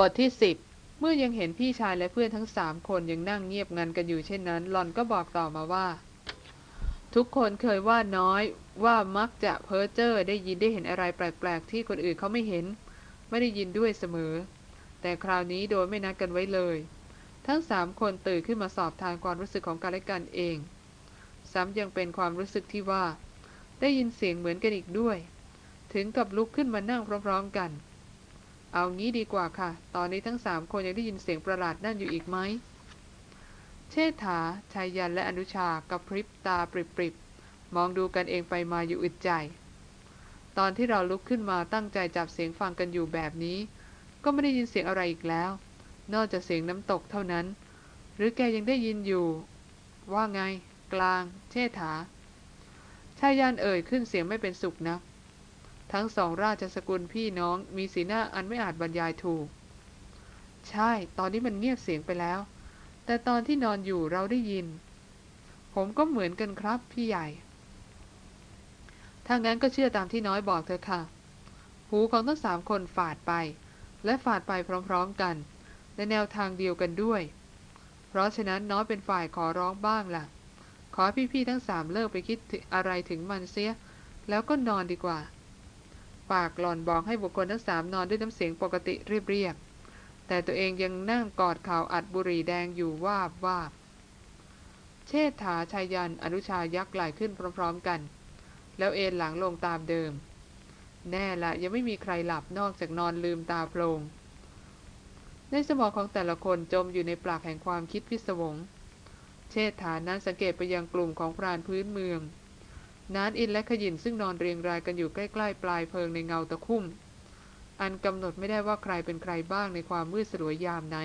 บทที่สิบเมื่อยังเห็นพี่ชายและเพื่อนทั้งสามคนยังนั่งเงียบงันกันอยู่เช่นนั้นหลอนก็บอกต่อมาว่า ทุกคนเคยว่าน้อยว่ามักจะเพ้อเจ้อได้ยินได้เห็นอะไรแปลกๆ ที่คนอื่นเขาไม่เห็น ไม่ได้ยินด้วยเสมอ แต่คราวนี้โดยไม่นัดกันไว้เลย ทั้งสามคนตื่นขึ้นมาสอบทานความรู้สึกของกันและกันเอง ซ้ำยังเป็นความรู้สึกที่ว่า ได้ยินเสียงเหมือนกันอีกด้วย ถึงกับลุกขึ้นมานั่งพร้อมๆกัน เอางี้ดีกว่าค่ะ ตอนนี้ทั้งสามคนยังได้ยินเสียงประหลาดนั่นอยู่อีกไหม เชษฐาชายยันและอนุชากับพริบตาปริบๆ มองดูกันเองไปมาอยู่อึดใจ ตอนที่เราลุกขึ้นมาตั้งใจจับเสียงฟังกันอยู่แบบนี้ ก็ไม่ได้ยินเสียงอะไรอีกแล้ว นอกจากเสียงน้ำตกเท่านั้น หรือแกยังได้ยินอยู่ ว่าไง กลาง เชษฐาชายยันเอ่ยขึ้นเสียงไม่เป็นสุขนะัก ทั้งสองราชสกุลพี่น้องมีสีหน้าอันไม่อาจบรรยายถูก ใช่ ตอนนี้มันเงียบเสียงไปแล้ว แต่ตอนที่นอนอยู่เราได้ยิน ผมก็เหมือนกันครับพี่ใหญ่ ถ้างั้นก็เชื่อตามที่น้อยบอกเธอค่ะ หูของทั้งสามคนฝาดไป และฝาดไปพร้อมๆกัน ในแนวทางเดียวกันด้วย เพราะฉะนั้นน้อยเป็นฝ่ายขอร้องบ้างล่ะ ขอพี่ๆทั้งสามเลิกไปคิดอะไรถึงมันเสีย แล้วก็นอนดีกว่า ปากหลอนบอกให้บุคคลทั้งสามนอนด้วยน้ำเสียงปกติเรียบๆแต่ตัวเองยังนั่งกอดข่าวอัดบุหรี่แดงอยู่วาบวาบเชษฐาชายันอนุชายักไหลขึ้นพร้อมๆกัน แล้วเอนหลังลงตามเดิม แน่ละยังไม่มีใครหลับนอกจากนอนลืมตาโพลงในสมองของแต่ละคนจมอยู่ในปากแห่งความคิดพิศวง เชษฐานั้นสังเกตไปยังกลุ่มของพรานพื้นเมือง นานอินและขยินซึ่งนอนเรียงรายกันอยู่ใกล้ๆ ปลายเพลิงในเงาตะคุ่ม อันกำหนดไม่ได้ว่าใครเป็นใครบ้างในความมืดสลัวยามไหน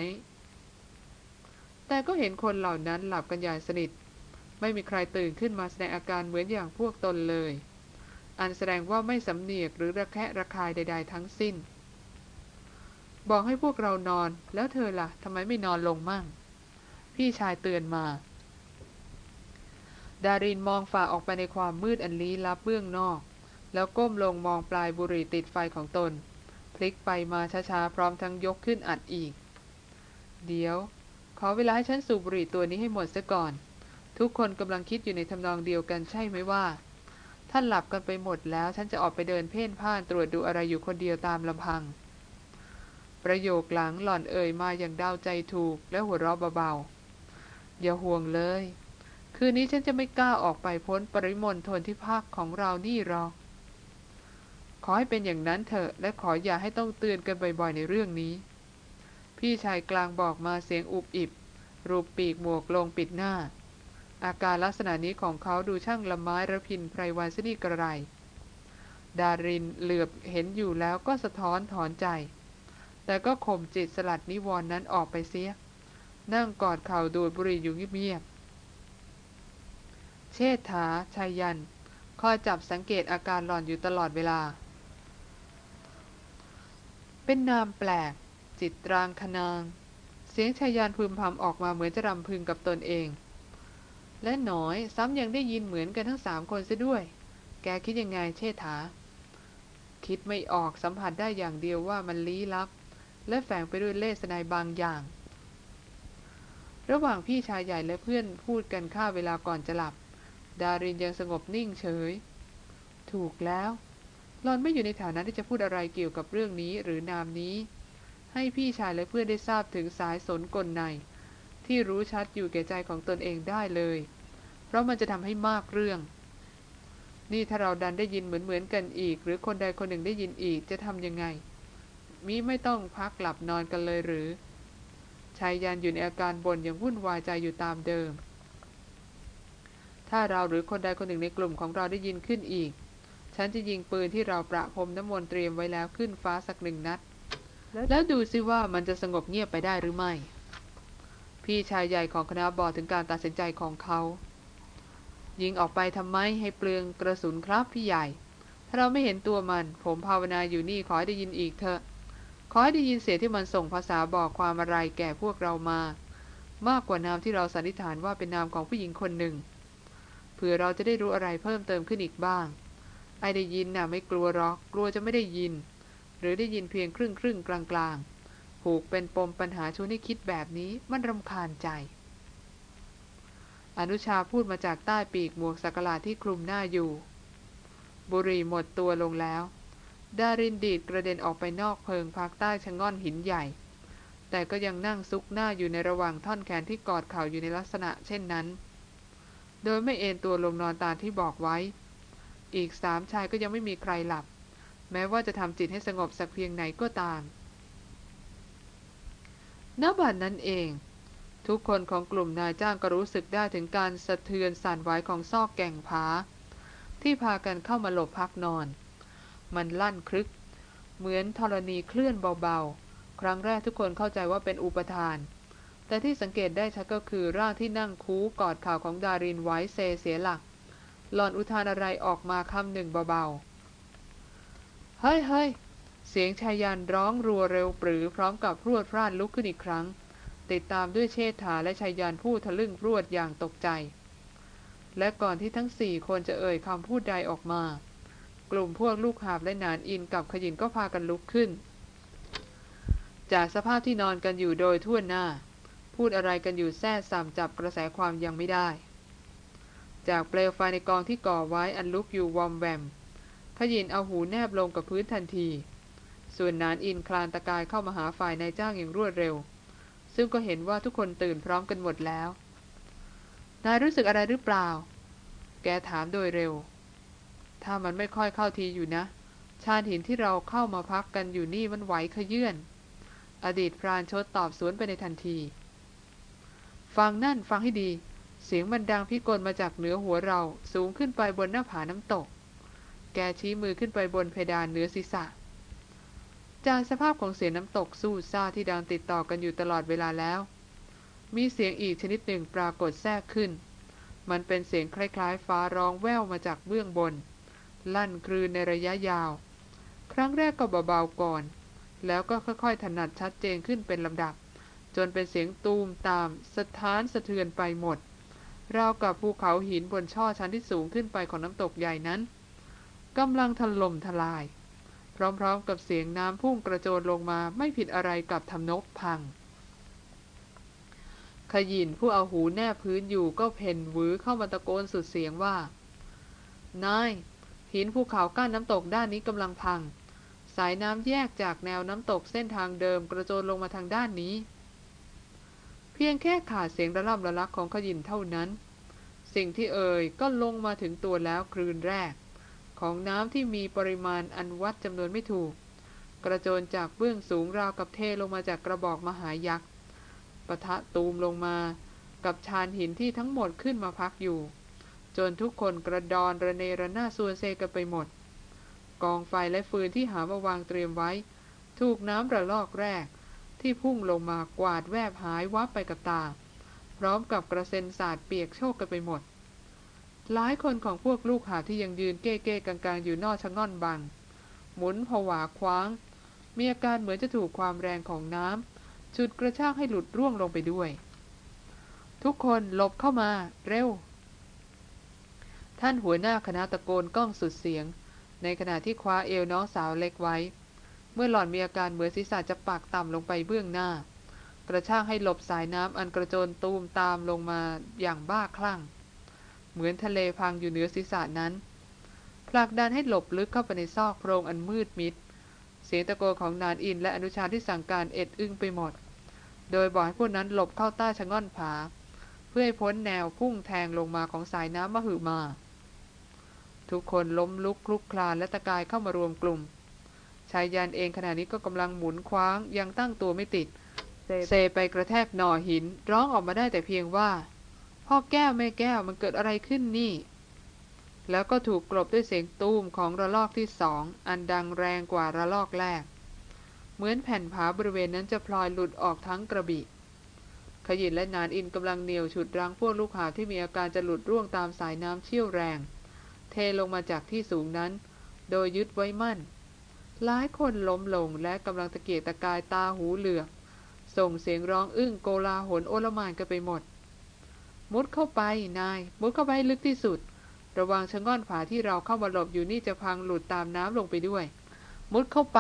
แต่ก็เห็นคนเหล่านั้นหลับกันอย่างสนิท ไม่มีใครตื่นขึ้นมาแสดงอาการเหมือนอย่างพวกตนเลย อันแสดงว่าไม่สำเนียกหรือระแคะระคายใด ๆ ทั้งสิ้น บอกให้พวกเรานอนแล้วเธอละ่ะทำไมไม่นอนลงมั่ง พี่ชายเตือนมา ดารินมองฝ่าออกไปในความมืดอันลี้ลับเบื้องนอก แล้วก้มลงมองปลายบุหรี่ติดไฟของตน พลิกไปมาช้าๆ พร้อมทั้งยกขึ้นอัดอีก เดี๋ยว ขอเวลาให้ฉันสูบบุหรี่ตัวนี้ให้หมดซะก่อน ทุกคนกำลังคิดอยู่ในทำนองเดียวกันใช่ไหมว่า ท่านหลับกันไปหมดแล้วฉันจะออกไปเดินเพ่นพ่านตรวจดูอะไรอยู่คนเดียวตามลำพัง ประโยคหลังหล่อนเอ่ยมาอย่างเดาใจถูกและหัวเราะเบาๆอย่าห่วงเลย คืนนี้ฉันจะไม่กล้าออกไปพ้นปริมณฑลที่ภาคของเรานี่หรอก ขอให้เป็นอย่างนั้นเถอะ และขออย่าให้ต้องเตือนกันบ่อยๆในเรื่องนี้ พี่ชายกลางบอกมาเสียงอุบอิบ รูปปีกหมวกลงปิดหน้า อาการลักษณะนี้ของเขาดูช่างละไม้ระพินไพรวันสนีกระไร ดารินเหลือบเห็นอยู่แล้วก็สะท้อนถอนใจ แต่ก็ข่มจิตสลัดนิวรณ์นั้นออกไปเสีย นั่งกอดเข่าดูดบุหรี่อยู่เงียบ เชษฐาชายัน คอยจับสังเกตอาการหลอนอยู่ตลอดเวลา เป็นนามแปลก จิตรางคนาง เสียงชายันพึมพำออกมาเหมือนจะรำพึงกับตนเอง และหนอยซ้ำยังได้ยินเหมือนกันทั้งสามคนซะด้วย แกคิดยังไงเชษฐา คิดไม่ออกสัมผัสได้อย่างเดียวว่ามันลี้ลับ และแฝงไปด้วยเล่ห์สนายบางอย่างระหว่างพี่ชายใหญ่และเพื่อนพูดกันข้าเวลาก่อนจะหลับ ดารินยังสงบนิ่งเฉย ถูกแล้ว หลอนไม่อยู่ในฐานะที่จะพูดอะไรเกี่ยวกับเรื่องนี้หรือนามนี้ ให้พี่ชายและเพื่อนได้ทราบถึงสายสนกลใน ที่รู้ชัดอยู่แก่ใจของตนเองได้เลย เพราะมันจะทำให้มากเรื่อง นี่ถ้าเราดันได้ยินเหมือนเหมือนกันอีก หรือคนใดคนหนึ่งได้ยินอีกจะทำยังไง มิไม่ต้องพักหลับนอนกันเลยหรือชายยันอยู่ในอาการบ่นอย่างวุ่นวายใจอยู่ตามเดิม ถ้าเราหรือคนใดคนหนึ่งในกลุ่มของเราได้ยินขึ้นอีก ฉันจะยิงปืนที่เราประพรมน้ำมนต์เตรียมไว้แล้วขึ้นฟ้าสักหนึ่งนัด แล้วดูซิว่ามันจะสงบเงียบไปได้หรือไม่ พี่ชายใหญ่ของคณะบอกถึงการตัดสินใจของเขา ยิงออกไปทำไมให้เปลืองกระสุนครับพี่ใหญ่ ถ้าเราไม่เห็นตัวมัน ผมภาวนาอยู่นี่ขอให้ได้ยินอีกเถอะ ขอให้ได้ยินเสียงที่มันส่งภาษาบอกความอะไรแก่พวกเรามา มากกว่านามที่เราสันนิษฐานว่าเป็นนามของผู้หญิงคนหนึ่งเผื่อเราจะได้รู้อะไรเพิ่มเติมขึ้นอีกบ้าง ไอได้ยินน่ะไม่กลัวหรอก กลัวจะไม่ได้ยิน หรือได้ยินเพียงครึ่งครึ่งกลางกลางผูกเป็นปมปัญหาชวนให้คิดแบบนี้มันรำคาญใจ อนุชาพูดมาจากใต้ปีกหมวกสักลาที่คลุมหน้าอยู่ บุรีหมดตัวลงแล้วดารินดีดกระเด็นออกไปนอกเพิงภาคใต้ชะง่อนหินใหญ่ แต่ก็ยังนั่งซุกหน้าอยู่ในระหว่างท่อนแขนที่กอดเข่าอยู่ในลักษณะเช่นนั้น โดยไม่เอนตัวลงนอนตามที่บอกไว้ อีกสามชายก็ยังไม่มีใครหลับ แม้ว่าจะทำจิตให้สงบสักเพียงไหนก็ตามณบัดนั้นเอง ทุกคนของกลุ่มนายจ้างก็รู้สึกได้ถึงการสะเทือนสั่นไหวของซอกแก่งผาที่พากันเข้ามาหลบพักนอน มันลั่นคลึก เหมือนธรณีเคลื่อนเบาๆ ครั้งแรกทุกคนเข้าใจว่าเป็นอุปทาน แต่ที่สังเกตได้ชัดก็คือร่างที่นั่งคูกอดข่าวของดารินไว้เซเสียหลัก หลอนอุทานอะไรออกมาคำหนึ่งเบาๆ เฮ้ยเฮ้ยเสียงชายยันร้องรัวเร็วปรือพร้อมกับพรวดพร่านลุกขึ้นอีกครั้ง ติดตามด้วยเชษฐาและชายยันผู้ทะลึ่งพรวดอย่างตกใจ และก่อนที่ทั้งสี่คนจะเอ่ยคำพูดใดออกมา กลุ่มพวกลูกหาบและนานอินกับขยินก็พากันลุกขึ้น จากสภาพที่นอนกันอยู่โดยทั่วหน้า พูดอะไรกันอยู่แท้สามจับกระแสความยังไม่ได้ จากเปลวไฟในกองที่ก่อไว้อันลุกอยู่วอมแวมขยินเอาหูแนบลงกับพื้นทันที ส่วนนานอินคลานตะกายเข้ามาหาฝ่ายนายจ้างอย่างรวดเร็ว ซึ่งก็เห็นว่าทุกคนตื่นพร้อมกันหมดแล้ว นายรู้สึกอะไรหรือเปล่า แกถามโดยเร็ว ถ้ามันไม่ค่อยเข้าทีอยู่นะ ชาญหินที่เราเข้ามาพักกันอยู่นี่มันไหวขยื่นอดีตพรานชดตอบสวนไปในทันที ฟังนั่นฟังให้ดี เสียงมันดังพิกลมาจากเหนือหัวเราสูงขึ้นไปบนหน้าผาน้ำตก แกชี้มือขึ้นไปบนเพดานเหนือศีรษะ จากสภาพของเสียงน้ำตกสู้ซาที่ดังติดต่อกันอยู่ตลอดเวลาแล้ว มีเสียงอีกชนิดหนึ่งปรากฏแทรกขึ้น มันเป็นเสียงคล้ายๆ ฟ้าร้องแว่วมาจากเบื้องบน ลั่นคลืนในระยะยาว ครั้งแรกก็เบาๆก่อน แล้วก็ค่อยๆถนัดชัดเจนขึ้นเป็นลำดับ จนเป็นเสียงตูมตามสะท้านสะเทือนไปหมด ราวกับภูเขาหินบนช่อชั้นที่สูงขึ้นไปของน้ำตกใหญ่นั้นกำลังถล่มทลาย พร้อมๆกับเสียงน้ำพุ่งกระโจนลงมาไม่ผิดอะไรกับทำนกพัง ขยินผู้เอาหูแนบพื้นอยู่ก็เพ่นวือเข้ามาตะโกนสุดเสียงว่า นาย หินภูเขากั้นน้ำตกด้านนี้กำลังพัง สายน้ำแยกจากแนวน้ำตกเส้นทางเดิมกระโจนลงมาทางด้านนี้ พียงแค่ขาดเสียงระล่ำระลักของขยินเท่านั้น สิ่งที่เอ่ยก็ลงมาถึงตัวแล้วคลืนแรก ของน้ำที่มีปริมาณอันวัดจำนวนไม่ถูก กระโจนจากเบื้องสูงราวกับเทลงมาจากกระบอกมหายักษ์ปะทะตูมลงมากับชานหินที่ทั้งหมดขึ้นมาพักอยู่ จนทุกคนกระดอนระเนระนาส่วนเซกันไปหมด กองไฟและฟืนที่หามาวางเตรียมไว้ ถูกน้ำระลอกแรก ที่พุ่งลงมากวาดแวบหายวับไปกับตา พร้อมกับกระเซ็นสาดเปียกโชกกันไปหมด หลายคนของพวกลูกหาที่ยังยืนเก้เก้กลางๆ อยู่นอกชะง่อนบัง หมุนผวาคว้าง มีอาการเหมือนจะถูกความแรงของน้ำฉุดกระชากให้หลุดร่วงลงไปด้วย ทุกคนหลบเข้ามาเร็ว ท่านหัวหน้าคณะตะโกนก้องสุดเสียง ในขณะที่คว้าเอวน้องสาวเล็กไว้ เมื่อหล่อนมีอาการเหมือนศีรษะจะปากต่ำลงไปเบื้องหน้า กระชากให้หลบสายน้ำอันกระโจนตูมตามลงมาอย่างบ้าคลั่ง เหมือนทะเลพังอยู่เหนือศีรษะนั้นผลักดันให้หลบลึกเข้าไปในซอกโพรงอันมืดมิด เสียงตะโกนของนานอินและอนุชาที่สั่งการเอ็ดอึ้งไปหมด โดยบอกให้พวกนั้นหลบเข้าใต้ชะง่อนผา เพื่อให้พ้นแนวพุ่งแทงลงมาของสายน้ำมหึมา ทุกคนล้มลุกคลุกคลานและตะกายเข้ามารวมกลุ่ม ชายยันเองขณะนี้ก็กำลังหมุนคว้างยังตั้งตัวไม่ติด เซไปกระแทกหน่อหิน ร้องออกมาได้แต่เพียงว่า พ่อแก้วแม่แก้วมันเกิดอะไรขึ้นนี่ แล้วก็ถูกกลบด้วยเสียงตูมของระลอกที่สองอันดังแรงกว่าระลอกแรก เหมือนแผ่นผาบริเวณนั้นจะพลอยหลุดออกทั้งกระบี่ขยินและนานอินกำลังเหนียวฉุดรั้งพวกลูกหาที่มีอาการจะหลุดร่วงตามสายน้ำเชี่ยวแรง เทลงมาจากที่สูงนั้น โดยยึดไว้มั่น หลายคนล้มลงและกำลังตะเกียกตะกายตาหูเหลือก ส่งเสียงร้องอึ้งโกลาหลโอลมานกันไปหมด มุดเข้าไปนาย มุดเข้าไปลึกที่สุด ระวังชะง่อนผาที่เราเข้ามาหลบอยู่นี่จะพังหลุดตามน้ำลงไปด้วย มุดเข้าไป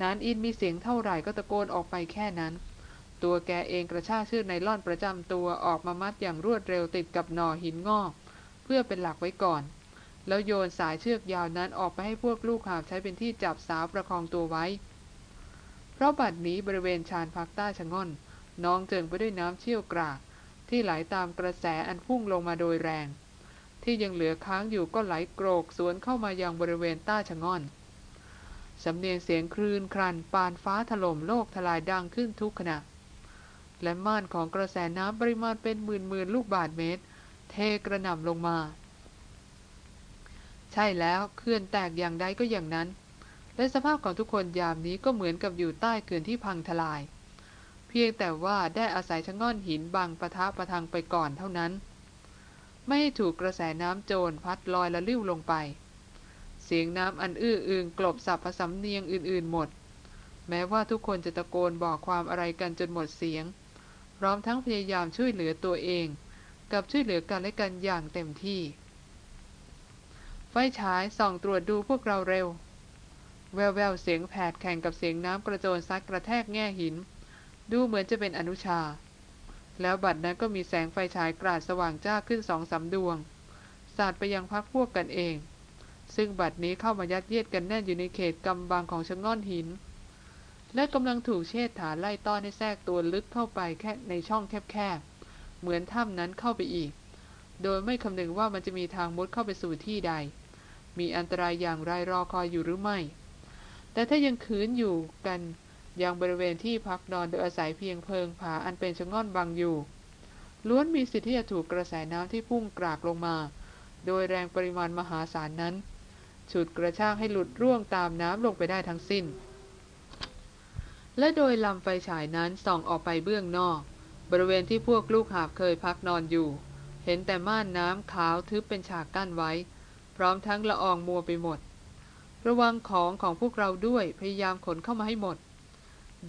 นานอินมีเสียงเท่าไหร่ก็ตะโกนออกไปแค่นั้น ตัวแกเองกระชากชือไนล่อนประจำตัวออกมามัดอย่างรวดเร็วติดกับหน่อหินงอก เพื่อเป็นหลักไว้ก่อน แล้วโยนสายเชือกยาวนั้นออกไปให้พวกลูกหาบใช้เป็นที่จับสาวประคองตัวไว้ เพราะบัดนี้บริเวณชานพักใต้ชะง่อน น้องเจิงไปด้วยน้ำเชี่ยวกรากที่ไหลาตามกระแสอันพุ่งลงมาโดยแรง ที่ยังเหลือค้างอยู่ก็ไหลโกรกสวนเข้ามายังบริเวณใต้ชะง่อนสำเนียงเสียงคลื่นครันปานฟ้าถล่มโลกทลายดังขึ้นทุกขณะ และม่านของกระแสน้ำปริมาณเป็นหมื่นหมื่นลูกบาทเมตร เทกระหน่ำลงมา ใช่แล้วเขื่อนแตกอย่างใดก็อย่างนั้น และสภาพของทุกคนยามนี้ก็เหมือนกับอยู่ใต้เขื่อนที่พังทลาย เพียงแต่ว่าได้อาศัยชะง่อนหินบังประทะประทังไปก่อนเท่านั้น ไม่ให้ถูกกระแสน้ำโจรพัดลอยละลิ้วลงไป เสียงน้ำอันอื้ออึงกลบสับผสมเนียงอื่นๆหมด แม้ว่าทุกคนจะตะโกนบอกความอะไรกันจนหมดเสียง พร้อมทั้งพยายามช่วยเหลือตัวเอง กับช่วยเหลือกันและกันอย่างเต็มที่ ไฟฉายส่องตรวจดูพวกเราเร็ว แววแววเสียงแผดแข่งกับเสียงน้ำกระโจนซัดกระแทกแง่หิน ดูเหมือนจะเป็นอนุชา แล้วบัดนั้นก็มีแสงไฟฉายกราดสว่างจ้าขึ้นสองสาดวง สาดไปยังพักพวกกันเอง ซึ่งบัดนี้เข้ามายัดเยียดกันแน่นอยู่ในเขตกำบังของชะง่อนหิน และกำลังถูกเชษฐาไล่ต้อนให้แทรกตัวลึกเข้าไปแค่ในช่องแคบๆ เหมือนถ้ำนั้นเข้าไปอีก โดยไม่คำนึงว่ามันจะมีทางมุดเข้าไปสู่ที่ใด มีอันตรายอย่างไรรอคอยอยู่หรือไม่ แต่ถ้ายังคืนอยู่กันยังบริเวณที่พักนอนโดยอาศัยเพียงเพิงผาอันเป็นชะง่อนบังอยู่ ล้วนมีสิทธิ์ที่จะถูกกระแสน้ำที่พุ่งกรากลงมา โดยแรงปริมาณมหาศาลนั้น ฉุดกระชากให้หลุดร่วงตามน้ำลงไปได้ทั้งสิ้น และโดยลำไฟฉายนั้นส่องออกไปเบื้องนอก บริเวณที่พวกลูกหาบเคยพักนอนอยู่ เห็นแต่ม่านน้ำขาวทึบเป็นฉากกั้นไว้ พร้อมทั้งละอองมัวไปหมด ระวังของของพวกเราด้วยพยายามขนเข้ามาให้หมด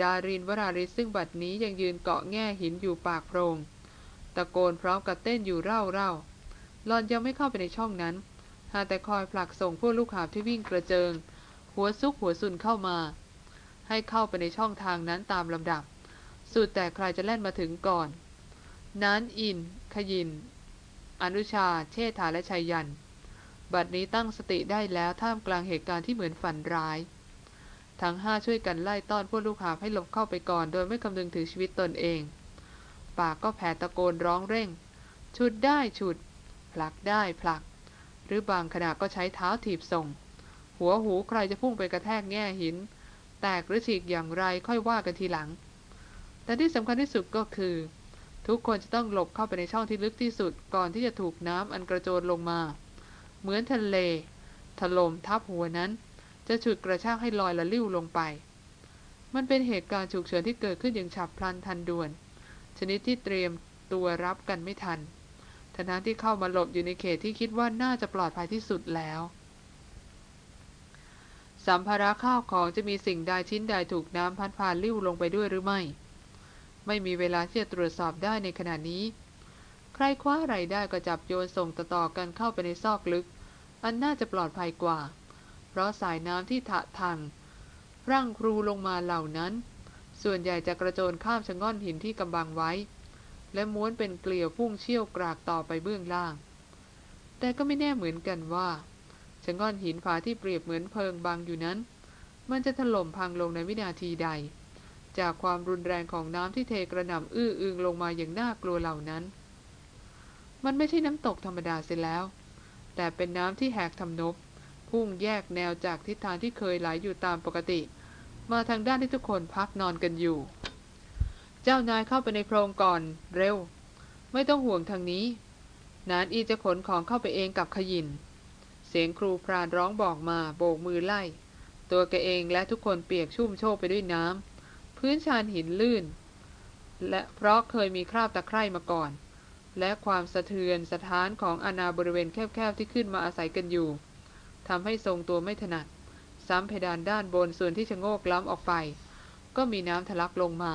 ดารินวราริซึ่งบัดนี้ยังยืนเกาะแง่หินอยู่ปากโพรง ตะโกนพร้อมกับเต้นอยู่เร่าเร่าหลอนยังไม่เข้าไปในช่องนั้นหาแต่คอยผลักส่งพวกลูกหาบที่วิ่งกระเจิง หัวซุกหัวซุนเข้ามา ให้เข้าไปในช่องทางนั้นตามลำดับ สุดแต่ใครจะแล่นมาถึงก่อน นั้นอิน ขยิน อนุชา เชษฐาและชัยยัน บัดนี้ตั้งสติได้แล้วท่ามกลางเหตุการณ์ที่เหมือนฝันร้าย ทั้งห้าช่วยกันไล่ต้อนพวกลูกหาให้หลบเข้าไปก่อน โดยไม่คำนึงถึงชีวิตตนเอง ปากก็แผ่ตะโกนร้องเร่ง ฉุดได้ฉุด ผลักได้ผลัก หรือบางขณะก็ใช้เท้าถีบส่ง หัวหูใครจะพุ่งไปกระแทกแง่หิน แตกหรือฉีกอย่างไรค่อยว่ากันทีหลัง แต่ที่สำคัญที่สุดก็คือ ทุกคนจะต้องหลบเข้าไปในช่องที่ลึกที่สุดก่อนที่จะถูกน้ำอันกระโจนลงมา เหมือนทะเลถล่มทับหัวนั้น จะฉุดกระชากให้ลอยละลิ้วลงไป มันเป็นเหตุการณ์ฉุกเฉินที่เกิดขึ้นอย่างฉับพลันทันด่วน ชนิดที่เตรียมตัวรับกันไม่ทันทนั้นที่เข้ามาหลบอยู่ในเขตที่คิดว่าน่าจะปลอดภัยที่สุดแล้ว สัมภาระข้าวของจะมีสิ่งใดชิ้นใดถูกน้ำพัดพาลิ้วลงไปด้วยหรือไม่ ไม่มีเวลาที่จะตรวจสอบได้ในขณะนี้ ใครคว้าอะไรได้ก็จับโยนส่งต่อๆกันเข้าไปในซอกลึก อันน่าจะปลอดภัยกว่า เพราะสายน้ำที่ถะทังร่างครูลงมาเหล่านั้น ส่วนใหญ่จะกระโจนข้ามชะง่อนหินที่กำบังไว้ และม้วนเป็นเกลียวพุ่งเชี่ยวกรากต่อไปเบื้องล่าง แต่ก็ไม่แน่เหมือนกันว่าชะง่อนหินฝาที่เปรียบเหมือนเพิงบางอยู่นั้น มันจะถล่มพังลงในวินาทีใด จากความรุนแรงของน้ำที่เทกระหน่ำอื้ออึงลงมาอย่างน่ากลัวเหล่านั้น มันไม่ใช่น้ำตกธรรมดาเสียแล้ว แต่เป็นน้ำที่แหกทำนบ พุ่งแยกแนวจากทิศทางที่เคยไหลอยู่ตามปกติ มาทางด้านที่ทุกคนพักนอนกันอยู่ เจ้านายเข้าไปในโพรงก่อนเร็ว ไม่ต้องห่วงทางนี้ นานอีจะขนของเข้าไปเองกับขยิน เสียงครูพรานร้องบอกมาโบกมือไล่ ตัวแกเองและทุกคนเปียกชุ่มโชกไปด้วยน้ำพื้นชานหินลื่น และเพราะเคยมีคราบตะไคร่มาก่อน และความสะเทือนสถานของอาณาบริเวณแคบๆที่ขึ้นมาอาศัยกันอยู่ทำให้ทรงตัวไม่ถนัด ซ้ำเพดานด้านบนส่วนที่ชะโงกล้ำออกไป ก็มีน้ำทะลักลงมา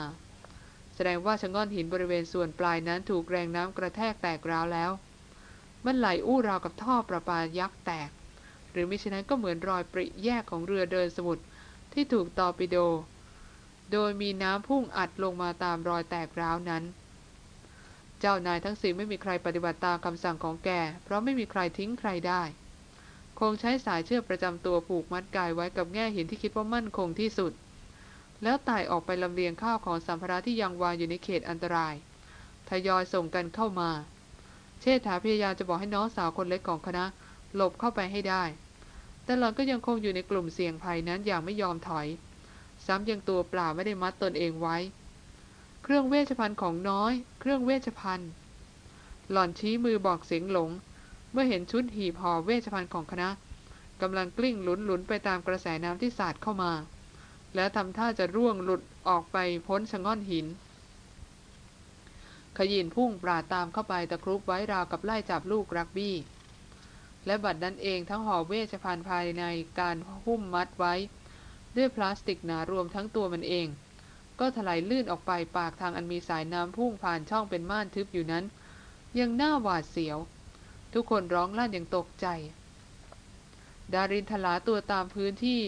แสดงว่าชะง่อนหินบริเวณส่วนปลายนั้นถูกแรงน้ำกระแทกแตกร้าวแล้ว มันไหลอู้ราวกับท่อประปายักษ์แตก หรือมิฉะนั้นก็เหมือนรอยปริแยกของเรือเดินสมุทรที่ถูกตอร์ปิโด โดยมีน้ำพุ่งอัดลงมาตามรอยแตกร้าวนั้น เจ้านายทั้งสี่ไม่มีใครปฏิบัติตามคำสั่งของแก เพราะไม่มีใครทิ้งใครได้ คงใช้สายเชือกประจำตัวผูกมัดกายไว้กับแง่หินที่คิดว่ามั่นคงที่สุด แล้วไต่ออกไปลำเลียงข้าวของสัมภาระที่ยังวางอยู่ในเขตอันตราย ทยอยส่งกันเข้ามา เชษฐาพยายามจะบอกให้น้องสาวคนเล็กของคณะหลบเข้าไปให้ได้ แต่หล่อนก็ยังคงอยู่ในกลุ่มเสี่ยงภัยนั้นอย่างไม่ยอมถอย ซ้ำยังตัวเปล่าไม่ได้มัดตนเองไว้ รื่องเวชภัณฑ์ของน้อย เครื่องเวชภัณฑ์ หล่อนชี้มือบอกเสียงหลง เมื่อเห็นชุดหีบห่อเวชภัณฑ์ของคณะกำลังกลิ้งหลุนหลุนไปตามกระแสน้ำที่สาดเข้ามา แล้วทำท่าจะร่วงหลุดออกไปพ้นชะง่อนหิน ขยินพุ่งปราดตามเข้าไปตะครุบไว้ราวกับไล่จับลูกรักบี้ และบัดนั้นเองทั้งห่อเวชภัณฑ์ภายในการหุ้มมัดไว้ ด้วยพลาสติกหนารวมทั้งตัวมันเอง ก็ถลายลื่นออกไปปากทางอันมีสายน้ำพุ่งผ่านช่องเป็นม่านทึบอยู่นั้น ยังหน้าหวาดเสียว ทุกคนร้องลั่นอย่างตกใจ ดารินทลาตัวตามพื้นที่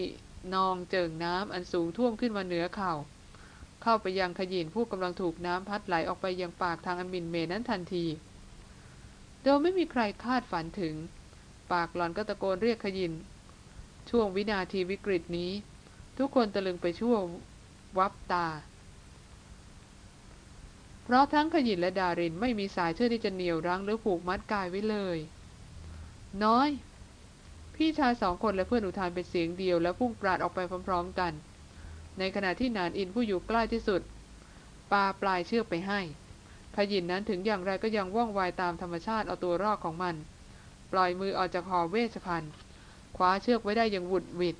นองเจิ่งน้ำอันสูงท่วมขึ้นมาเหนือเข่า เข้าไปยังขยินผู้กำลังถูกน้ำพัดไหลออกไปยังปากทางอันมินเมนั้นทันที โดยไม่มีใครคาดฝันถึง ปากหลอนก็ตะโกนเรียกขยิน ช่วงวินาทีวิกฤตนี้ ทุกคนตะลึงไปชั่ว วับตา เพราะทั้งขยินและดารินไม่มีสายเชื่อที่จะเหนี่ยวรั้งหรือผูกมัดกายไว้เลย น้อย พี่ชายสองคนและเพื่อนอุทานเป็นเสียงเดียวและพุ่งปราดออกไปพร้อม ๆ กัน ในขณะที่นานอินผู้อยู่ใกล้ที่สุดปาปลายเชือกไปให้ขยินนั้นถึงอย่างไรก็ยังว่องไวตามธรรมชาติเอาตัวรอดของมัน ปล่อยมือออกจากหอเวชภัณฑ์คว้าเชือกไว้ได้อย่างหวุดหวิด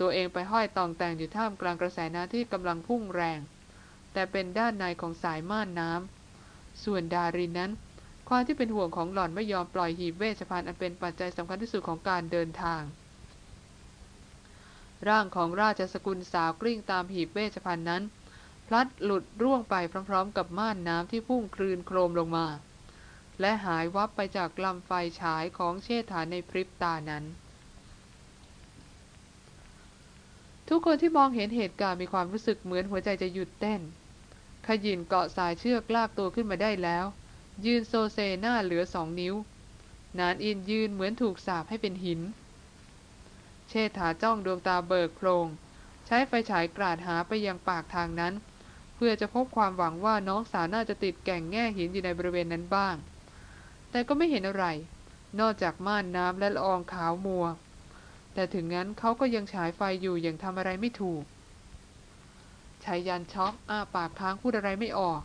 ตัวเองไปห้อยตองแต่งอยู่ท่ามกลางกระแสน้ำที่กำลังพุ่งแรง แต่เป็นด้านในของสายม่านน้ำส่วนดารินนั้น ความที่เป็นห่วงของหล่อนไม่ยอมปล่อยหีบเวชภัณฑ์อันเป็นปัจจัยสำคัญที่สุดของการเดินทาง ร่างของราชสกุลสาวกลิ้งตามหีบเวชภัณฑ์นั้น พลัดหลุดร่วงไปพร้อม ๆ กับม่านน้ำที่พุ่งคลืนโครมลงมา และหายวับไปจากลำไฟฉายของเชษฐาในพริบตานั้น ทุกคนที่มองเห็นเหตุการณ์มีความรู้สึกเหมือนหัวใจจะหยุดเต้น ขยินเกาะสายเชือกลากตัวขึ้นมาได้แล้ว ยืนโซเซหน้าเหลือสองนิ้ว นานอินยืนเหมือนถูกสาบให้เป็นหิน เชษฐาจ้องดวงตาเบิกโพลงใช้ไฟฉายกราดหาไปยังปากทางนั้น เพื่อจะพบความหวังว่าน้องสาวน่าจะติดแก่งแง่หินอยู่ในบริเวณนั้นบ้าง แต่ก็ไม่เห็นอะไร นอกจากม่านน้ำและละอองขาวมัว แต่ถึงนั้นเขาก็ยังฉายไฟอยู่อย่างทำอะไรไม่ถูกชายยันช็อกอ้าปากค้างพูดอะไรไม่ออก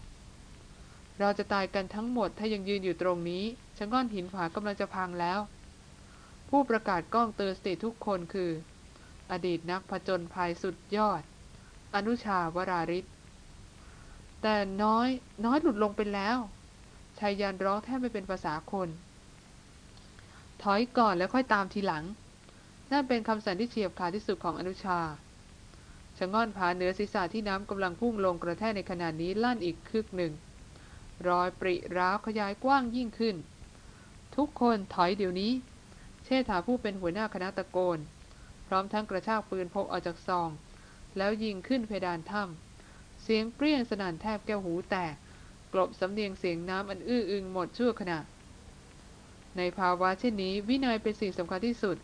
เราจะตายกันทั้งหมดถ้ายังยืนอยู่ตรงนี้ชะง่อนหินผากำลังจะพังแล้ว ผู้ประกาศกล้องเตือนสติทุกคนคือ อดีตนักผจญภัยสุดยอด อนุชาวราริศแต่น้อยน้อยหลุดลงไปแล้วชายยันร้องแทบไม่เป็นภาษาคน ถอยก่อนแล้วค่อยตามทีหลัง นั่นเป็นคำสั่งที่เฉียบขาดที่สุดของอนุชาชะง่อนผาเหนือศีรษะที่น้ำกำลังพุ่งลงกระแทกในขณะนี้ลั่นอีกคึกหนึ่ง รอยปริร้าวขยายกว้างยิ่งขึ้น ทุกคนถอยเดี๋ยวนี้ เชษฐาผู้เป็นหัวหน้าคณะตะโกน พร้อมทั้งกระชากปืนพกออกจากซอง แล้วยิงขึ้นเพดานถ้ำเสียงเปรี้ยงสนั่นแทบแก้วหูแตก กลบสำเนียงเสียงน้ำอันอื้ออึงหมดชั่วขณะในภาวะเช่นนี้วินัยเป็นสิ่งสำคัญที่สุด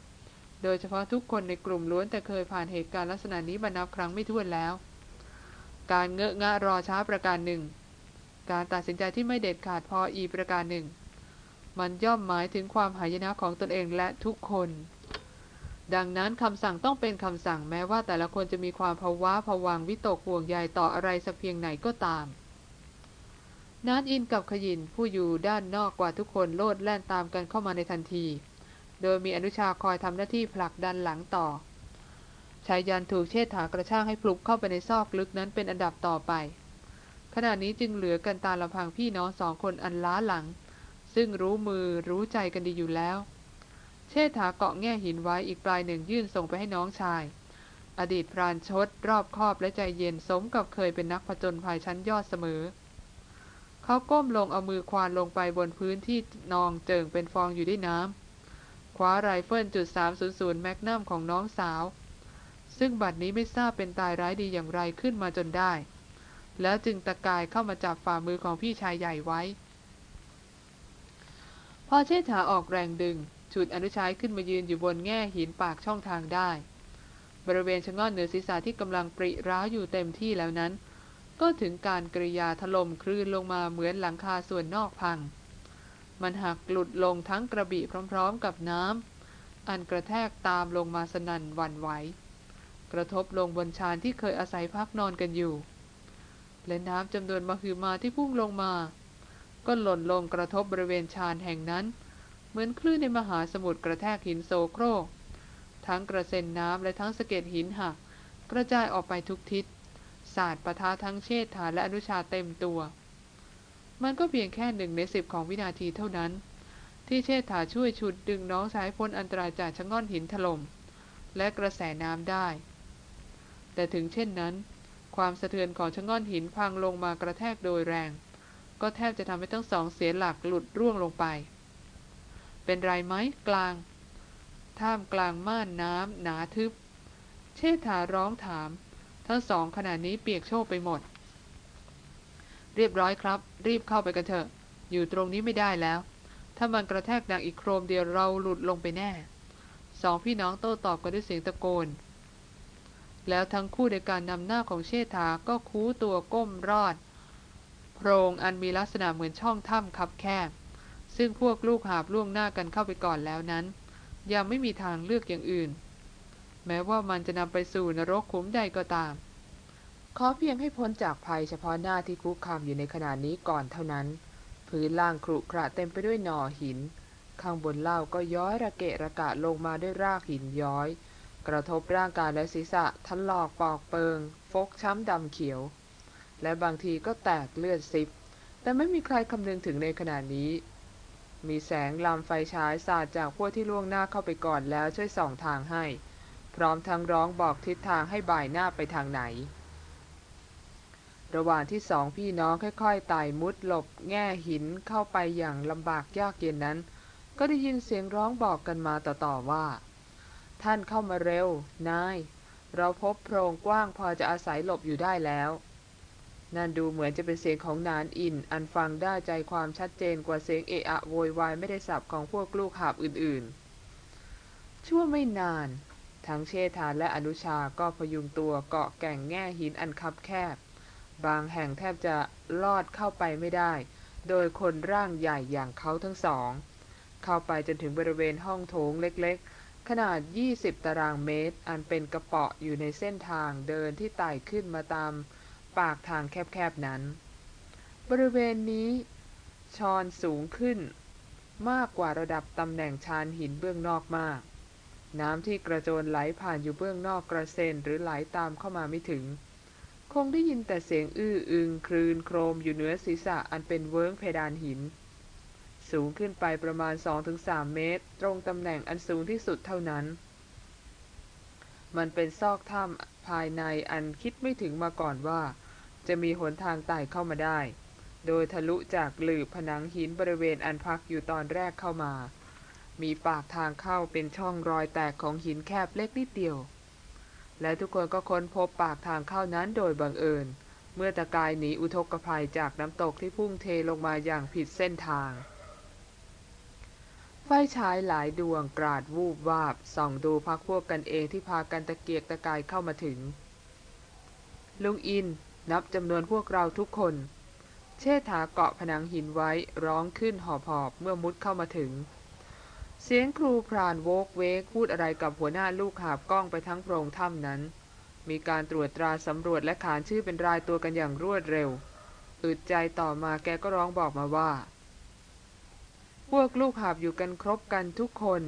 โดยเฉพาะทุกคนในกลุ่มล้วนแต่เคยผ่านเหตุการณ์ลักษณะนี้มานับครั้งไม่ถ้วนแล้ว การเงอะงะรอช้าประการหนึ่ง การตัดสินใจที่ไม่เด็ดขาดพออีประการหนึ่ง มันย่อมหมายถึงความหายนะของตนเองและทุกคน ดังนั้นคำสั่งต้องเป็นคำสั่งแม้ว่าแต่ละคนจะมีความภาวะผวังวิตกห่วงใยต่ออะไรสักเพียงไหนก็ตามนานอินกับขยินผู้อยู่ด้านนอกกว่าทุกคนโลดแล่นตามกันเข้ามาในทันที โดยมีอนุชาคอยทำหน้าที่ผลักดันหลังต่อชายยันถูกเชษฐากระชากให้พลุกเข้าไปในซอกลึกนั้นเป็นอันดับต่อไป ขณะนี้จึงเหลือกันตาลำพังพี่น้องสองคนอันล้าหลัง ซึ่งรู้มือรู้ใจกันดีอยู่แล้ว เชษฐาเกาะแง่หินไว้อีกปลายหนึ่งยื่นส่งไปให้น้องชาย อดีตพรานชดรอบคอบและใจเย็นสมกับเคยเป็นนักผจญภัยชั้นยอดเสมอ เขาก้มลงเอามือควานลงไปบนพื้นที่นองเจิงเป็นฟองอยู่ด้วยน้ำ ว้าไรเฟิลจุด300แมกนัมของน้องสาว ซึ่งบัดนี้ไม่ทราบเป็นตายร้ายดีอย่างไรขึ้นมาจนได้ แล้วจึงตะกายเข้ามาจับฝ่ามือของพี่ชายใหญ่ไว้ พอเชษฐาออกแรงดึงฉุดอนุชายขึ้นมายืนอยู่บนแง่หินปากช่องทางได้ บริเวณชะง่อนเหนือศีรษะที่กำลังปริร้าวอยู่เต็มที่แล้วนั้น ก็ถึงการกริยาถล่มคลื่นลงมาเหมือนหลังคาส่วนนอกพัง มันหักหลุดลงทั้งกระบี่พร้อมๆกับน้ำอันกระแทกตามลงมาสนั่นหวันไหวกระทบลงบนชานที่เคยอาศัยพักนอนกันอยู่ และน้ำจำนวนมหึมาที่พุ่งลงมา ก็หล่นลงกระทบบริเวณชานแห่งนั้น เหมือนคลื่นในมหาสมุทรกระแทกหินโซโครก ทั้งกระเซ็นน้ำและทั้งสะเก็ดหินหักกระจายออกไปทุกทิศสาดปะทะทั้งเชษฐาและอนุชาเต็มตัว มันก็เพียงแค่หนึ่งในสิบของวินาทีเท่านั้น ที่เชษฐาช่วยฉุดดึงน้องสายพ้นอันตรายจากชะง่อนหินถล่มและกระแสน้ำได้ แต่ถึงเช่นนั้น ความสะเทือนของชะง่อนหินพังลงมากระแทกโดยแรง ก็แทบจะทำให้ทั้งสองเสียหลักหลุดร่วงลงไป เป็นไรไหมกลาง ท่ามกลางม่านน้ำหนาทึบ เชษฐาร้องถาม ทั้งสองขณะนี้เปียกโชกไปหมด เรียบร้อยครับ รีบเข้าไปกันเถอะ อยู่ตรงนี้ไม่ได้แล้ว ถ้ามันกระแทกดังอีกโครมเดียวเราหลุดลงไปแน่ สองพี่น้องโต้ตอบกันด้วยเสียงตะโกน แล้วทั้งคู่ในการนำหน้าของเชษฐาก็คู้ตัวก้มรอด โพรงอันมีลักษณะเหมือนช่องถ้ำคับแคบ ซึ่งพวกลูกหาบล่วงหน้ากันเข้าไปก่อนแล้วนั้น ยังไม่มีทางเลือกอย่างอื่น แม้ว่ามันจะนำไปสู่นรกขุมใดก็ตาม ขอเพียงให้พ้นจากภัยเฉพาะหน้าที่คุกคามอยู่ในขณะนี้ก่อนเท่านั้น พื้นล่างครุขระเต็มไปด้วยหน่อหิน ข้างบนเล่าก็ย้อยระเกะระกะลงมาด้วยรากหินย้อย กระทบร่างกายและศีรษะทันหลอกปอกเปิง ฟกช้ำดำเขียว และบางทีก็แตกเลือดซิบ แต่ไม่มีใครคำนึงถึงในขณะนี้ มีแสงลำไฟฉายสาดจากพวกที่ล่วงหน้าเข้าไปก่อนแล้วช่วยส่องทางให้ พร้อมทั้งร้องบอกทิศทางให้บ่ายหน้าไปทางไหน ระหว่างที่สองพี่น้องค่อยๆไต่มุดหลบแง่หินเข้าไปอย่างลำบากยากเย็นนั้น ก็ได้ยินเสียงร้องบอกกันมาต่อๆว่า ท่านเข้ามาเร็ว นาย เราพบโพรงกว้างพอจะอาศัยหลบอยู่ได้แล้ว นั่นดูเหมือนจะเป็นเสียงของนานอิน อันฟังได้ใจความชัดเจนกว่าเสียงเอะอะโวยวายไม่ได้สับของพวกลูกหาบอื่นๆ ชั่วไม่นาน ทั้งเชษฐานและอนุชาก็พยุงตัวเกาะแก่งแง่หินอันคับแคบ บางแห่งแทบจะลอดเข้าไปไม่ได้ โดยคนร่างใหญ่อย่างเขาทั้งสอง เข้าไปจนถึงบริเวณห้องโถงเล็กๆ ขนาด 20 ตารางเมตร อันเป็นกระเปาะอยู่ในเส้นทางเดินที่ไต่ขึ้นมาตามปากทางแคบๆนั้น บริเวณนี้ชอนสูงขึ้น มากกว่าระดับตำแหน่งชานหินเบื้องนอกมาก น้ำที่กระโจนไหลผ่านอยู่เบื้องนอกกระเซ็นหรือไหลตามเข้ามาไม่ถึง คงได้ยินแต่เสียงอื้ออึงคลืนโครมอยู่เหนือศีรษะอันเป็นเวิ้งเพดานหิน สูงขึ้นไปประมาณ 2-3 เมตร ตรงตำแหน่งอันสูงที่สุดเท่านั้น มันเป็นซอกถ้ำภายในอันคิดไม่ถึงมาก่อนว่า จะมีหนทางไต่เข้ามาได้ โดยทะลุจากหลืบผนังหินบริเวณอันพักอยู่ตอนแรกเข้ามา มีปากทางเข้าเป็นช่องรอยแตกของหินแคบเล็กนิดเดียว และทุกคนก็ค้นพบปากทางเข้านั้นโดยบังเอิญ เมื่อตะกายหนีอุทกภัยจากน้ำตกที่พุ่งเทลงมาอย่างผิดเส้นทาง ไฟฉายหลายดวงกราดวูบวาบส่องดูพักพวกกันเองที่พากันตะเกียกตะกายเข้ามาถึง ลุงอินนับจำนวนพวกเราทุกคน เชษฐาเกาะผนังหินไว้ร้องขึ้นหอบหอบเมื่อมุดเข้ามาถึง เสียงครูพรานโวกเวกพูดอะไรกับหัวหน้าลูกหาบกล้องไปทั้งโพรงถ้ำนั้น มีการตรวจตราสำรวจและขานชื่อเป็นรายตัวกันอย่างรวดเร็ว อึดใจต่อมาแกก็ร้องบอกมาว่า พวกลูกหาบอยู่กันครบกันทุกคน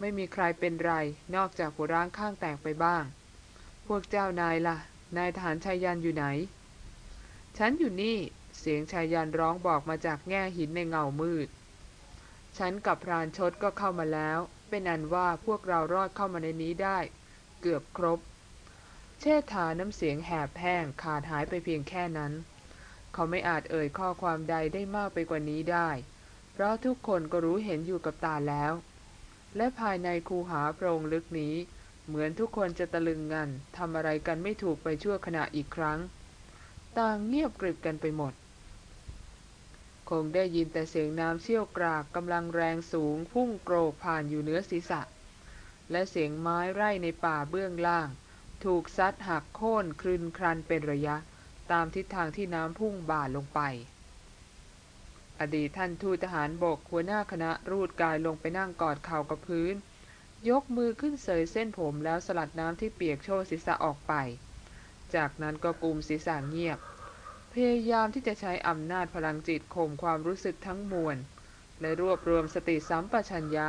ไม่มีใครเป็นไร นอกจากหัวร้างข้างแตกไปบ้าง พวกเจ้านายล่ะ นายทหารชายยันอยู่ไหน ฉันอยู่นี่ เสียงชายยันร้องบอกมาจากแง่หินในเงามืด ฉันกับพรานชดก็เข้ามาแล้ว เป็นอันว่าพวกเรารอดเข้ามาในนี้ได้ เกือบครบ เชษฐาน้ำเสียงแหบแห้งขาดหายไปเพียงแค่นั้น เขาไม่อาจเอ่ยข้อความใดได้มากไปกว่านี้ได้ เพราะทุกคนก็รู้เห็นอยู่กับตาแล้ว และภายในคูหาโพรงลึกนี้ เหมือนทุกคนจะตะลึงงันทำอะไรกันไม่ถูกไปชั่วขณะอีกครั้ง ต่างเงียบกริบกันไปหมด คงได้ยินแต่เสียงน้ำเชี่ยวกรากกำลังแรงสูงพุ่งโกรกผ่านอยู่เหนือศีรษะ และเสียงไม้ไร่ในป่าเบื้องล่าง ถูกซัดหักโค่นคลืนครันเป็นระยะ ตามทิศทางที่น้ำพุ่งบ่าลงไป อดีตท่านทูตทหารบกหัวหน้าคณะรูดกายลงไปนั่งกอดเข่ากับพื้น ยกมือขึ้นเสยเส้นผมแล้วสลัดน้ำที่เปียกโชว์ศีรษะออกไป จากนั้นก็กุมศีรษะเงียบ พยายามที่จะใช้อำนาจพลังจิตข่มความรู้สึกทั้งมวล และรวบรวมสติสัมปชัญญะ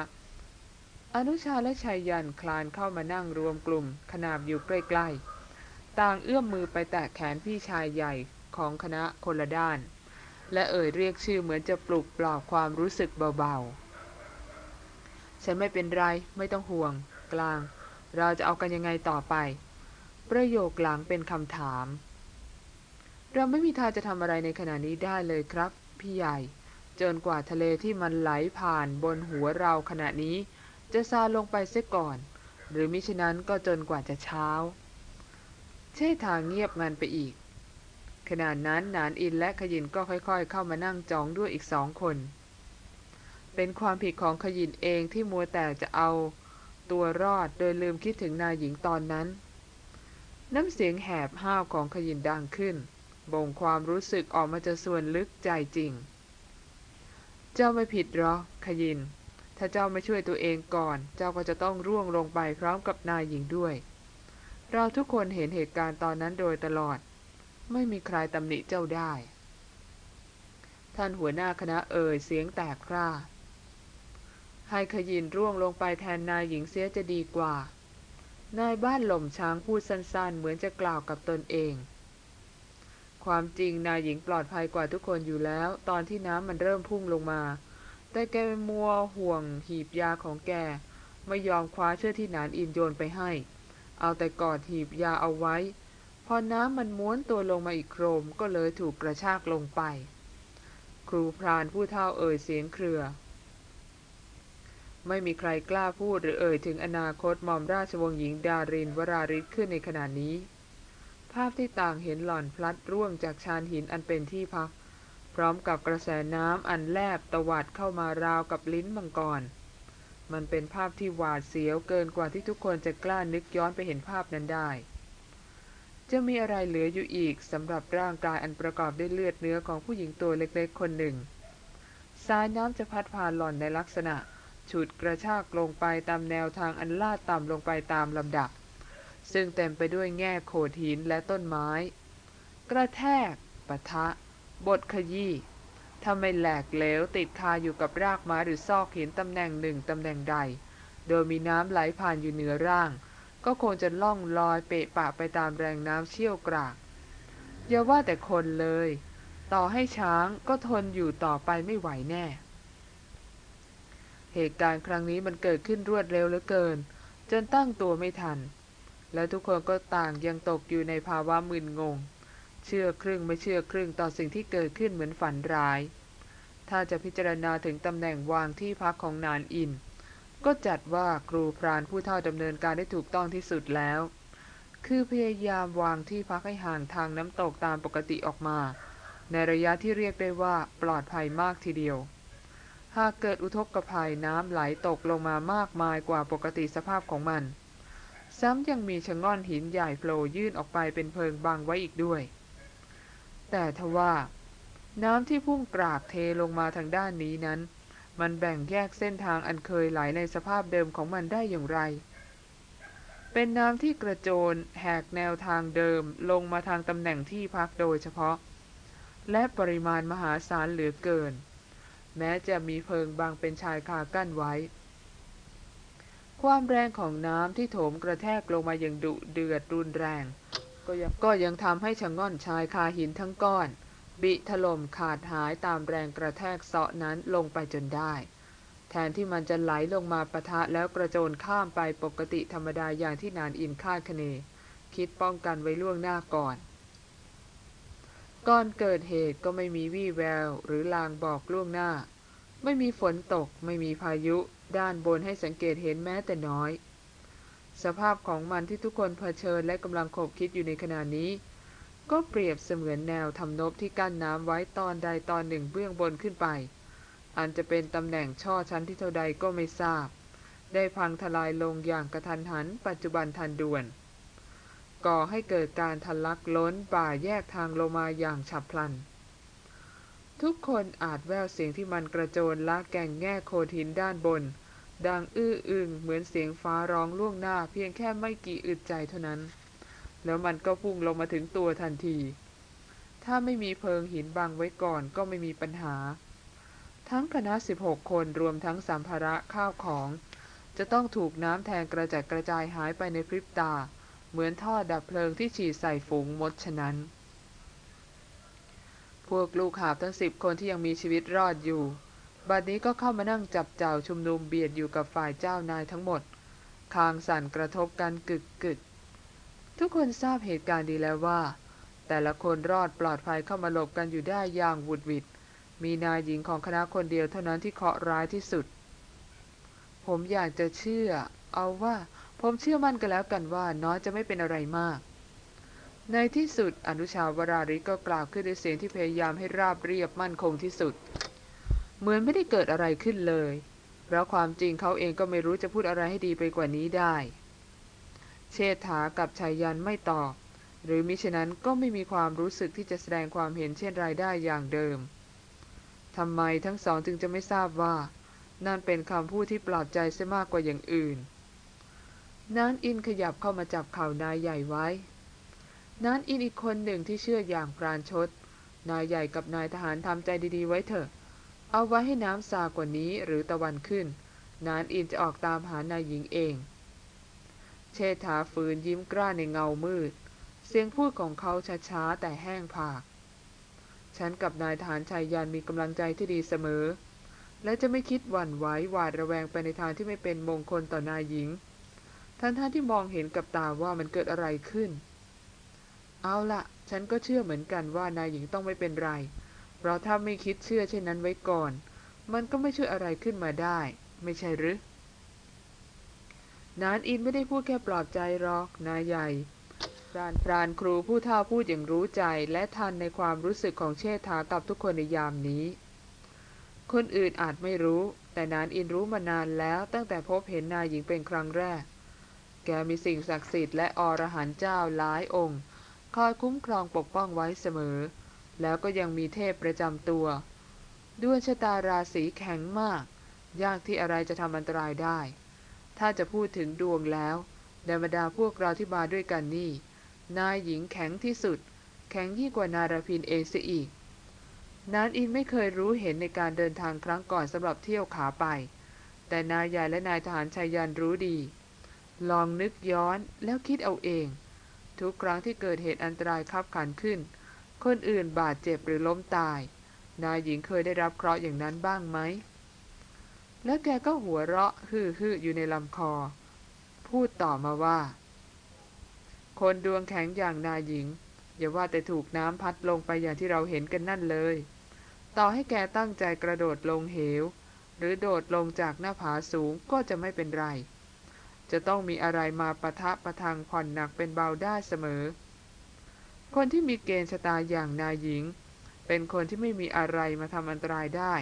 อนุชาและชายยันคลานเข้ามานั่งรวมกลุ่ม ขนาบอยู่ใกล้ๆ ต่างเอื้อมมือไปแตะแขนพี่ชายใหญ่ของคณะคนละด้าน และเอ่ยเรียกชื่อเหมือนจะปลุกปลอบความรู้สึกเบาๆ ฉันไม่เป็นไรไม่ต้องห่วง กลาง เราจะเอากันยังไงต่อไป ประโยคหลังเป็นคำถาม เราไม่มีทางจะทำอะไรในขณะนี้ได้เลยครับ พี่ใหญ่ จนกว่าทะเลที่มันไหลผ่านบนหัวเราขณะนี้ จะซาลงไปเสียก่อน หรือมิฉะนั้นก็จนกว่าจะเช้า ใช่ทางเงียบงันไปอีก ขณะนั้นนานอินและขยินก็ค่อยๆ เข้ามานั่งจองด้วยอีกสองคน เป็นความผิดของขยินเองที่มัวแต่จะเอา ตัวรอดโดยลืมคิดถึงนายหญิงตอนนั้น น้ำเสียงแหบห้าวของขยินดังขึ้น บ่งความรู้สึกออกมาจากส่วนลึกใจจริง เจ้าไม่ผิดหรอกขยิน ถ้าเจ้าไม่ช่วยตัวเองก่อน เจ้าก็จะต้องร่วงลงไปพร้อมกับนายหญิงด้วย เราทุกคนเห็นเหตุการณ์ตอนนั้นโดยตลอด ไม่มีใครตำหนิเจ้าได้ ท่านหัวหน้าคณะเอ่ยเสียงแตกพร่าให้ขยินร่วงลงไปแทนนายหญิงเสียจะดีกว่า นายบ้านหล่มช้างพูดสั้นๆ เหมือนจะกล่าวกับตนเอง ความจริงนายหญิงปลอดภัยกว่าทุกคนอยู่แล้ว ตอนที่น้ำมันเริ่มพุ่งลงมา แต่แกมัวห่วงหีบยาของแก ไม่ยอมคว้าเชือกที่นานอินโยนไปให้ เอาแต่กอดหีบยาเอาไว้ พอน้ำมันม้วนตัวลงมาอีกโครมก็เลยถูกกระชากลงไป ครูพรานผู้เฒ่าเอ่ยเสียงเครือ ไม่มีใครกล้าพูดหรือเอ่ยถึงอนาคตมอมราชวงศ์หญิงดารินวราริศขึ้นในขณะนี้ ภาพที่ต่างเห็นหล่อนพลัดร่วงจากชานหินอันเป็นที่พัก พร้อมกับกระแสน้ำอันแลบตวัดเข้ามาราวกับลิ้นมังกร มันเป็นภาพที่หวาดเสียวเกินกว่าที่ทุกคนจะกล้านึกย้อนไปเห็นภาพนั้นได้ จะมีอะไรเหลืออยู่อีกสำหรับร่างกายอันประกอบด้วยเลือดเนื้อของผู้หญิงตัวเล็กๆ คนหนึ่ง สายน้ำจะพัดพาหล่อนในลักษณะฉุดกระชากลงไปตามแนวทางอันลาดต่ำลงไปตามลำดับ ซึ่งเต็มไปด้วยแง่โขดหินและต้นไม้ กระแทก ปะทะ บทขยี้ถ้าไม่แหลกเหลวติดคาอยู่กับรากไม้หรือซอกหินตำแหน่งหนึ่งตำแหน่งใด โดยมีน้ำไหลผ่านอยู่เหนือร่าง ก็คงจะล่องลอยเปะปะไปตามแรงน้ำเชี่ยวกรากอย่าว่าแต่คนเลย ต่อให้ช้างก็ทนอยู่ต่อไปไม่ไหวแน่ เหตุการณ์ครั้งนี้มันเกิดขึ้นรวดเร็วเหลือเกิน จนตั้งตัวไม่ทัน และทุกคนก็ต่างยังตกอยู่ในภาวะมึนงง เชื่อครึ่งไม่เชื่อครึ่งต่อสิ่งที่เกิดขึ้นเหมือนฝันร้าย ถ้าจะพิจารณาถึงตำแหน่งวางที่พักของนานอิน ก็จัดว่าครูพรานผู้เท่าดำเนินการได้ถูกต้องที่สุดแล้ว คือพยายามวางที่พักให้ห่างทางน้ำตกตามปกติออกมา ในระยะที่เรียกได้ว่าปลอดภัยมากทีเดียวหากเกิดอุทกภัยน้ำไหลตกลงมามากมายกว่าปกติสภาพของมัน ซ้ำยังมีชะง่อนหินใหญ่โผล่ยื่นออกไปเป็นเพิงบังไว้อีกด้วย แต่ทว่า น้ำที่พุ่งกรากเทลงมาทางด้านนี้นั้น มันแบ่งแยกเส้นทางอันเคยไหลในสภาพเดิมของมันได้อย่างไร เป็นน้ำที่กระโจนแหกแนวทางเดิมลงมาทางตำแหน่งที่พักโดยเฉพาะ และปริมาณมหาศาลเหลือเกิน แม้จะมีเพิงบางเป็นชายคากั้นไว้ ความแรงของน้ำที่โถมกระแทกลงมาอย่างดุเดือดรุนแรง ก็ยังก็ยังทำให้ชะง่อนชายคาหินทั้งก้อน บิถล่มขาดหายตามแรงกระแทกเสาะนั้นลงไปจนได้ แทนที่มันจะไหลลงมาปะทะแล้วกระโจนข้ามไปปกติธรรมดาอย่างที่นานอินคาดคะเน คิดป้องกันไว้ล่วงหน้าก่อนก่อนเกิดเหตุก็ไม่มีวี่แววหรือลางบอกล่วงหน้า ไม่มีฝนตก ไม่มีพายุ ด้านบนให้สังเกตเห็นแม้แต่น้อย สภาพของมันที่ทุกคนเผชิญและกำลังขบคิดอยู่ในขณะนี้ ก็เปรียบเสมือนแนวทำนบที่กั้นน้ำไว้ตอนใดตอนหนึ่งเบื้องบนขึ้นไป อันจะเป็นตำแหน่งช่อชั้นที่เท่าใดก็ไม่ทราบ ได้พังทลายลงอย่างกระทันหัน ปัจจุบันทันด่วน ก่อให้เกิดการทะลักล้นป่าแยกทางลงมาอย่างฉับพลันทุกคนอาจแววเสียงที่มันกระโจนละแก่งแง่โคดหินด้านบน ดังอื้ออึงเหมือนเสียงฟ้าร้องล่วงหน้าเพียงแค่ไม่กี่อึดใจเท่านั้น แล้วมันก็พุ่งลงมาถึงตัวทันที ถ้าไม่มีเพิงหินบังไว้ก่อนก็ไม่มีปัญหา ทั้งคณะ 16 คนรวมทั้งสัมภาระข้าวของ จะต้องถูกน้ำแทงกระจัดกระจายหายไปในพริบตา เหมือนท่อดับเพลิงที่ฉีดใส่ฝูงมดฉะนั้น พวกลูกหาบทั้งสิบคนที่ยังมีชีวิตรอดอยู่ บัดนี้ก็เข้ามานั่งจับเจ้าชุมนุมเบียดอยู่กับฝ่ายเจ้านายทั้งหมด คางสั่นกระทบกันกึกกึกทุกคนทราบเหตุการณ์ดีแล้วว่า แต่ละคนรอดปลอดภัยเข้ามาหลบกันอยู่ได้อย่างวุดวิดมีนายหญิงของคณะคนเดียวเท่านั้นที่เคาะร้ายที่สุด ผมอยากจะเชื่อ เอาว่าผมเชื่อมั่นกันแล้วกันว่าน้อยจะไม่เป็นอะไรมาก ในที่สุดอนุชาวราริก็กล่าวขึ้นด้วยเสียงที่พยายามให้ราบเรียบมั่นคงที่สุด เหมือนไม่ได้เกิดอะไรขึ้นเลย เพราะความจริงเขาเองก็ไม่รู้จะพูดอะไรให้ดีไปกว่านี้ได้ เชษฐากับชายยันไม่ตอบ หรือมิฉะนั้นก็ไม่มีความรู้สึกที่จะแสดงความเห็นเช่นไรได้อย่างเดิมทำไมทั้งสองจึงจะไม่ทราบว่า นั่นเป็นคำพูดที่ปลอบใจเสียมากกว่าอย่างอื่นนานอินขยับเข้ามาจับเข่านายใหญ่ไว้นานอินอีกคนหนึ่งที่เชื่ออย่างปราณชด นายใหญ่กับนายทหารทำใจดีๆไว้เถอะ เอาไว้ให้น้ำซากว่านี้หรือตะวันขึ้น นานอินจะออกตามหานายหญิงเอง เชษฐาฝืนยิ้มกล้าในเงามืด เสียงพูดของเขาช้าๆแต่แห้งผาก ฉันกับนายทหารชายยันมีกำลังใจที่ดีเสมอ และจะไม่คิดหวั่นไหวหวาดระแวงไปในทางที่ไม่เป็นมงคลต่อนายหญิงท่านท่านที่มองเห็นกับตาว่ามันเกิดอะไรขึ้น เอาละฉันก็เชื่อเหมือนกันว่านายหญิงต้องไม่เป็นไร เพราะถ้าไม่คิดเชื่อเช่นนั้นไว้ก่อน มันก็ไม่ช่วยอะไรขึ้นมาได้ ไม่ใช่หรือ นานอินไม่ได้พูดแค่ปลอบใจหรอกนายใหญ่พรานพรานครูผู้เท่าพูดอย่างรู้ใจและทันในความรู้สึกของเชษฐากับทุกคนในยามนี้ คนอื่นอาจไม่รู้ แต่นานอินรู้มานานแล้วตั้งแต่พบเห็นนายหญิงเป็นครั้งแรก แกมีสิ่งศักดิ์สิทธิ์และอรหันเจ้าหลายองค์ คอยคุ้มครองปกป้องไว้เสมอ แล้วก็ยังมีเทพประจำตัว ด้วงชะตาราศีแข็งมาก ยากที่อะไรจะทำอันตรายได้ ถ้าจะพูดถึงดวงแล้วในบรรดาพวกเราที่มาด้วยกันนี่ นายหญิงแข็งที่สุด แข็งยิ่งกว่านาราพินเองเสียอีก นานอินไม่เคยรู้เห็นในการเดินทางครั้งก่อนสำหรับเที่ยวขาไป แต่นายใหญ่และนายทหารชายยันรู้ดี ลองนึกย้อนแล้วคิดเอาเอง ทุกครั้งที่เกิดเหตุอันตรายคับขันขึ้น คนอื่นบาดเจ็บหรือล้มตาย นายหญิงเคยได้รับเคราะห์อย่างนั้นบ้างไหม แล้วแกก็หัวเราะฮือๆออยู่ในลำคอ พูดต่อมาว่า คนดวงแข็งอย่างนายหญิง อย่าว่าแต่ถูกน้ำพัดลงไปอย่างที่เราเห็นกันนั่นเลย ต่อให้แกตั้งใจกระโดดลงเหว หรือโดดลงจากหน้าผาสูงก็จะไม่เป็นไร จะต้องมีอะไรมาปะทะประทังผ่อนหนักเป็นเบาได้เสมอ คนที่มีเกณฑ์ชะตาอย่างนายหญิง เป็นคนที่ไม่มีอะไรมาทำอันตรายได้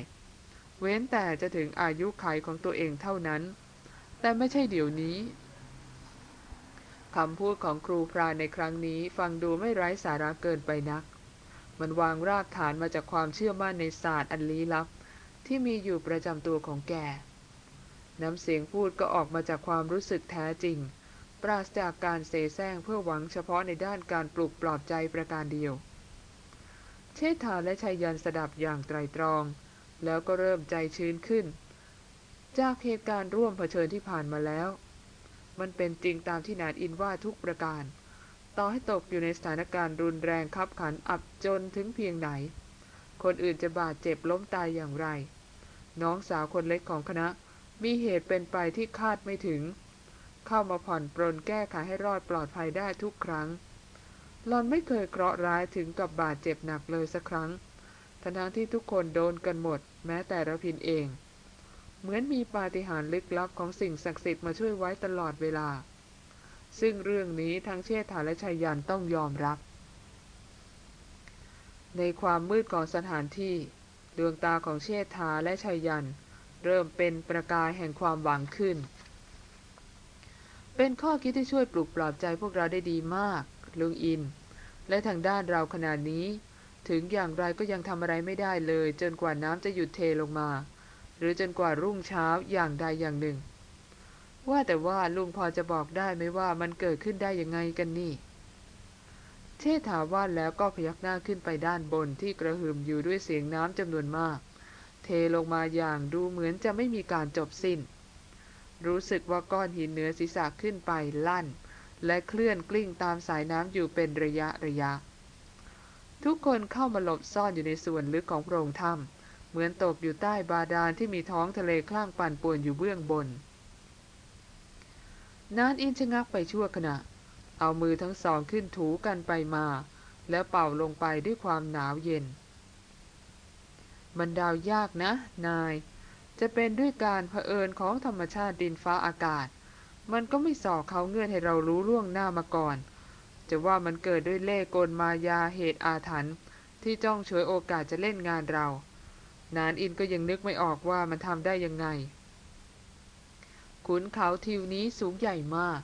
เว้นแต่จะถึงอายุไขของตัวเองเท่านั้น แต่ไม่ใช่เดี๋ยวนี้คำพูดของครูพรานในครั้งนี้ฟังดูไม่ไร้สาระเกินไปนัก มันวางรากฐานมาจากความเชื่อมั่นในศาสตร์อันลี้ลับ ที่มีอยู่ประจำตัวของแก น้ำเสียงพูดก็ออกมาจากความรู้สึกแท้จริง ปราศจากการเสแสร้งเพื่อหวังเฉพาะในด้านการปลุกปลอบใจประการเดียว เชษฐาและชัยยันสดับอย่างไตรตรอง แล้วก็เริ่มใจชื้นขึ้น จากเหตุการณ์ร่วมเผชิญที่ผ่านมาแล้ว มันเป็นจริงตามที่นานอินว่าทุกประการ ต่อให้ตกอยู่ในสถานการณ์รุนแรงคับขันอับจนถึงเพียงไหน คนอื่นจะบาดเจ็บล้มตายอย่างไร น้องสาวคนเล็กของคณะมีเหตุเป็นไปที่คาดไม่ถึง เข้ามาผ่อนปรนแก้ไขให้รอดปลอดภัยได้ทุกครั้งหลอนไม่เคยเคราะห์ร้ายถึงกับบาดเจ็บหนักเลยสักครั้งทั้งที่ทุกคนโดนกันหมด แม้แต่ระพินเอง เหมือนมีปาฏิหาริย์ลึกลับของสิ่งศักดิ์สิทธิ์มาช่วยไว้ตลอดเวลา ซึ่งเรื่องนี้ทั้งเชษฐาและชัยยันต้องยอมรับ ในความมืดของสถานที่ ดวงตาของเชษฐาและชัยยัน เริ่มเป็นประกายแห่งความหวังขึ้น เป็นข้อคิดที่ช่วยปลุกปลอบใจพวกเราได้ดีมากลุงอิน และทางด้านเราขนาดนี้ ถึงอย่างไรก็ยังทำอะไรไม่ได้เลย จนกว่าน้ำจะหยุดเทลงมา หรือจนกว่ารุ่งเช้าอย่างใดอย่างหนึ่ง ว่าแต่ว่าลุงพอจะบอกได้ไหมว่ามันเกิดขึ้นได้ยังไงกันนี่เชษฐาว่าแล้วก็พยักหน้าขึ้นไปด้านบนที่กระหึ่มอยู่ด้วยเสียงน้ำจำนวนมาก เทลงมาอย่างดูเหมือนจะไม่มีการจบสิ้น รู้สึกว่าก้อนหินเหนือศีรษะขึ้นไปลั่น และเคลื่อนกลิ้งตามสายน้ำอยู่เป็นระยะระยะ ทุกคนเข้ามาหลบซ่อนอยู่ในส่วนลึกของโพรงถ้ำเหมือนตกอยู่ใต้บาดาลที่มีท้องทะเลคลั่งปั่นป่วนอยู่เบื้องบนนานอินชะงักไปชั่วขณะ เอามือทั้งสองขึ้นถูกันไปมา แล้วเป่าลงไปด้วยความหนาวเย็น มันดาวยากนะ นาย จะเป็นด้วยการเผอิญของธรรมชาติดินฟ้าอากาศ มันก็ไม่สอเขาเงื่อนให้เรารู้ล่วงหน้ามาก่อน จะว่ามันเกิดด้วยเล่กลมายาเหตุอาถรรพ์ที่จ้องฉวยโอกาสจะเล่นงานเรา นานอินก็ยังนึกไม่ออกว่ามันทำได้ยังไง ขุนเขาทิวนี้สูงใหญ่มาก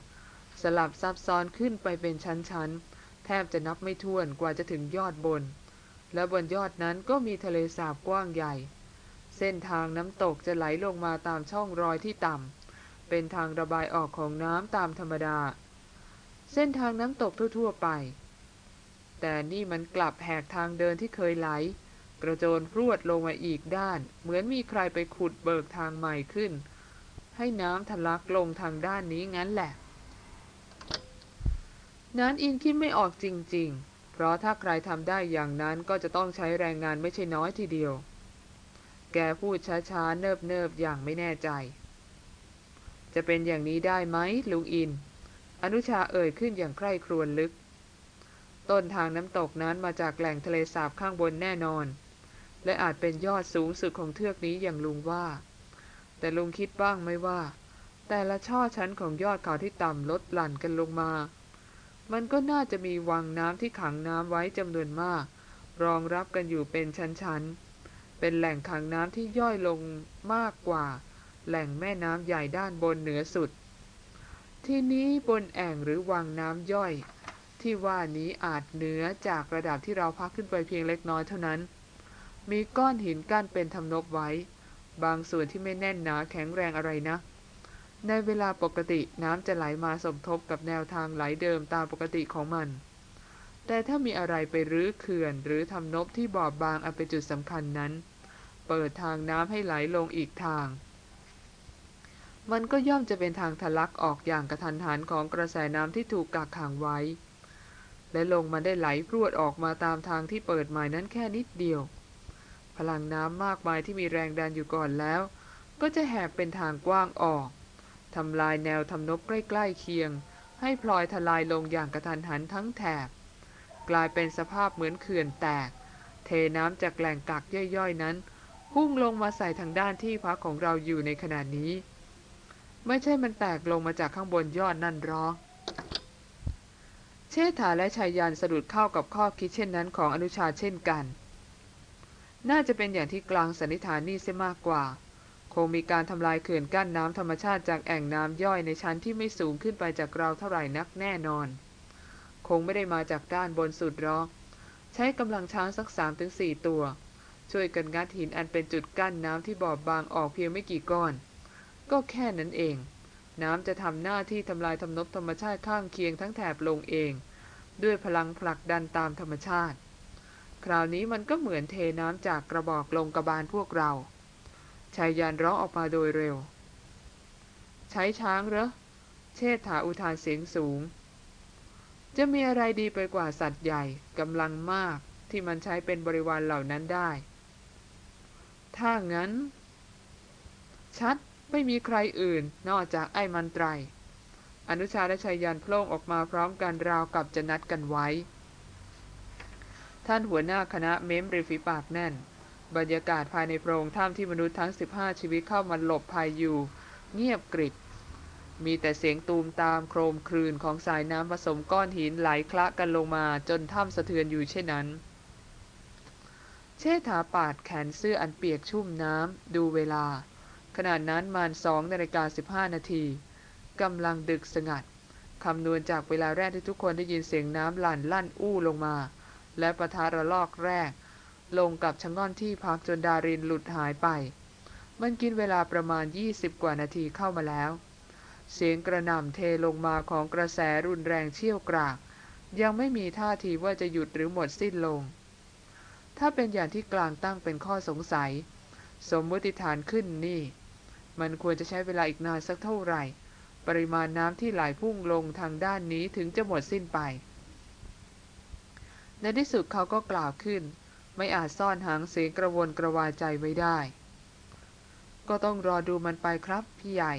สลับซับซ้อนขึ้นไปเป็นชั้นๆ แทบจะนับไม่ถ้วนกว่าจะถึงยอดบน และบนยอดนั้นก็มีทะเลสาบกว้างใหญ่ เส้นทางน้ำตกจะไหลลงมาตามช่องรอยที่ต่ำ เป็นทางระบายออกของน้ำตามธรรมดา เส้นทางน้ำตกทั่ว ๆ ไป แต่นี่มันกลับแหกทางเดินที่เคยไหล กระโจนพรวดลงมาอีกด้าน เหมือนมีใครไปขุดเบิกทางใหม่ขึ้น ให้น้ำทะลักลงทางด้านนี้งั้นแหละ นั้นอินคิดไม่ออกจริง ๆ เพราะถ้าใครทำได้อย่างนั้นก็จะต้องใช้แรงงานไม่ใช่น้อยทีเดียว แกพูดช้าๆ เนิบๆ อย่างไม่แน่ใจ จะเป็นอย่างนี้ได้ไหมลุงอิน อนุชาเอ่ยขึ้นอย่างใคร่ครวญลึก ต้นทางน้ำตกนั้นมาจากแหล่งทะเลสาบข้างบนแน่นอน และอาจเป็นยอดสูงสุดของเทือกนี้อย่างลุงว่า แต่ลุงคิดบ้างไหมว่า แต่ละช่อชั้นของยอดเขาที่ต่ำลดหลั่นกันลงมา มันก็น่าจะมีวังน้ำที่ขังน้ำไว้จำนวนมาก รองรับกันอยู่เป็นชั้นๆ เป็นแหล่งขังน้ำที่ย่อยลงมากกว่า แหล่งแม่น้ำใหญ่ด้านบนเหนือสุด ที่นี้บนแอ่งหรือวังน้ำย่อย ที่ว่านี้อาจเหนือจากระดับที่เราพักขึ้นไปเพียงเล็กน้อยเท่านั้น มีก้อนหินกั้นเป็นทำนบไว้ บางส่วนที่ไม่แน่นหนาแข็งแรงอะไรนะ ในเวลาปกติน้ำจะไหลมาสมทบกับแนวทางไหลเดิมตามปกติของมัน แต่ถ้ามีอะไรไปรื้อเขื่อน หรือทำนบที่บอบบางอันเป็นจุดสำคัญนั้น เปิดทางน้ำให้ไหลลงอีกทาง มันก็ย่อมจะเป็นทางทะลักออกอย่างกระทันหันของกระแสน้ำที่ถูกกักขังไว้ และลงมาได้ไหลพรวดออกมาตามทางที่เปิดใหม่นั้นแค่นิดเดียว พลังน้ำมากมายที่มีแรงดันอยู่ก่อนแล้ว ก็จะแหกเป็นทางกว้างออกทำลายแนวทำนบใกล้ๆเคียง ให้พลอยทลายลงอย่างกระทันหันทั้งแถบ กลายเป็นสภาพเหมือนเขื่อนแตก เทน้ำจากแหล่งกักย่อยๆนั้น พุ่งลงมาใส่ทางด้านที่พักของเราอยู่ในขณะนี้ ไม่ใช่มันแตกลงมาจากข้างบนยอดนั่นหรอกเชษฐาและชายยันสะดุดเข้ากับข้อคิดเช่นนั้นของอนุชาเช่นกัน น่าจะเป็นอย่างที่กลางสันนิษฐานนี่เสียมากกว่า คงมีการทำลายเขื่อนกั้นน้ำธรรมชาติจากแอ่งน้ำย่อยในชั้นที่ไม่สูงขึ้นไปจากเราเท่าไหร่นักแน่นอน คงไม่ได้มาจากด้านบนสุดหรอก ใช้กำลังช้างสักสามถึงสี่ตัว ช่วยกันงัดหินอันเป็นจุดกั้นน้ำที่บอบบางออกเพียงไม่กี่ก้อน ก็แค่นั้นเอง น้ำจะทำหน้าที่ทำลายทำนบธรรมชาติข้างเคียงทั้งแถบลงเอง ด้วยพลังผลักดันตามธรรมชาติ คราวนี้มันก็เหมือนเทน้ำจากกระบอกลงกระบาลพวกเราชายยานร้องออกมาโดยเร็ว ใช้ช้างเหรอ เชษฐาอุทานเสียงสูง จะมีอะไรดีไปกว่าสัตว์ใหญ่กำลังมากที่มันใช้เป็นบริวารเหล่านั้นได้ ถ้างั้น ชัดไม่มีใครอื่นนอกจากไอ้มันไตร อนุชาและชัยยันโพล่งออกมาพร้อมกันราวกับจะนัดกันไว้ ท่านหัวหน้าคณะเม้มริฝีปากแน่น บรรยากาศภายในโพรงถ้ำที่มนุษย์ทั้ง 15 ชีวิตเข้ามาหลบภัยอยู่ เงียบกริบ มีแต่เสียงตูมตามโครมครืนของสายน้ำผสมก้อนหินไหลคละกันลงมาจนถ้ำสะเทือนอยู่เช่นนั้น เชษฐาปาดแขนเสื้ออันเปียกชุ่มน้ำดูเวลา ขณะนั้นมานสองนาฬิกาสิบห้านาทีกำลังดึกสงัดคำนวณจากเวลาแรกที่ทุกคนได้ยินเสียงน้ำหลั่นลั่นอู้ลงมา และประทะระลอกแรก ลงกับชะง่อนที่พักจนดารินหลุดหายไป มันกินเวลาประมาณ 20 กว่านาทีเข้ามาแล้ว เสียงกระหน่ำเทลงมาของกระแสรุนแรงเชี่ยวกราก ยังไม่มีท่าทีว่าจะหยุดหรือหมดสิ้นลง ถ้าเป็นอย่างที่กลางตั้งเป็นข้อสงสัย สมมติฐานขึ้นนี่ มันควรจะใช้เวลาอีกนานสักเท่าไหร่ ปริมาณน้ำที่ไหลพุ่งลงทางด้านนี้ถึงจะหมดสิ้นไป ในที่สุดเขาก็กล่าวขึ้น ไม่อาจซ่อนหางเสียงกระวนกระวายใจไว้ได้ ก็ต้องรอดูมันไปครับพี่ใหญ่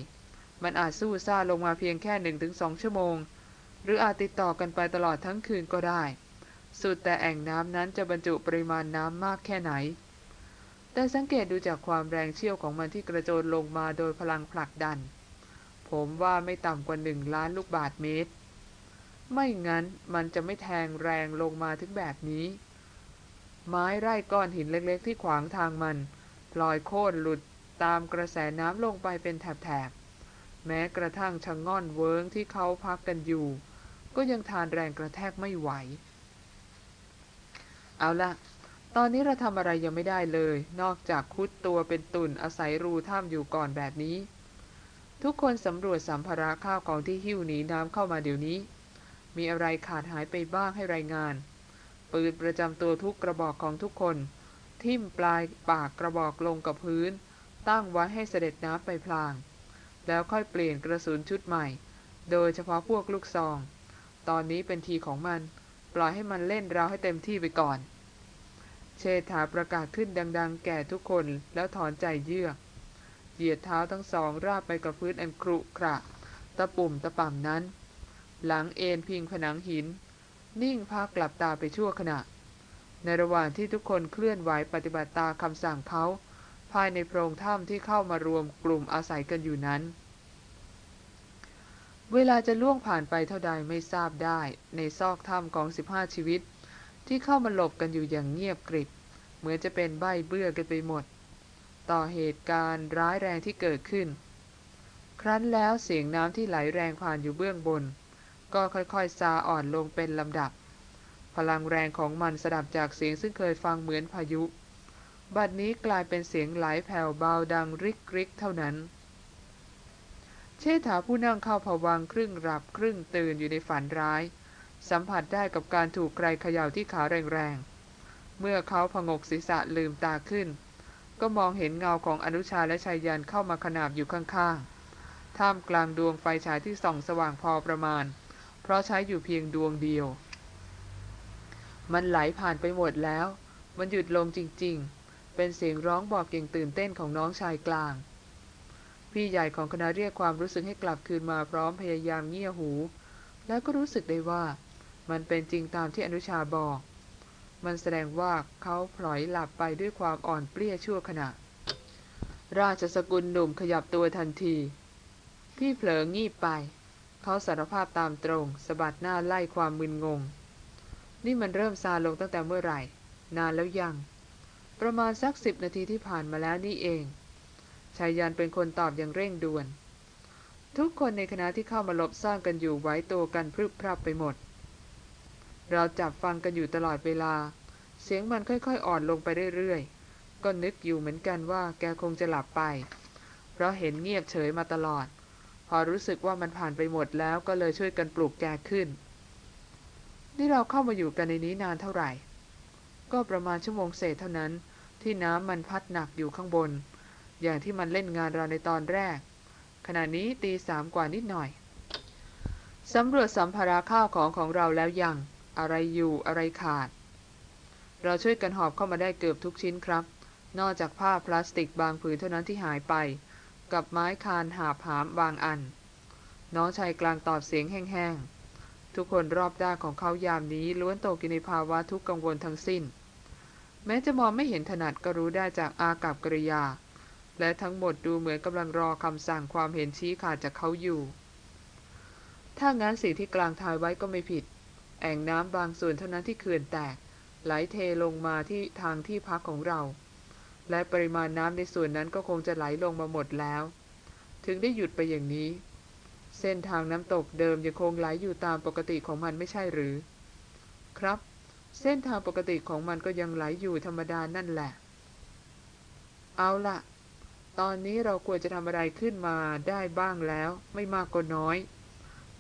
มันอาจสู้ซ่าลงมาเพียงแค่หนึ่งถึงสองชั่วโมง หรืออาจติดต่อกันไปตลอดทั้งคืนก็ได้ สุดแต่แอ่งน้ำนั้นจะบรรจุปริมาณน้ำมากแค่ไหน แต่สังเกตดูจากความแรงเชี่ยวของมันที่กระโจนลงมาโดยพลังผลักดัน ผมว่าไม่ต่ำกว่าหนึ่งล้านลูกบาทเมตร ไม่งั้นมันจะไม่แทงแรงลงมาถึงแบบนี้ ไม้ไร่ก้อนหินเล็กๆ ที่ขวางทางมันลอยโค่นหลุดตามกระแสน้ำลงไปเป็นแถบ แม้กระทั่งชะงง่อนเวิงที่เขาพักกันอยู่ ก็ยังทานแรงกระแทกไม่ไหว เอาละตอนนี้เราทำอะไรยังไม่ได้เลย นอกจากคุดตัวเป็นตุ่นอาศัยรูถ้ำอยู่ก่อนแบบนี้ ทุกคนสำรวจสัมภาระข้าวของที่หิ้วหนีน้ำเข้ามาเดี๋ยวนี้ มีอะไรขาดหายไปบ้างให้รายงาน ปืนประจำตัวทุกกระบอกของทุกคน ทิ่มปลายปากกระบอกลงกับพื้น ตั้งไว้ให้เสด็จน้ำไปพลาง แล้วค่อยเปลี่ยนกระสุนชุดใหม่ โดยเฉพาะพวกลูกซอง ตอนนี้เป็นทีของมัน ปล่อยให้มันเล่นเราให้เต็มที่ไปก่อน เชษฐาประกาศขึ้นดัง ๆ แก่ทุกคนแล้วถอนใจเยือก เหยียดเท้าทั้งสองราบไปกับพื้นอันครุขระตะปุ่มตะป่ำนั้น หลังเอ็นพิงผนังหิน นิ่งพักลับตาไปชั่วขณะ ในระหว่างที่ทุกคนเคลื่อนไหวปฏิบัติตาคำสั่งเขา ภายในโพรงถ้ำที่เข้ามารวมกลุ่มอาศัยกันอยู่นั้น เวลาจะล่วงผ่านไปเท่าใดไม่ทราบได้ ในซอกถ้ำของ 15 ชีวิต ที่เข้ามาหลบกันอยู่อย่างเงียบกริบ เหมือนจะเป็นใบเบื่อกันไปหมด ต่อเหตุการณ์ร้ายแรงที่เกิดขึ้น ครั้นแล้วเสียงน้ำที่ไหลแรงผ่านอยู่เบื้องบน ก็ค่อยๆซาอ่อนลงเป็นลำดับ พลังแรงของมันสดับจากเสียงซึ่งเคยฟังเหมือนพายุ บัดนี้กลายเป็นเสียงไหลแผ่วเบาดังริกริกเท่านั้น เชษฐาผู้นั่งเข้าผวังครึ่งหลับครึ่งตื่นอยู่ในฝันร้าย สัมผัสได้กับการถูกใครเขย่าที่ขาแรงๆ เมื่อเขาพงกศีรษะลืมตาขึ้น ก็มองเห็นเงาของอนุชาและชายยันเข้ามาขนาบอยู่ข้างๆ ท่ามกลางดวงไฟฉายที่ส่องสว่างพอประมาณ เพราะใช้อยู่เพียงดวงเดียว มันไหลผ่านไปหมดแล้ว มันหยุดลงจริงๆ เป็นเสียงร้องบอกอย่างตื่นเต้นของน้องชายกลาง พี่ใหญ่ของคณะเรียกความรู้สึกให้กลับคืนมาพร้อมพยายามเงี่ยหู แล้วก็รู้สึกได้ว่า มันเป็นจริงตามที่อนุชาบอก มันแสดงว่าเขาพลอยหลับไปด้วยความอ่อนเปลี้ยชั่วขณะ ราชสกุลหนุ่มขยับตัวทันที พี่เผลองีบไป เขาสารภาพตามตรงสะบัดหน้าไล่ความมึนงง นี่มันเริ่มซาลงตั้งแต่เมื่อไหร่ นานแล้วยัง ประมาณสักสิบนาทีที่ผ่านมาแล้วนี่เองชายยันเป็นคนตอบอย่างเร่งด่วน ทุกคนในคณะที่เข้ามาหลบซ่อนกันอยู่ไว้ตัวกันพรึบพรับไปหมด เราจับฟังกันอยู่ตลอดเวลา เสียงมันค่อยๆอ่อนลงไปเรื่อยๆ ก็นึกอยู่เหมือนกันว่าแกคงจะหลับไป เพราะเห็นเงียบเฉยมาตลอด พอรู้สึกว่ามันผ่านไปหมดแล้วก็เลยช่วยกันปลุกแกขึ้น นี่เราเข้ามาอยู่กันในนี้นานเท่าไหร่ ก็ประมาณชั่วโมงเศษเท่านั้น ที่น้ำมันพัดหนักอยู่ข้างบน อย่างที่มันเล่นงานเราในตอนแรก ขณะนี้ตีสามกว่านิดหน่อยสำรวจสัมภาระข้าวของของเราแล้วยัง อะไรอยู่อะไรขาด เราช่วยกันหอบเข้ามาได้เกือบทุกชิ้นครับ นอกจากผ้าพลาสติกบางผืนเท่านั้นที่หายไป กับไม้คานหาบหามบางอัน น้องชายกลางตอบเสียงแห้งๆ ทุกคนรอบด้านของเขายามนี้ล้วนตกอยู่ในภาวะทุกข์กังวลทั้งสิ้น แม้จะมองไม่เห็นถนัดก็รู้ได้จากอากับกริยา และทั้งหมดดูเหมือนกำลังรอคำสั่งความเห็นชี้ขาดจากเขาอยู่ ถ้างั้นสิ่งที่กลางทายไว้ก็ไม่ผิด แอ่งน้ำบางส่วนเท่านั้นที่เขื่อนแตก ไหลเทลงมาที่ทางที่พักของเรา และปริมาณน้ำในส่วนนั้นก็คงจะไหลลงมาหมดแล้ว ถึงได้หยุดไปอย่างนี้ เส้นทางน้ำตกเดิมยังคงไหลอยู่ตามปกติของมันไม่ใช่หรือ ครับ เส้นทางปกติของมันก็ยังไหลอยู่ธรรมดานั่นแหละ เอาล่ะตอนนี้เราควรจะทำอะไรขึ้นมาได้บ้างแล้ว ไม่มากก็น้อย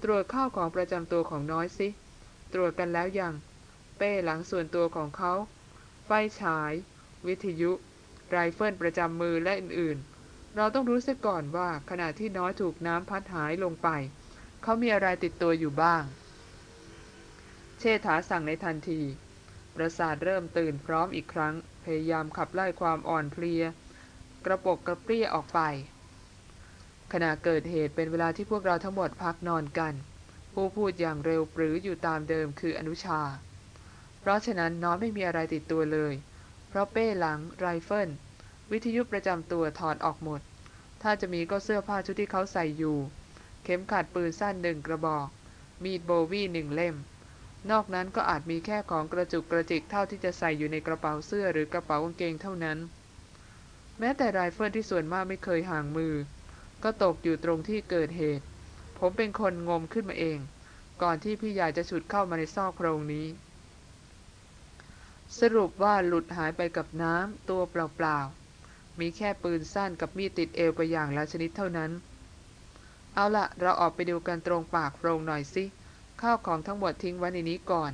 ตรวจข้าวของประจำตัวของน้อยสิ ตรวจกันแล้วยัง เป้หลังส่วนตัวของเขา ไฟฉาย วิทยุ ไรเฟิลประจำมือและอื่นๆ เราต้องรู้เสียก่อนว่าขณะที่น้อยถูกน้ำพัดหายลงไป เขามีอะไรติดตัวอยู่บ้าง เชษฐาสั่งในทันที ประสาทเริ่มตื่นพร้อมอีกครั้ง พยายามขับไล่ความอ่อนเพลีย กระปกกระเปรี้ยออกไป ขณะเกิดเหตุเป็นเวลาที่พวกเราทั้งหมดพักนอนกัน ผู้พูดอย่างเร็วปรืออยู่ตามเดิมคืออนุชา เพราะฉะนั้นน้อยไม่มีอะไรติดตัวเลย เพราะเป้หลังไรเฟิลวิทยุประจำตัวถอดออกหมด ถ้าจะมีก็เสื้อผ้าชุดที่เขาใส่อยู่ เข็มขัดปืนสั้นหนึ่งกระบอก มีดโบวี่หนึ่งเล่ม นอกนั้นก็อาจมีแค่ของกระจุกกระจิกเท่าที่จะใส่อยู่ในกระเป๋าเสื้อหรือกระเป๋ากางเกงเท่านั้น แม้แต่ไรเฟิลที่ส่วนมากไม่เคยห่างมือ ก็ตกอยู่ตรงที่เกิดเหตุ ผมเป็นคนงมขึ้นมาเอง ก่อนที่พี่ใหญ่จะฉุดเข้ามาในซอกโพรงนี้ สรุปว่าหลุดหายไปกับน้ำตัวเปล่าๆ มีแค่ปืนสั้นกับมีดติดเอวไปอย่างละชนิดเท่านั้น เอาละเราออกไปดูกันตรงปากโพรงหน่อยสิ ข้าวของทั้งหมดทิ้งไว้ในนี้ก่อน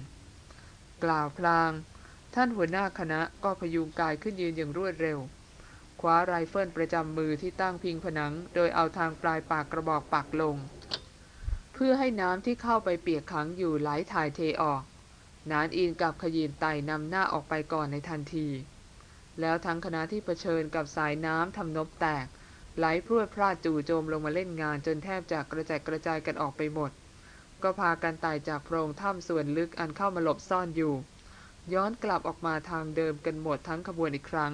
กล่าวพลาง ท่านหัวหน้าคณะก็พยุงกายขึ้นยืนอย่างรวดเร็ว คว้าไรเฟิลประจำมือที่ตั้งพิงผนัง โดยเอาทางปลายปากกระบอกปักลง เพื่อให้น้ำที่เข้าไปเปียกขังอยู่ไหลถ่ายเทออก นานอินกับขยีนไต่นำหน้าออกไปก่อนในทันที แล้วทั้งคณะที่เผชิญกับสายน้ำทำนบแตกไหลพรวดพลาดจู่โจมลงมาเล่นงานจนแทบจะกระจายกระจายกันออกไปหมด ก็พากันไต่จากโพรงถ้ำส่วนลึกอันเข้ามาหลบซ่อนอยู่ ย้อนกลับออกมาทางเดิมกันหมดทั้งขบวนอีกครั้ง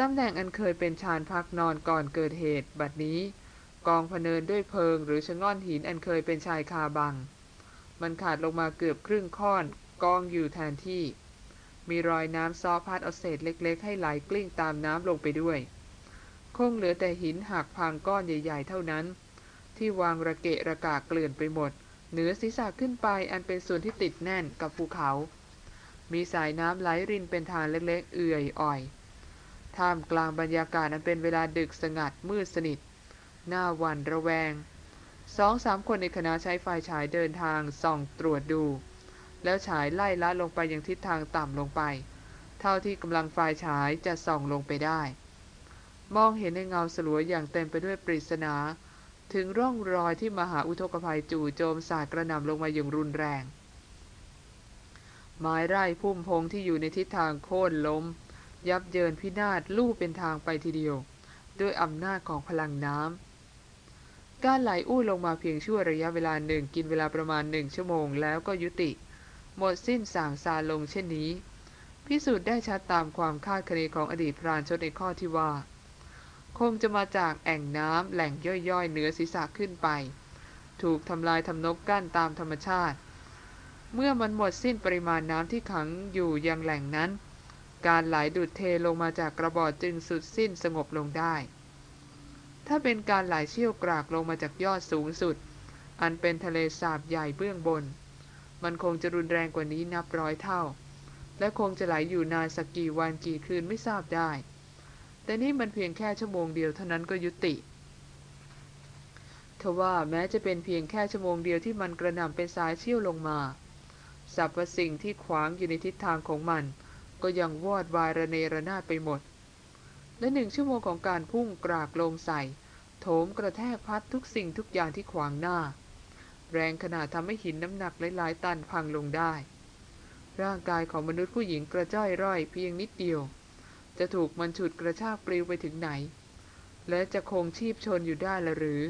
ตำแหน่งอันเคยเป็นชานพักนอนก่อนเกิดเหตุ บัดนี้ กองพเนินด้วยเพิง หรือชะง่อนหินอันเคยเป็นชายคาบัง มันขาดลงมาเกือบครึ่งค่อนกองอยู่แทนที่ มีรอยน้ำซอพัดเอาเศษเล็ก ๆ ให้ไหลกลิ้งตามน้ำลงไปด้วย คงเหลือแต่หินหักพังก้อนใหญ่ ๆ เท่านั้น ที่วางระเกะระกากเกลื่อนไปหมด เหนือศีรษะขึ้นไปอันเป็นส่วนที่ติดแน่นกับภูเขา มีสายน้ำไหลรินเป็นทางเล็กๆ เอื่อยอ่อย ท่ามกลางบรรยากาศอันเป็นเวลาดึกสงัดมืดสนิท หน้าหวันระแวง สองสามคนในคณะใช้ไฟฉายเดินทางส่องตรวจดู แล้วฉายไล่ลัดลงไปยังทิศทางต่ำลงไป เท่าที่กำลังไฟฉายจะส่องลงไปได้ มองเห็นในเงาสลัวอย่างเต็มไปด้วยปริศนา ถึงร่องรอยที่มหาอุทกภัยจู่โจมสาดกระหน่ำลงมาอย่างรุนแรง ไม้ไร่พุ่มพงที่อยู่ในทิศทางโค่นล้ม ยับเยินพินาศลู่เป็นทางไปทีเดียว ด้วยอำนาจของพลังน้ำการไหลอู้ลงมาเพียงชั่วระยะเวลาหนึ่งกินเวลาประมาณหนึ่งชั่วโมงแล้วก็ยุติ หมดสิ้นสางซาลงเช่นนี้ พิสูจน์ได้ชัดตามความคาดคะเนของอดีตพรานชดในข้อที่ว่า คงจะมาจากแอ่งน้ำแหล่งย่อยๆเหนือศีรษะขึ้นไป ถูกทำลายทำนกกั้นตามธรรมชาติ เมื่อมันหมดสิ้นปริมาณน้ำที่ขังอยู่ยังแหล่งนั้น การไหลดูดเทลงมาจากกระบอกจึงสุดสิ้นสงบลงได้ ถ้าเป็นการไหลเชี่ยวกรากลงมาจากยอดสูงสุด อันเป็นทะเลสาบใหญ่เบื้องบน มันคงจะรุนแรงกว่านี้นับร้อยเท่า และคงจะไหลอยู่นานสักกี่วันกี่คืนไม่ทราบได้ แต่นี่มันเพียงแค่ชั่วโมงเดียวเท่านั้นก็ยุติทว่าแม้จะเป็นเพียงแค่ชั่วโมงเดียวที่มันกระหน่ำเป็นสายเชี่ยวลงมาสรรพสิ่งที่ขวางอยู่ในทิศทางของมัน ก็ยังวอดวายระเนระนาดไปหมด และหนึ่งชั่วโมงของการพุ่งกรากลงใส่โถมกระแทกพัดทุกสิ่งทุกอย่างที่ขวางหน้า แรงขนาดทำให้หินน้ำหนักหลายๆตันพังลงได้ ร่างกายของมนุษย์ผู้หญิงกระจ้อยร่อยเพียงนิดเดียว จะถูกมันฉุดกระชากปลิวไปถึงไหน และจะคงชีพชนอยู่ได้ละหรือ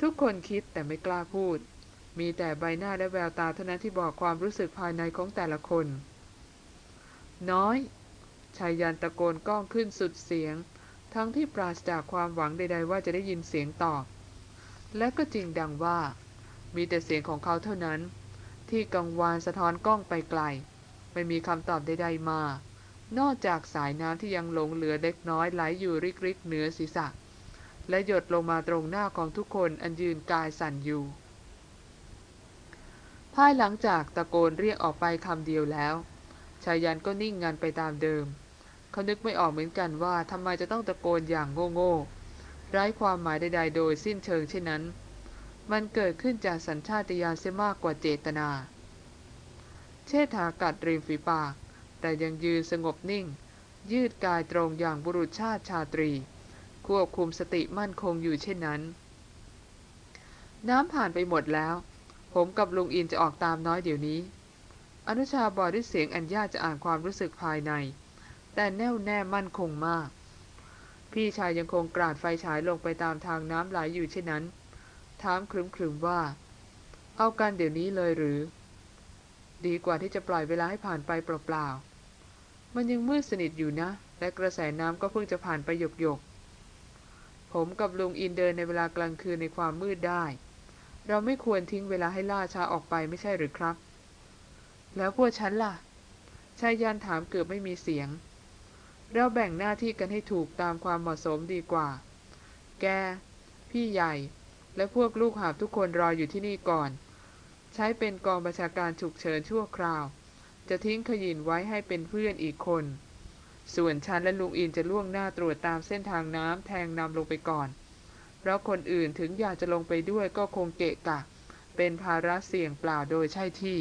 ทุกคนคิดแต่ไม่กล้าพูด มีแต่ใบหน้าและแววตาเท่านั้นที่บอกความรู้สึกภายในของแต่ละคน น้อยชายยันตะโกนก้องขึ้นสุดเสียง ทั้งที่ปราศจากความหวังใด ๆ ว่าจะได้ยินเสียงตอบ และก็จริงดังว่า มีแต่เสียงของเขาเท่านั้น ที่กังวานสะท้อนกล้องไปไกล ไม่มีคำตอบใด ๆ มา นอกจากสายน้ำที่ยังหลงเหลือเล็กน้อยไหลอยู่ริกๆเหนือศีรษะ และหยดลงมาตรงหน้าของทุกคนอันยืนกายสั่นอยู่ ภายหลังจากตะโกนเรียกออกไปคำเดียวแล้ว ชายันก็นิ่งงันไปตามเดิม เขานึกไม่ออกเหมือนกันว่าทำไมจะต้องตะโกนอย่างโง่ๆไร้ความหมายใดๆ โดยสิ้นเชิงเช่นนั้น มันเกิดขึ้นจากสัญชาตญาณเสียมากกว่าเจตนา เชษฐากัดริมฝีปาก แต่ยังยืนสงบนิ่ง ยืดกายตรงอย่างบุรุษชาติชาตรี ควบคุมสติมั่นคงอยู่เช่นนั้น น้ำผ่านไปหมดแล้ว ผมกับลุงอินจะออกตามน้อยเดี๋ยวนี้ อนุชาบอกด้วยเสียงอันยาจะอ่านความรู้สึกภายใน แต่แน่วแน่มั่นคงมาก พี่ชายยังคงกราดไฟฉายลงไปตามทางน้ำไหลยอยู่เช่นนั้น ถามครึมๆว่า เอากันเดี๋ยวนี้เลยหรือดีกว่าที่จะปล่อยเวลาให้ผ่านไปเปล่าๆ มันยังมืดสนิทอยู่นะ และกระแสน้ำก็เพิ่งจะผ่านไปหยกๆผมกับลุงอินเดินในเวลากลางคืนในความมืดได้ เราไม่ควรทิ้งเวลาให้ล่าช้าออกไปไม่ใช่หรือครับ แล้วพวกฉันล่ะ ชายยันถามเกือบไม่มีเสียง เราแบ่งหน้าที่กันให้ถูกตามความเหมาะสมดีกว่า แก พี่ใหญ่ และพวกลูกหาบทุกคนรออยู่ที่นี่ก่อน ใช้เป็นกองบัญชาการฉุกเฉินชั่วคราว จะทิ้งขยินไว้ให้เป็นเพื่อนอีกคน ส่วนฉันและลุงอินจะล่วงหน้าตรวจตามเส้นทางน้ำแทงนำลงไปก่อน เพราะคนอื่นถึงอยากจะลงไปด้วยก็คงเกะกะ เป็นภาระเสี่ยงเปล่าโดยใช่ที่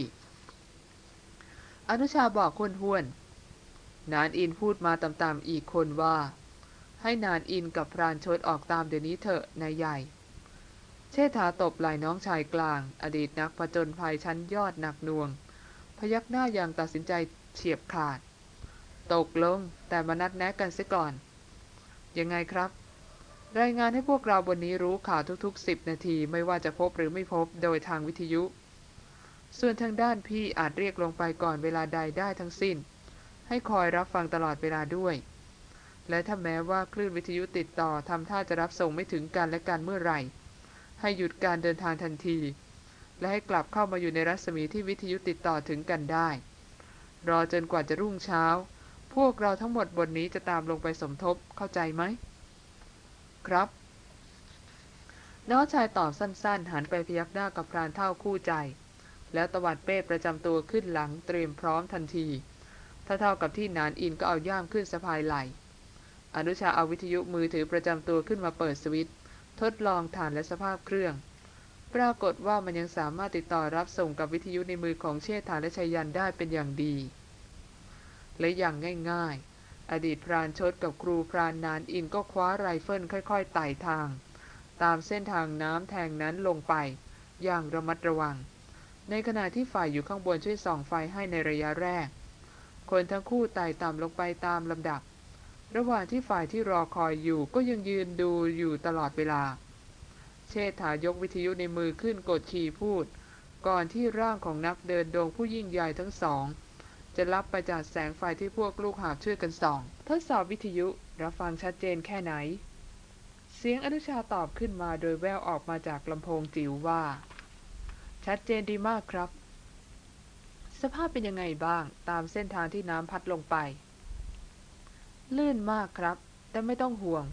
อนุชาบอกคนห้วน นานอินพูดมาต่ำๆอีกคนว่า ให้นานอินกับพรานชดออกตามเดี๋ยวนี้เถอะนายใหญ่เชษฐาตบไหล่น้องชายกลาง อดีตนักผจญภัยชั้นยอดหนักหน่วง พยักหน้าอย่างตัดสินใจเฉียบขาด ตกลงแต่มานัดแนะกันเสียก่อน ยังไงครับ รายงานให้พวกเราบนนี้รู้ข่าวทุกๆ 10 นาทีไม่ว่าจะพบหรือไม่พบโดยทางวิทยุ ส่วนทางด้านพี่อาจเรียกลงไปก่อนเวลาใดได้ทั้งสิ้น ให้คอยรับฟังตลอดเวลาด้วย และถ้าแม้ว่าคลื่นวิทยุติดต่อทำท่าจะรับส่งไม่ถึงกันและกันเมื่อไหร่ ให้หยุดการเดินทางทันที และให้กลับเข้ามาอยู่ในรัศมีที่วิทยุติดต่อถึงกันได้ รอจนกว่าจะรุ่งเช้า พวกเราทั้งหมดบนนี้จะตามลงไปสมทบเข้าใจไหม ครับน้องชายตอบสั้นๆ หันไปพยักหน้ากับพรานเท่าคู่ใจ แล้วตวัดเป้ประจำตัวขึ้นหลังเตรียมพร้อมทันที ถ้าเท่ากับที่นานอินก็เอาย่ามขึ้นสะพายไหล อนุชาเอาวิทยุมือถือประจำตัวขึ้นมาเปิดสวิตช์ทดลองฐานและสภาพเครื่อง ปรากฏว่ามันยังสามารถติดต่อรับส่งกับวิทยุในมือของเชษฐาและชัยยันได้เป็นอย่างดี และอย่างง่าย ๆ อดีตพรานชดกับครูพรานนานอินก็คว้าไรเฟิลค่อยๆไต่ทาง ตามเส้นทางน้ำแทงนั้นลงไป อย่างระมัดระวัง ในขณะที่ฝ่ายอยู่ข้างบนช่วยส่องไฟให้ในระยะแรก คนทั้งคู่ไต่ต่ำลงไปตามลำดับ ระหว่างที่ฝ่ายที่รอคอยอยู่ก็ยังยืนดูอยู่ตลอดเวลา เชษฐายกวิทยุในมือขึ้นกดคีย์พูด ก่อนที่ร่างของนักเดินดงผู้ยิ่งใหญ่ทั้งสอง จะรับไปจากแสงไฟที่พวกลูกหาบช่วยกันส่อง ทดสอบวิทยุรับฟังชัดเจนแค่ไหน เสียงอนุชาตอบขึ้นมาโดยแววออกมาจากลำโพงจิ๋วว่า ชัดเจนดีมากครับ สภาพเป็นยังไงบ้างตามเส้นทางที่น้ำพัดลงไป ลื่นมากครับ แต่ไม่ต้องห่วง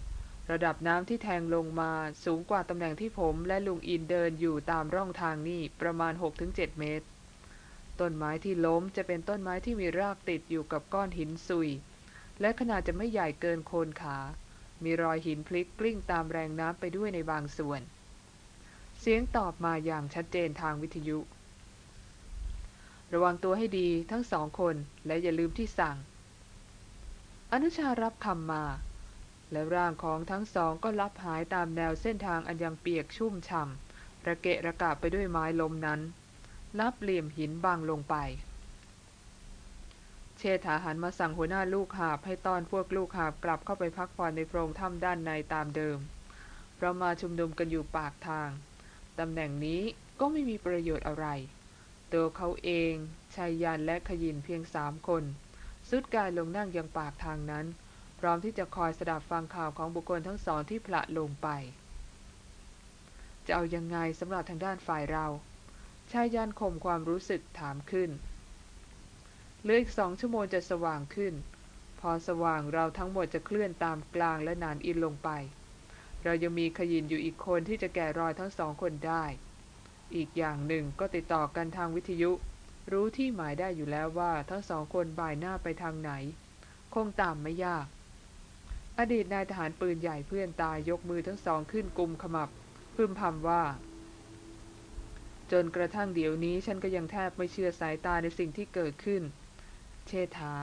ระดับน้ำที่แทงลงมาสูงกว่าตำแหน่งที่ผมและลุงอินเดินอยู่ตามร่องทางนี่ประมาณ 6-7 เมตร ต้นไม้ที่ล้มจะเป็นต้นไม้ที่มีรากติดอยู่กับก้อนหินซุย และขนาดจะไม่ใหญ่เกินโคนขา มีรอยหินพลิกกลิ้งตามแรงน้ำไปด้วยในบางส่วน เสียงตอบมาอย่างชัดเจนทางวิทยุ ระวังตัวให้ดีทั้งสองคนและอย่าลืมที่สั่ง อนุชารับคำมา และร่างของทั้งสองก็ลับหายตามแนวเส้นทางอันยังเปียกชุ่มฉ่ำระเกะระกะไปด้วยไม้ลมนั้น ลับเหลี่ยมหินบางลงไป เชษฐาหันมาสั่งหัวหน้าลูกหาบให้ต้อนพวกลูกหาบกลับเข้าไปพักผ่อนในโพรงถ้ำด้านในตามเดิมเรามาชุมนุมกันอยู่ปากทาง ตำแหน่งนี้ก็ไม่มีประโยชน์อะไร ตัวเขาเองชายยันและขยินเพียงสามคนสุดกายลงนั่งยังปากทางนั้น ร้อมที่จะคอยสดับฟังข่าวของบุคคลทั้งสองที่พละลงไป จะเอายังไงสำหรับทางด้านฝ่ายเราชายยันข่มความรู้สึกถามขึ้นเหลืออีกสองชั่วโมงจะสว่างขึ้น พอสว่างเราทั้งหมดจะเคลื่อนตามกลางและนานอินลงไป เรายังมีขยินอยู่อีกคนที่จะแกะรอยทั้งสองคนได้ อีกอย่างหนึ่งก็ติดต่อกันทางวิทยุ รู้ที่หมายได้อยู่แล้วว่าทั้งสองคนบ่ายหน้าไปทางไหน คงตามไม่ยาก อดีตนายทหารปืนใหญ่เพื่อนตายยกมือทั้งสองขึ้นกุมขมับ พึมพำว่า จนกระทั่งเดี๋ยวนี้ฉันก็ยังแทบไม่เชื่อสายตาในสิ่งที่เกิดขึ้น เชษฐา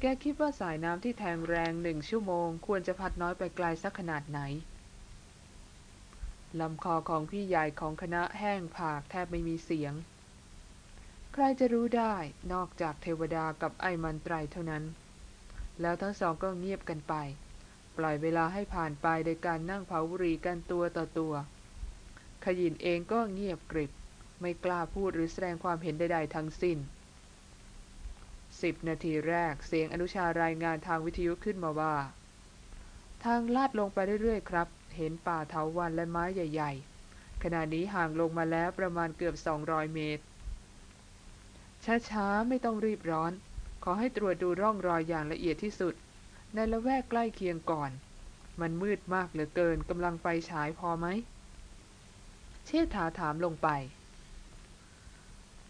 แกคิดว่าสายน้ำที่แทงแรงหนึ่งชั่วโมง ควรจะพัดน้อยไปไกลสักขนาดไหนลำคอของพี่ใหญ่ของคณะแห้งผากแทบไม่มีเสียง ใครจะรู้ได้นอกจากเทวดากับไอ้มันไตรเท่านั้น แล้วทั้งสองก็เงียบกันไป ปล่อยเวลาให้ผ่านไปโดยการนั่งเผาบุหรี่กันตัวต่อตัว ขยินเองก็เงียบกริบ ไม่กล้าพูดหรือแสดงความเห็นใดๆทั้งสิ้นสิบนาทีแรกเสียงอนุชารายงานทางวิทยุขึ้นมาว่า ทางลาดลงไปเรื่อยๆครับ เห็นป่าเถาวันและไม้ใหญ่ ๆ ขณะนี้ห่างลงมาแล้วประมาณเกือบ 200 เมตร ช้าๆ ไม่ต้องรีบร้อน ขอให้ตรวจดูร่องรอยอย่างละเอียดที่สุด ในละแวกใกล้เคียงก่อน มันมืดมากเหลือเกินกำลังไฟฉายพอไหม เชษฐาถามลงไป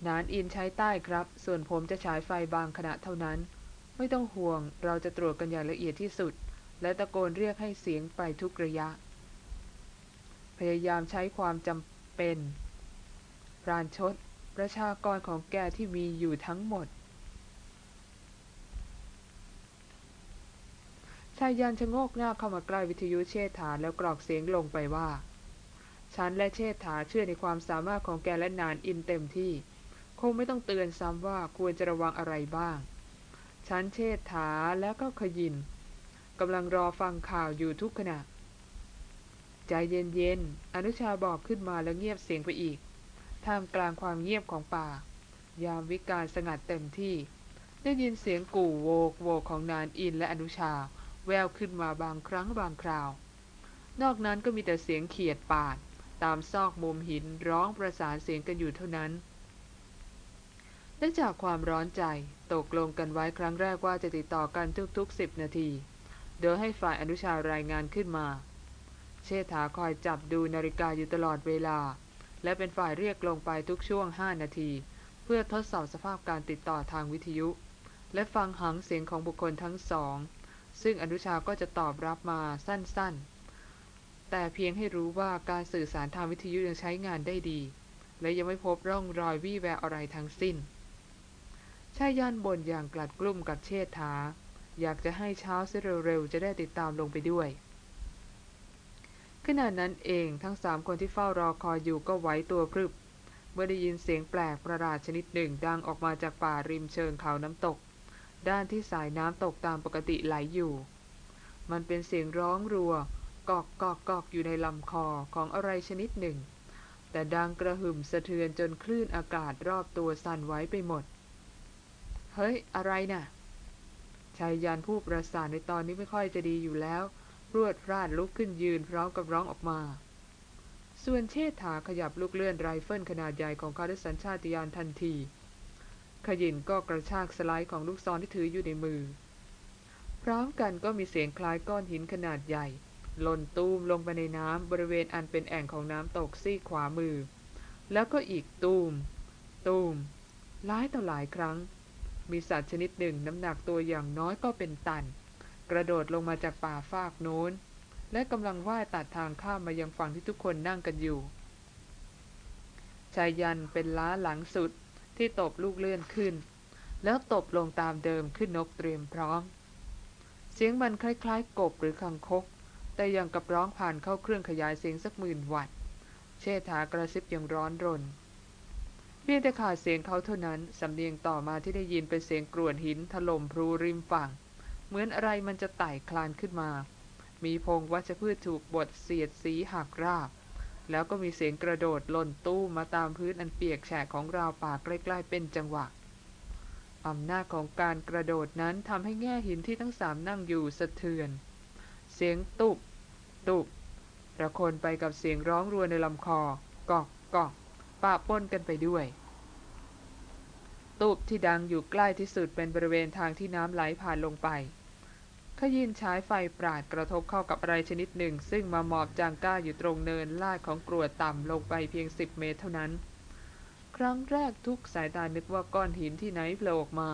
นานอินใช้ใต้ครับ ส่วนผมจะฉายไฟบางขณะเท่านั้น ไม่ต้องห่วงเราจะตรวจกันอย่างละเอียดที่สุด และตะโกนเรียกให้เสียงไปทุกระยะ พยายามใช้ความจำเป็นปราณชดประชากรของแกที่มีอยู่ทั้งหมด ชายยันชะโงกหน้าเข้ามาใกล้วิทยุเชษฐาแล้วกรอกเสียงลงไปว่า ฉันและเชษฐาเชื่อในความสามารถของแกและนานอินเต็มที่ คงไม่ต้องเตือนซ้ำว่าควรจะระวังอะไรบ้าง ฉันเชษฐาแล้วก็ขยินกำลังรอฟังข่าวอยู่ทุกขณะ ใจเย็นๆ อนุชาบอกขึ้นมาแล้วเงียบเสียงไปอีก ท่ามกลางความเงียบของป่า ยามวิการสงัดเต็มที่ ได้ยินเสียงกู่โวกโวกของนานอินและอนุชา แววขึ้นมาบางครั้งบางคราว นอกนั้นก็มีแต่เสียงเขียดปาด ตามซอกมุมหินร้องประสานเสียงกันอยู่เท่านั้นเนื่องจากความร้อนใจตกลงกันไว้ครั้งแรกว่าจะติดต่อกันทุกๆสิบนาที โดยให้ฝ่ายอนุชารายงานขึ้นมา เชษฐาคอยจับดูนาฬิกาอยู่ตลอดเวลา และเป็นฝ่ายเรียกลงไปทุกช่วงห้านาที เพื่อทดสอบสภาพการติดต่อทางวิทยุ และฟังหังเสียงของบุคคลทั้งสอง ซึ่งอนุชาก็จะตอบรับมาสั้นๆ แต่เพียงให้รู้ว่าการสื่อสารทางวิทยุยังใช้งานได้ดี และยังไม่พบร่องรอยวี่แววอะไรทั้งสิ้นชายยันบ่นอย่างกลัดกลุ้มกับเชษฐา อยากจะให้เช้าเสียเร็วๆ จะได้ติดตามลงไปด้วย ขณะนั้นเองทั้งสามคนที่เฝ้ารอคอยอยู่ก็ไหวตัวพรึบ เมื่อได้ยินเสียงแปลกประหลาดชนิดหนึ่งดังออกมาจากป่าริมเชิงเขาน้ำตก ด้านที่สายน้ำตกตามปกติไหลอยู่ มันเป็นเสียงร้องรัว กอกกอกกอกอยู่ในลำคอของอะไรชนิดหนึ่ง แต่ดังกระหึ่มสะเทือนจนคลื่นอากาศรอบตัวสั่นไหวไปหมด เฮ้ย อะไรน่ะชายยันผู้ประสานในตอนนี้ไม่ค่อยจะดีอยู่แล้ว รวดพลาดลุกขึ้นยืนพร้อมกับร้องออกมา ส่วนเชษฐาขยับลูกเลื่อนไรเฟิลขนาดใหญ่ของเขาด้วยสัญชาตญาณทันที ขยินก็กระชากสไลด์ของลูกซองที่ถืออยู่ในมือ พร้อมกันก็มีเสียงคล้ายก้อนหินขนาดใหญ่หล่นตูมลงไปในน้ำบริเวณอันเป็นแอ่งของน้ำตกซีขวามือ แล้วก็อีกตูม ตูมหลายต่อหลายครั้ง มีสัตว์ชนิดหนึ่งน้ำหนักตัวอย่างน้อยก็เป็นตัน กระโดดลงมาจากป่าฟากโน้น และกำลังว่ายตัดทางข้ามมายังฝั่งที่ทุกคนนั่งกันอยู่ชายยันเป็นล้าหลังสุด ที่ตบลูกเลื่อนขึ้น แล้วตบลงตามเดิมขึ้นนกเตรียมพร้อม เสียงมันคล้ายๆ กบหรือคังคก แต่ยังกับร้องผ่านเข้าเครื่องขยายเสียงสักหมื่นวัตต์เชษฐากระซิบอย่างร้อนรนเพียงแต่ขาดเสียงเขาเท่านั้น สำเนียงต่อมาที่ได้ยินเป็นเสียงกรวดหินถล่มพลูริมฝั่ง เหมือนอะไรมันจะไต่คลานขึ้นมา มีพงวัชพืชถูกบดเสียดสีหักราบ แล้วก็มีเสียงกระโดดหล่นตู้มาตามพื้นอันเปียกแฉะของราวป่าใกล้ๆเป็นจังหวะอำนาจของการกระโดดนั้นทำให้แง่หินที่ทั้งสามนั่งอยู่สะเทือน เสียงตุบ ตุบระคนไปกับเสียงร้องรัวในลำคอ กอกกอกปะป้นกันไปด้วยตูบที่ดังอยู่ใกล้ที่สุดเป็นบริเวณทางที่น้ำไหลผ่านลงไป ขยินใช้ไฟปราดกระทบเข้ากับอะไรชนิดหนึ่ง ซึ่งมาหมอบจางก้าอยู่ตรงเนินลาดของกรวดต่ำลงไปเพียงสิบเมตรเท่านั้น ครั้งแรกทุกสายตานึกว่าก้อนหินที่ไหนโผล่ออกมา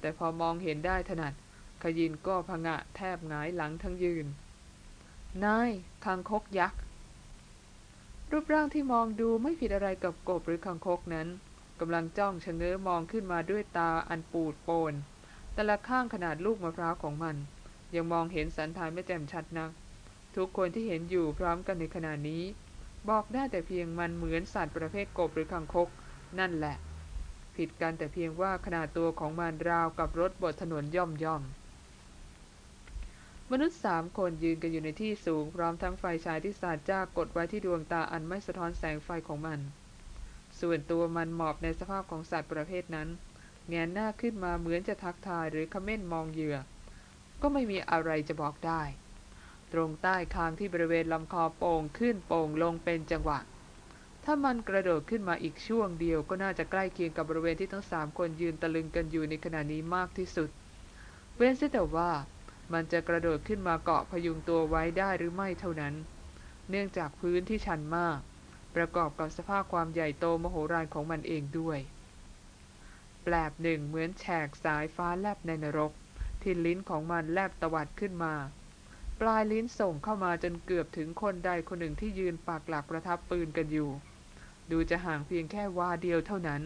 แต่พอมองเห็นได้ถนัด ขยินก็พงะแทบหงายหลังทั้งยืน นายคางคกยักษ์ รูปร่างที่มองดูไม่ผิดอะไรกับกบหรือคางคกนั้นกำลังจ้องชะเง้อมองขึ้นมาด้วยตาอันปูดโปนแต่ละข้างขนาดลูกมะพร้าวของมัน ยังมองเห็นสันฐานไม่แจ่มชัดนัก ทุกคนที่เห็นอยู่พร้อมกันในขณะนี้ บอกได้แต่เพียงมันเหมือนสัตว์ประเภทกบหรือคางคก นั่นแหละ ผิดกันแต่เพียงว่าขนาดตัวของมันราวกับรถบนถนนย่อมย่อมมนุษย์สามคนยืนกันอยู่ในที่สูง พร้อมทั้งไฟฉายที่สาดจ้ากดไว้ที่ดวงตาอันไม่สะท้อนแสงไฟของมัน ส่วนตัวมันหมอบในสภาพของสัตว์ประเภทนั้นแงนหน้าขึ้นมาเหมือนจะทักทายหรือคเม่นมองเหยื่อ ก็ไม่มีอะไรจะบอกได้ ตรงใต้คางที่บริเวณลำคอโป่งขึ้นโป่งลงเป็นจังหวะ ถ้ามันกระโดดขึ้นมาอีกช่วงเดียวก็น่าจะใกล้เคียงกับบริเวณที่ทั้งสามคนยืนตะลึงกันอยู่ในขณะนี้มากที่สุด เว้นแต่ว่ามันจะกระโดดขึ้นมาเกาะพยุงตัวไว้ได้หรือไม่เท่านั้น เนื่องจากพื้นที่ชันมาก ประกอบกับสภาพความใหญ่โตมโหฬารของมันเองด้วย แปลบหนึ่งเหมือนแฉกสายฟ้าแลบในนรก ที่ลิ้นของมันแลบตวัดขึ้นมา ปลายลิ้นส่งเข้ามาจนเกือบถึงคนใดคนหนึ่งที่ยืนปากหลักประทับปืนกันอยู่ ดูจะห่างเพียงแค่วาเดียวเท่านั้น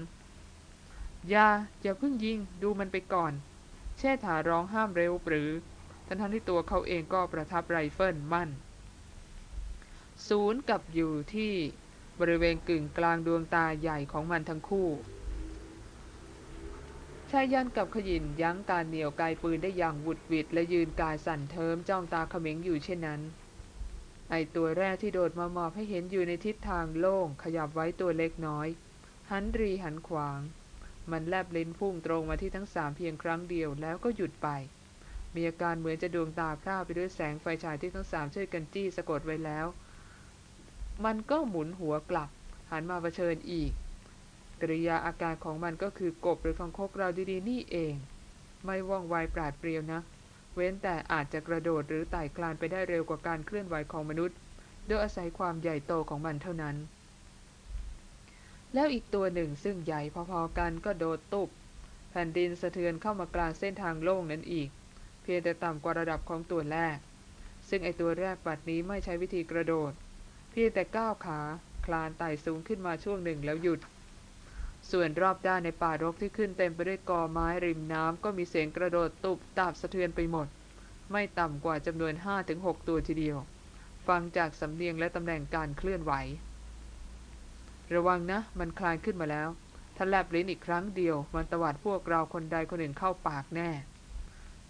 อย่าอย่าเพิ่งยิงดูมันไปก่อน เชษฐาร้องห้ามเร็วปรือ ทั้งทั้งที่ตัวเขาเองก็ประทับไรเฟิลมั่น ศูนย์กับอยู่ที่บริเวณกึ่งกลางดวงตาใหญ่ของมันทั้งคู่ ชายยันกับขยินยั้งการเหนี่ยวไกปืนได้อย่างวุดวิดและยืนกายสั่นเทิมจ้องตาเขม็งอยู่เช่นนั้น ไอตัวแรกที่โดดมามอบให้เห็นอยู่ในทิศทางโล่งขยับไว้ตัวเล็กน้อย หันรีหันขวาง มันแลบลิ้นพุ่งตรงมาที่ทั้งสามเพียงครั้งเดียวแล้วก็หยุดไป มีอาการเหมือนจะดวงตาพร่าไปด้วยแสงไฟฉายที่ทั้งสามช่วยกันจี้สะกดไว้แล้ว มันก็หมุนหัวกลับ หันมาเผชิญอีก กริยาอาการของมันก็คือกบหรือคังคกเราดีๆนี่เอง ไม่ว่องไวปราดเปรียวนะ เว้นแต่อาจจะกระโดดหรือไต่คลานไปได้เร็วกว่าการเคลื่อนไหวของมนุษย์ โดยอาศัยความใหญ่โตของมันเท่านั้น แล้วอีกตัวหนึ่งซึ่งใหญ่พอๆกันก็โดดตุบแผ่นดินสะเทือนเข้ามากลางเส้นทางโล่งนั้นอีก เพียงแต่ต่ำกว่าระดับของตัวแรก ซึ่งไอตัวแรกปัดนี้ไม่ใช้วิธีกระโดด เพียงแต่ก้าวขาคลานไต่สูงขึ้นมาช่วงหนึ่งแล้วหยุด ส่วนรอบด้านในป่ารกที่ขึ้นเต็มไปด้วยกอไม้ริมน้ำก็มีเสียงกระโดดตุบตาบสะเทือนไปหมด ไม่ต่ำกว่าจำนวน 5-6 ตัวทีเดียว ฟังจากสำเนียงและตำแหน่งการเคลื่อนไหว ระวังนะ มันคลานขึ้นมาแล้วถ้าแลบลิ้นอีกครั้งเดียว มันตวัดพวกเราคนใดคนหนึ่งเข้าปากแน่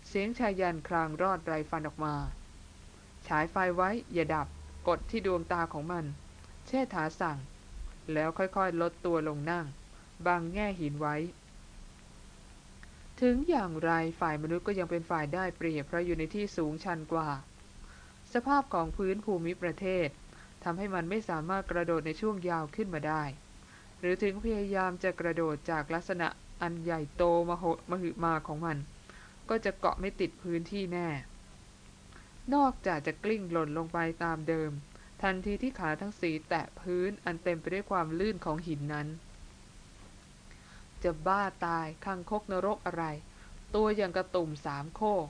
เสียงชายยันคลางรอดไรฟันออกมา ฉายไฟไว้ อย่าดับ กดที่ดวงตาของมัน เชษฐาสั่ง แล้วค่อยๆ ลดตัวลงนั่ง บังแง่หินไว้ ถึงอย่างไรฝ่ายมนุษย์ก็ยังเป็นฝ่ายได้เปรียบเพราะอยู่ในที่สูงชันกว่า สภาพของพื้นภูมิประเทศทำให้มันไม่สามารถกระโดดในช่วงยาวขึ้นมาได้ หรือถึงพยายามจะกระโดดจากลักษณะอันใหญ่โตมโหมหึมาของมัน ก็จะเกาะไม่ติดพื้นที่แน่ นอกจากจะกลิ้งหล่นลงไปตามเดิม ทันทีที่ขาทั้งสีแตะพื้นอันเต็มไปด้วยความลื่นของหินนั้น จะบ้าตายคังคกนรกอะไร ตัวอย่างกระตุ่มสามโคก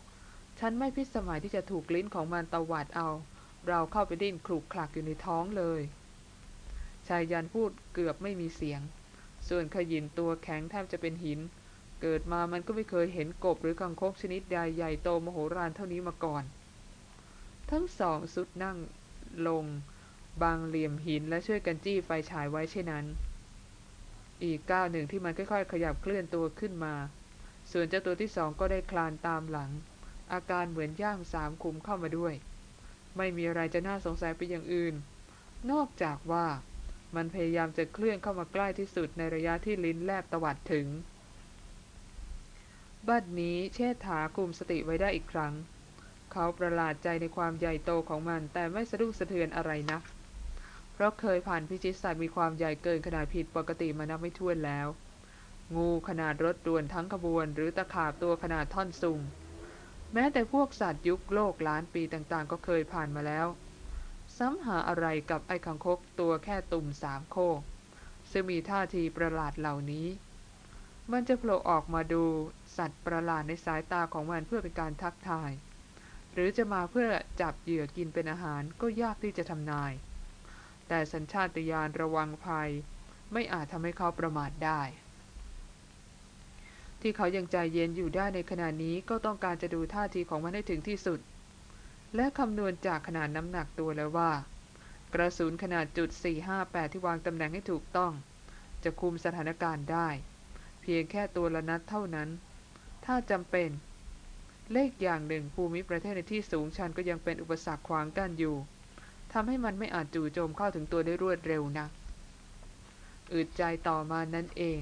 ฉันไม่พิสมัยที่จะถูกลิ้นของมันตวัดเอา เราเข้าไปดิ้นคลุกคลักอยู่ในท้องเลย ชายยันพูดเกือบไม่มีเสียง ส่วนขยินตัวแข็งแทบจะเป็นหิน เกิดมามันก็ไม่เคยเห็นกบหรือคังคกชนิดใดใหญ่โตมโหฬารเท่านี้มาก่อน ทั้งสองสุดนั่งลงบางเหลี่ยมหินและช่วยกันจี้ไฟฉายไว้เช่นนั้น อีกก้าวหนึ่งที่มันค่อยๆ ขยับเคลื่อนตัวขึ้นมา ส่วนเจ้าตัวที่สองก็ได้คลานตามหลัง อาการเหมือนย่างสามคุมเข้ามาด้วย ไม่มีอะไรจะน่าสงสัยไปอย่างอื่น นอกจากว่ามันพยายามจะเคลื่อนเข้ามาใกล้ที่สุดในระยะที่ลิ้นแลบตวัดถึง บัดนี้เชษฐาคุมสติไว้ได้อีกครั้ง เขาประหลาดใจในความใหญ่โตของมันแต่ไม่สะดุ้งสะเทือนอะไรนัก เพราะเคยผ่านพิชิตสัตว์มีความใหญ่เกินขนาดผิดปกติมานับไม่ถ้วนแล้ว งูขนาดรถด่วนทั้งขบวน หรือตะขาบตัวขนาดท่อนสูงแม้แต่พวกสัตว์ยุคโลกล้านปีต่างๆ ก็เคยผ่านมาแล้วซ้ำหาอะไรกับไอ้คังคกตัวแค่ตุ่มสามโคกซึ่งมีท่าทีประหลาดเหล่านี้ มันจะโผล่ออกมาดูสัตว์ประหลาดในสายตาของมันเพื่อเป็นการทักทาย หรือจะมาเพื่อจับเหยื่อกินเป็นอาหารก็ยากที่จะทำนาย แต่สัญชาตญาณระวังภัย ไม่อาจทำให้เขาประมาทได้ ที่เขายังใจเย็นอยู่ได้ในขณะนี้ก็ต้องการจะดูท่าทีของมันให้ถึงที่สุด และคำนวณจากขนาดน้ำหนักตัวแล้วว่า กระสุนขนาดจุด458 ที่วางตำแหน่งให้ถูกต้อง จะคุมสถานการณ์ได้ เพียงแค่ตัวละนัดเท่านั้น ถ้าจำเป็นเลขอย่างหนึ่งภูมิประเทศในที่สูงชันก็ยังเป็นอุปสรรคขวางกั้นอยู่ ทำให้มันไม่อาจจู่โจมเข้าถึงตัวได้รวดเร็วนักอึดใจต่อมานั่นเอง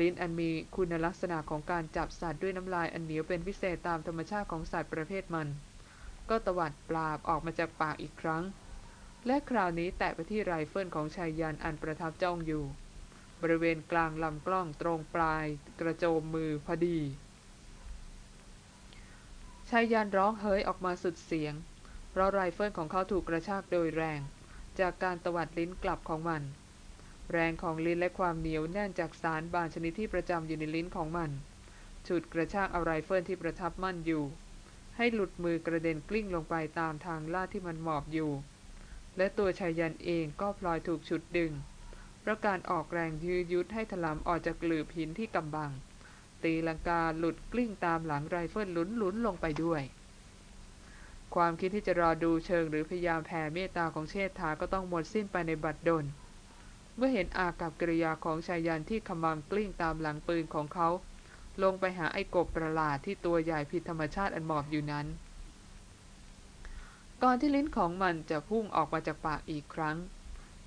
ลิ้นอันมีคุณลักษณะของการจับสัตว์ด้วยน้ำลายอันเหนียวเป็นพิเศษตามธรรมชาติของสัตว์ประเภทมัน ก็ตวัดปราบออกมาจากปากอีกครั้ง และคราวนี้แตะไปที่ไรเฟิลของชายยันอันประทับจ้องอยู่ บริเวณกลางลำกล้องตรงปลาย กระโจมมือพอดีไชยยันต์ร้องเฮ้ยออกมาสุดเสียง เพราะไรเฟิลของเขาถูกกระชากโดยแรง จากการตวัดลิ้นกลับของมัน แรงของลิ้นและความเหนียวแน่นจากสารบางชนิดที่ประจำอยู่ในลิ้นของมันฉุดกระชากเอาไรเฟิลที่ประทับมั่นอยู่ ให้หลุดมือกระเด็นกลิ้งลงไปตามทางลาดที่มันหมอบอยู่ และตัวชายยันเองก็พลอยถูกฉุดดึงเพราะการออกแรงยื้อยุดให้ถลำออกจากหลืบหินที่กำบัง ตีลังกาหลุดกลิ้งตามหลังไรเฟิลหลุนๆลงไปด้วย ความคิดที่จะรอดูเชิงหรือพยายามแผ่เมตตาของเชษฐาก็ต้องหมดสิ้นไปในบัดดล เมื่อเห็นอากับกริยาของชายยันที่ขมามกลิ้งตามหลังปืนของเขา ลงไปหาไอ้กบประหลาดที่ตัวใหญ่ผิดธรรมชาติอันหมอบอยู่นั้น ก่อนที่ลิ้นของมันจะพุ่งออกมาจากปากอีกครั้ง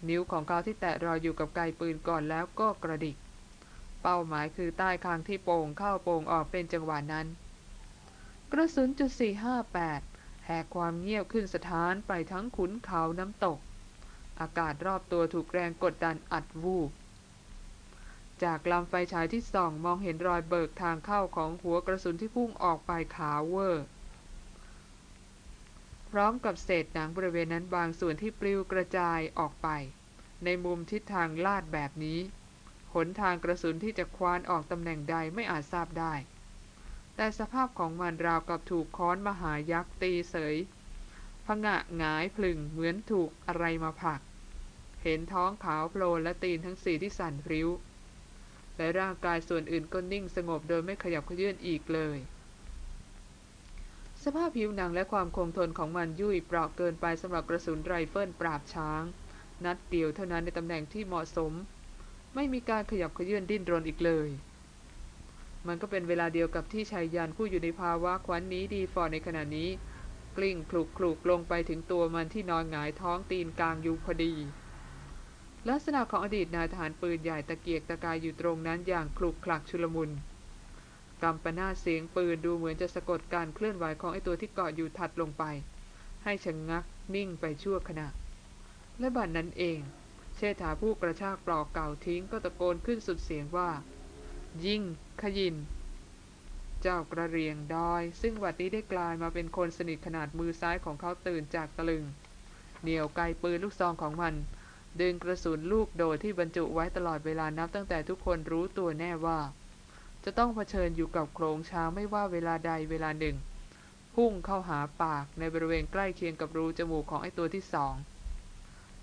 นิ้วของเขาที่แตะรออยู่กับไกปืนก่อนแล้วก็กระดิก เป้าหมายคือใต้คางที่โป่งเข้าโป่งออกเป็นจังหวะนั้นกระสุนจุด458 แหกความเงียบขึ้นสถานไปทั้งขุนเขาน้ำตก อากาศรอบตัวถูกแรงกดดันอัดวูบ จากลำไฟฉายที่ส่องมองเห็นรอยเบิกทางเข้าของหัวกระสุนที่พุ่งออกไปขาวเวอร์ พร้อมกับเศษหนังบริเวณนั้นบางส่วนที่ปลิวกระจายออกไป ในมุมทิศทางลาดแบบนี้ หนทางกระสุนที่จะควานออกตำแหน่งใดไม่อาจทราบได้ แต่สภาพของมันราวกับถูกค้อนมหายักษ์ตีเสยพงะหงายพลึงเหมือนถูกอะไรมาผลัก เห็นท้องขาวโพลนและตีนทั้งสี่ที่สั่นพริ้ว และร่างกายส่วนอื่นก็นิ่งสงบโดยไม่ขยับเขยื่นอีกเลย สภาพผิวหนังและความคงทนของมันยุ่ยเปราะเกินไปสำหรับกระสุนไรเฟิลปราบช้าง นัดเดียวเท่านั้นในตำแหน่งที่เหมาะสม ไม่มีการขยับเขยื่นดิ้นรนอีกเลย มันก็เป็นเวลาเดียวกับที่ชายยันผู้อยู่ในภาวะควันนี้ดีฟอร์ในขณะนี้ กลิ้งคลุกคลุกลงไปถึงตัวมันที่นอนหงายท้องตีนกลางอยู่พอดี ลักษณะของอดีตนายทหารปืนใหญ่ตะเกียกตะกายอยู่ตรงนั้นอย่างคลุกคลักชุลมุนกำปนาเสียงปืนดูเหมือนจะสะกดการเคลื่อนไหวของไอตัวที่เกาะอยู่ถัดลงไป ให้ชะงงักนิ่งไปชั่วขณะ และบัดนนั้นเอง เชษฐาผู้กระชากปลอกเก่าทิ้งก็ตะโกนขึ้นสุดเสียงว่า ยิ่งขยิน เจ้ากระเรียงดอย ซึ่งวัดนี้ได้กลายมาเป็นคนสนิทขนาดมือซ้ายของเขาตื่นจากตะลึง เหนี่ยวไกปืนลูกซองของมัน ดึงกระสุนลูกโดดที่บรรจุไว้ตลอดเวลานับตั้งแต่ทุกคนรู้ตัวแน่ว่า จะต้องเผชิญอยู่กับโครงช้างไม่ว่าเวลาใดเวลาหนึ่ง พุ่งเข้าหาปากในบริเวณใกล้เคียงกับรูจมูกของไอตัวที่สอง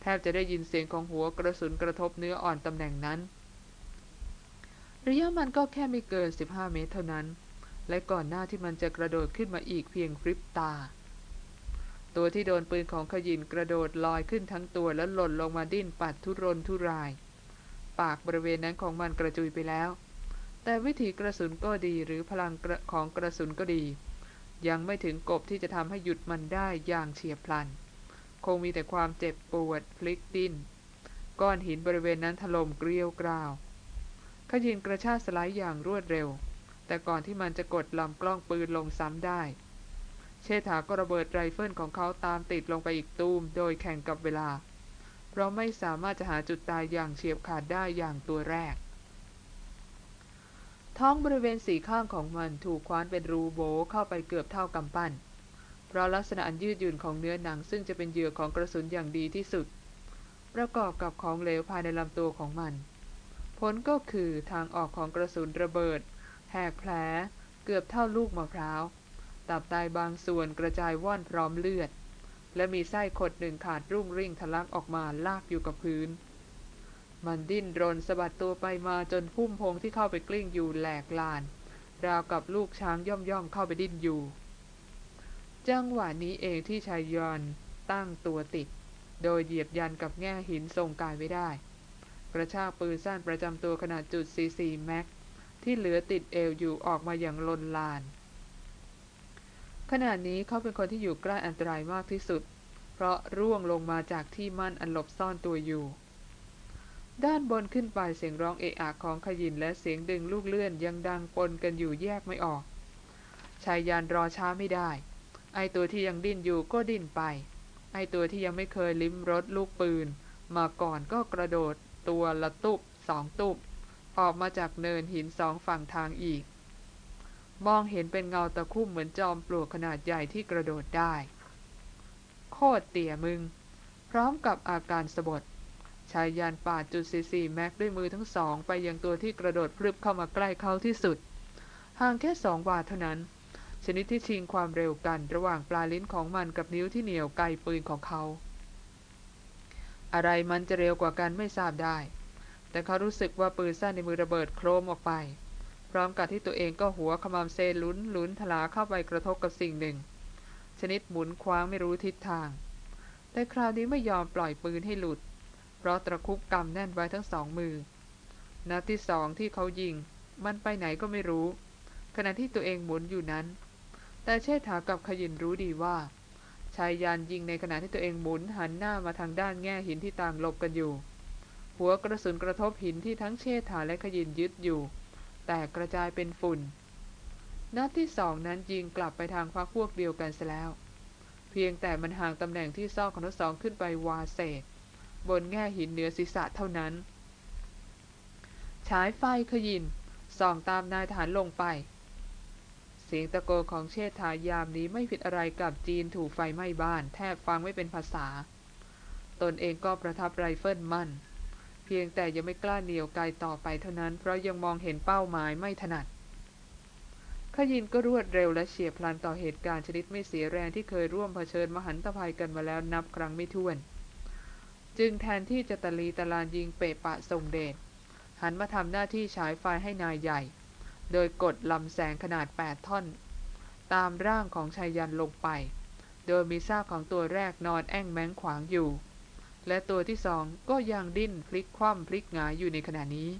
แทบจะได้ยินเสียงของหัวกระสุนกระทบเนื้ออ่อนตำแหน่งนั้น ระยะมันก็แค่ไม่เกิน 15 เมตรเท่านั้น และก่อนหน้าที่มันจะกระโดดขึ้นมาอีกเพียงพริบตา ตัวที่โดนปืนของขยินกระโดดลอยขึ้นทั้งตัวแล้วหล่นลงมาดิ้นปัดทุรนทุราย ปากบริเวณนั้นของมันกระจุยไปแล้ว แต่วิถีกระสุนก็ดีหรือพลังของกระสุนก็ดี ยังไม่ถึงกบที่จะทำให้หยุดมันได้อย่างเฉียบพลัน คงมีแต่ความเจ็บปวดพลิกดิ้นก้อนหินบริเวณนั้นถล่มเกลียวกราว ขยินกระชากสไลด์อย่างรวดเร็ว แต่ก่อนที่มันจะกดลำกล้องปืนลงซ้ำได้ เชษฐาก็ระเบิดไรเฟิลของเขาตามติดลงไปอีกตูม โดยแข่งกับเวลา เพราะไม่สามารถจะหาจุดตายอย่างเฉียบขาดได้อย่างตัวแรก ท้องบริเวณสีข้างของมันถูกคว้านเป็นรูโบ๋เข้าไปเกือบเท่ากำปั้น เพราะลักษณะอันยืดหยุ่นของเนื้อหนังซึ่งจะเป็นเหยื่อของกระสุนอย่างดีที่สุด ประกอบกับของเหลวภายในลำตัวของมัน ผลก็คือทางออกของกระสุนระเบิด แหกแผลเกือบเท่าลูกมะพร้าว ตับไตบางส่วนกระจายว่อนพร้อมเลือด และมีไส้ขดหนึ่งขาดรุ่งริ่งทะลักออกมาลากอยู่กับพื้น มันดิ้นรนสะบัดตัวไปมาจนพุ่มพงที่เข้าไปกลิ้งอยู่แหลกลาน ราวกับลูกช้างย่อมย่อมเข้าไปดิ้นอยู่ จังหวะนี้เองที่ชายยอนตั้งตัวติด โดยเหยียบยันกับแง่หินทรงกายไว้ได้ กระชากปืนสั้นประจำตัวขนาดจุด44แม็กที่เหลือติดเอวอยู่ออกมาอย่างลนลาน ขณะนี้เขาเป็นคนที่อยู่ใกล้อันตรายมากที่สุด เพราะร่วงลงมาจากที่มั่นอันหลบซ่อนตัวอยู่ ด้านบนขึ้นไปเสียงร้องเอะอะของขยินและเสียงดึงลูกเลื่อนยังดังปนกันอยู่แยกไม่ออกชายยานรอช้าไม่ได้ ไอตัวที่ยังดิ้นอยู่ก็ดิ้นไป ไอตัวที่ยังไม่เคยลิ้มรสลูกปืน มาก่อนก็กระโดด ตัวละตุบสองตุบออกมาจากเนินหินสองฝั่งทางอีก มองเห็นเป็นเงาตะคุ่มเหมือนจอมปลวกขนาดใหญ่ที่กระโดดได้ โคตรเตี่ยมึง พร้อมกับอาการสะบดชายยานปาจุด44แม็กด้วยมือทั้งสอง ไปยังตัวที่กระโดดพรึบเข้ามาใกล้เขาที่สุด ห่างแค่สองวาเท่านั้น ชนิดที่ชิงความเร็วกันระหว่างปลายลิ้นของมันกับนิ้วที่เหนียวไกลปืนของเขา อะไรมันจะเร็วกว่ากันไม่ทราบได้ แต่เขารู้สึกว่าปืนสั้นในมือระเบิดโครมออกไป พร้อมกับที่ตัวเองก็หัวขมำเซลุ้นลุ้นทลาเข้าไปกระทบกับสิ่งหนึ่ง ชนิดหมุนคว้างไม่รู้ทิศทาง แต่คราวนี้ไม่ยอมปล่อยปืนให้หลุด เพราะตะครุบกำแน่นไว้ทั้งสองมือ นัดที่สองที่เขายิง มันไปไหนก็ไม่รู้ ขณะที่ตัวเองหมุนอยู่นั้น แต่เชษฐากับขยินรู้ดีว่า ชายยานยิงในขณะที่ตัวเองหมุนหันหน้ามาทางด้านแง่หินที่ต่างหลบกันอยู่ หัวกระสุนกระทบหินที่ทั้งเชษฐาและขยินยึดอยู่ แตกกระจายเป็นฝุ่น นัดที่สองนั้นยิงกลับไปทางพรรคพวกเดียวกันซะแล้ว เพียงแต่มันห่างตำแหน่งที่ซอกของทั้งสองขึ้นไปวาเศษ บนแง่หินเหนือศีรษะเท่านั้นฉายไฟขยินส่องตามนายทหารลงไป เสียงตะโกนของเชษฐายามนี้ไม่ผิดอะไรกับจีนถูกไฟไหม้บ้าน แทบฟังไม่เป็นภาษา ตนเองก็ประทับไรเฟิลมั่น เพียงแต่ยังไม่กล้าเหนียวไกลต่อไปเท่านั้น เพราะยังมองเห็นเป้าหมายไม่ถนัดขยินก็รวดเร็วและเฉียบพลันต่อเหตุการณ์ชนิดไม่เสียแรงที่เคยร่วมเผชิญมหันตภัยกันมาแล้วนับครั้งไม่ถ้วน จึงแทนที่จะตะลีตะลานยิงเปะปะส่งเดชหันมาทำหน้าที่ฉายไฟให้นายใหญ่ โดยกดลำแสงขนาด 8 ท่อน ตามร่างของชายยันลงไป โดยมีซากของตัวแรกนอนแอ่งแมงขวางอยู่ และตัวที่สองก็ยังดิ้นพลิกคว่ำพลิกหงายอยู่ในขณะนี้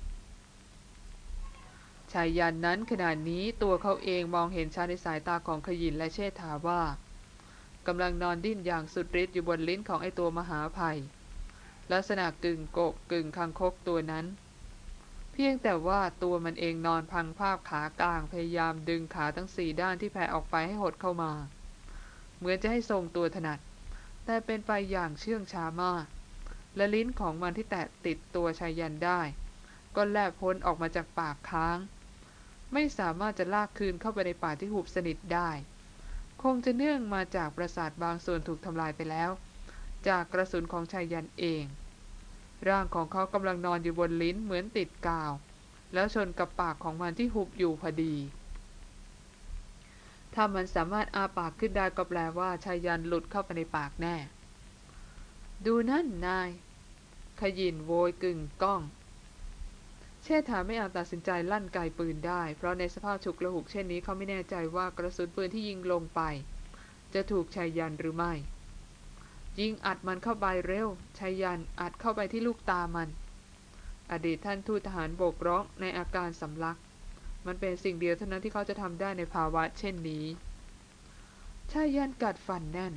ชายยันนั้นขณะนี้ตัวเขาเองมองเห็นชาในสายตาของขยินและเชษฐาว่ากำลังนอนดิ้นอย่างสุดฤทธิ์อยู่บนลิ้นของไอตัวมหาภัย ลักษณะกึ่งกบกึ่งคังคกตัวนั้น เพียงแต่ว่าตัวมันเองนอนพังภาพขากลางพยายามดึงขาทั้งสี่ด้านที่แผ่ออกไปให้หดเข้ามา เหมือนจะให้ทรงตัวถนัด แต่เป็นไปอย่างเชื่องช้ามาก และลิ้นของมันที่แตะติดตัวชายยันได้ ก็แลบพ้นออกมาจากปากค้าง ไม่สามารถจะลากคืนเข้าไปในป่ากที่หุบสนิทได้ คงจะเนื่องมาจากประสาทบางส่วนถูกทำลายไปแล้ว จากกระสุนของชายยันเอง ร่างของเขากำลังนอนอยู่บนลิ้นเหมือนติดกาว แล้วชนกับปากของมันที่หุบอยู่พอดี ถ้ามันสามารถอาปากขึ้นได้ก็แปลว่าชายยันหลุดเข้าไปในปากแน่ ดูนั่นนาย ขยินโวยกึ่งก้อง เชษฐาไม่อาจตัดสินใจลั่นไกปืนได้ เพราะในสภาพฉุกละหุกเช่นนี้เขาไม่แน่ใจว่ากระสุนปืนที่ยิงลงไป จะถูกชายยันหรือไม่ ยิงอัดมันเข้าไปเร็วชายยันอัดเข้าไปที่ลูกตามัน อดีตท่านทูตทหารโบกร้องในอาการสำลัก มันเป็นสิ่งเดียวเท่านั้นที่เขาจะทำได้ในภาวะเช่นนี้ชายยันกัดฟันแน่น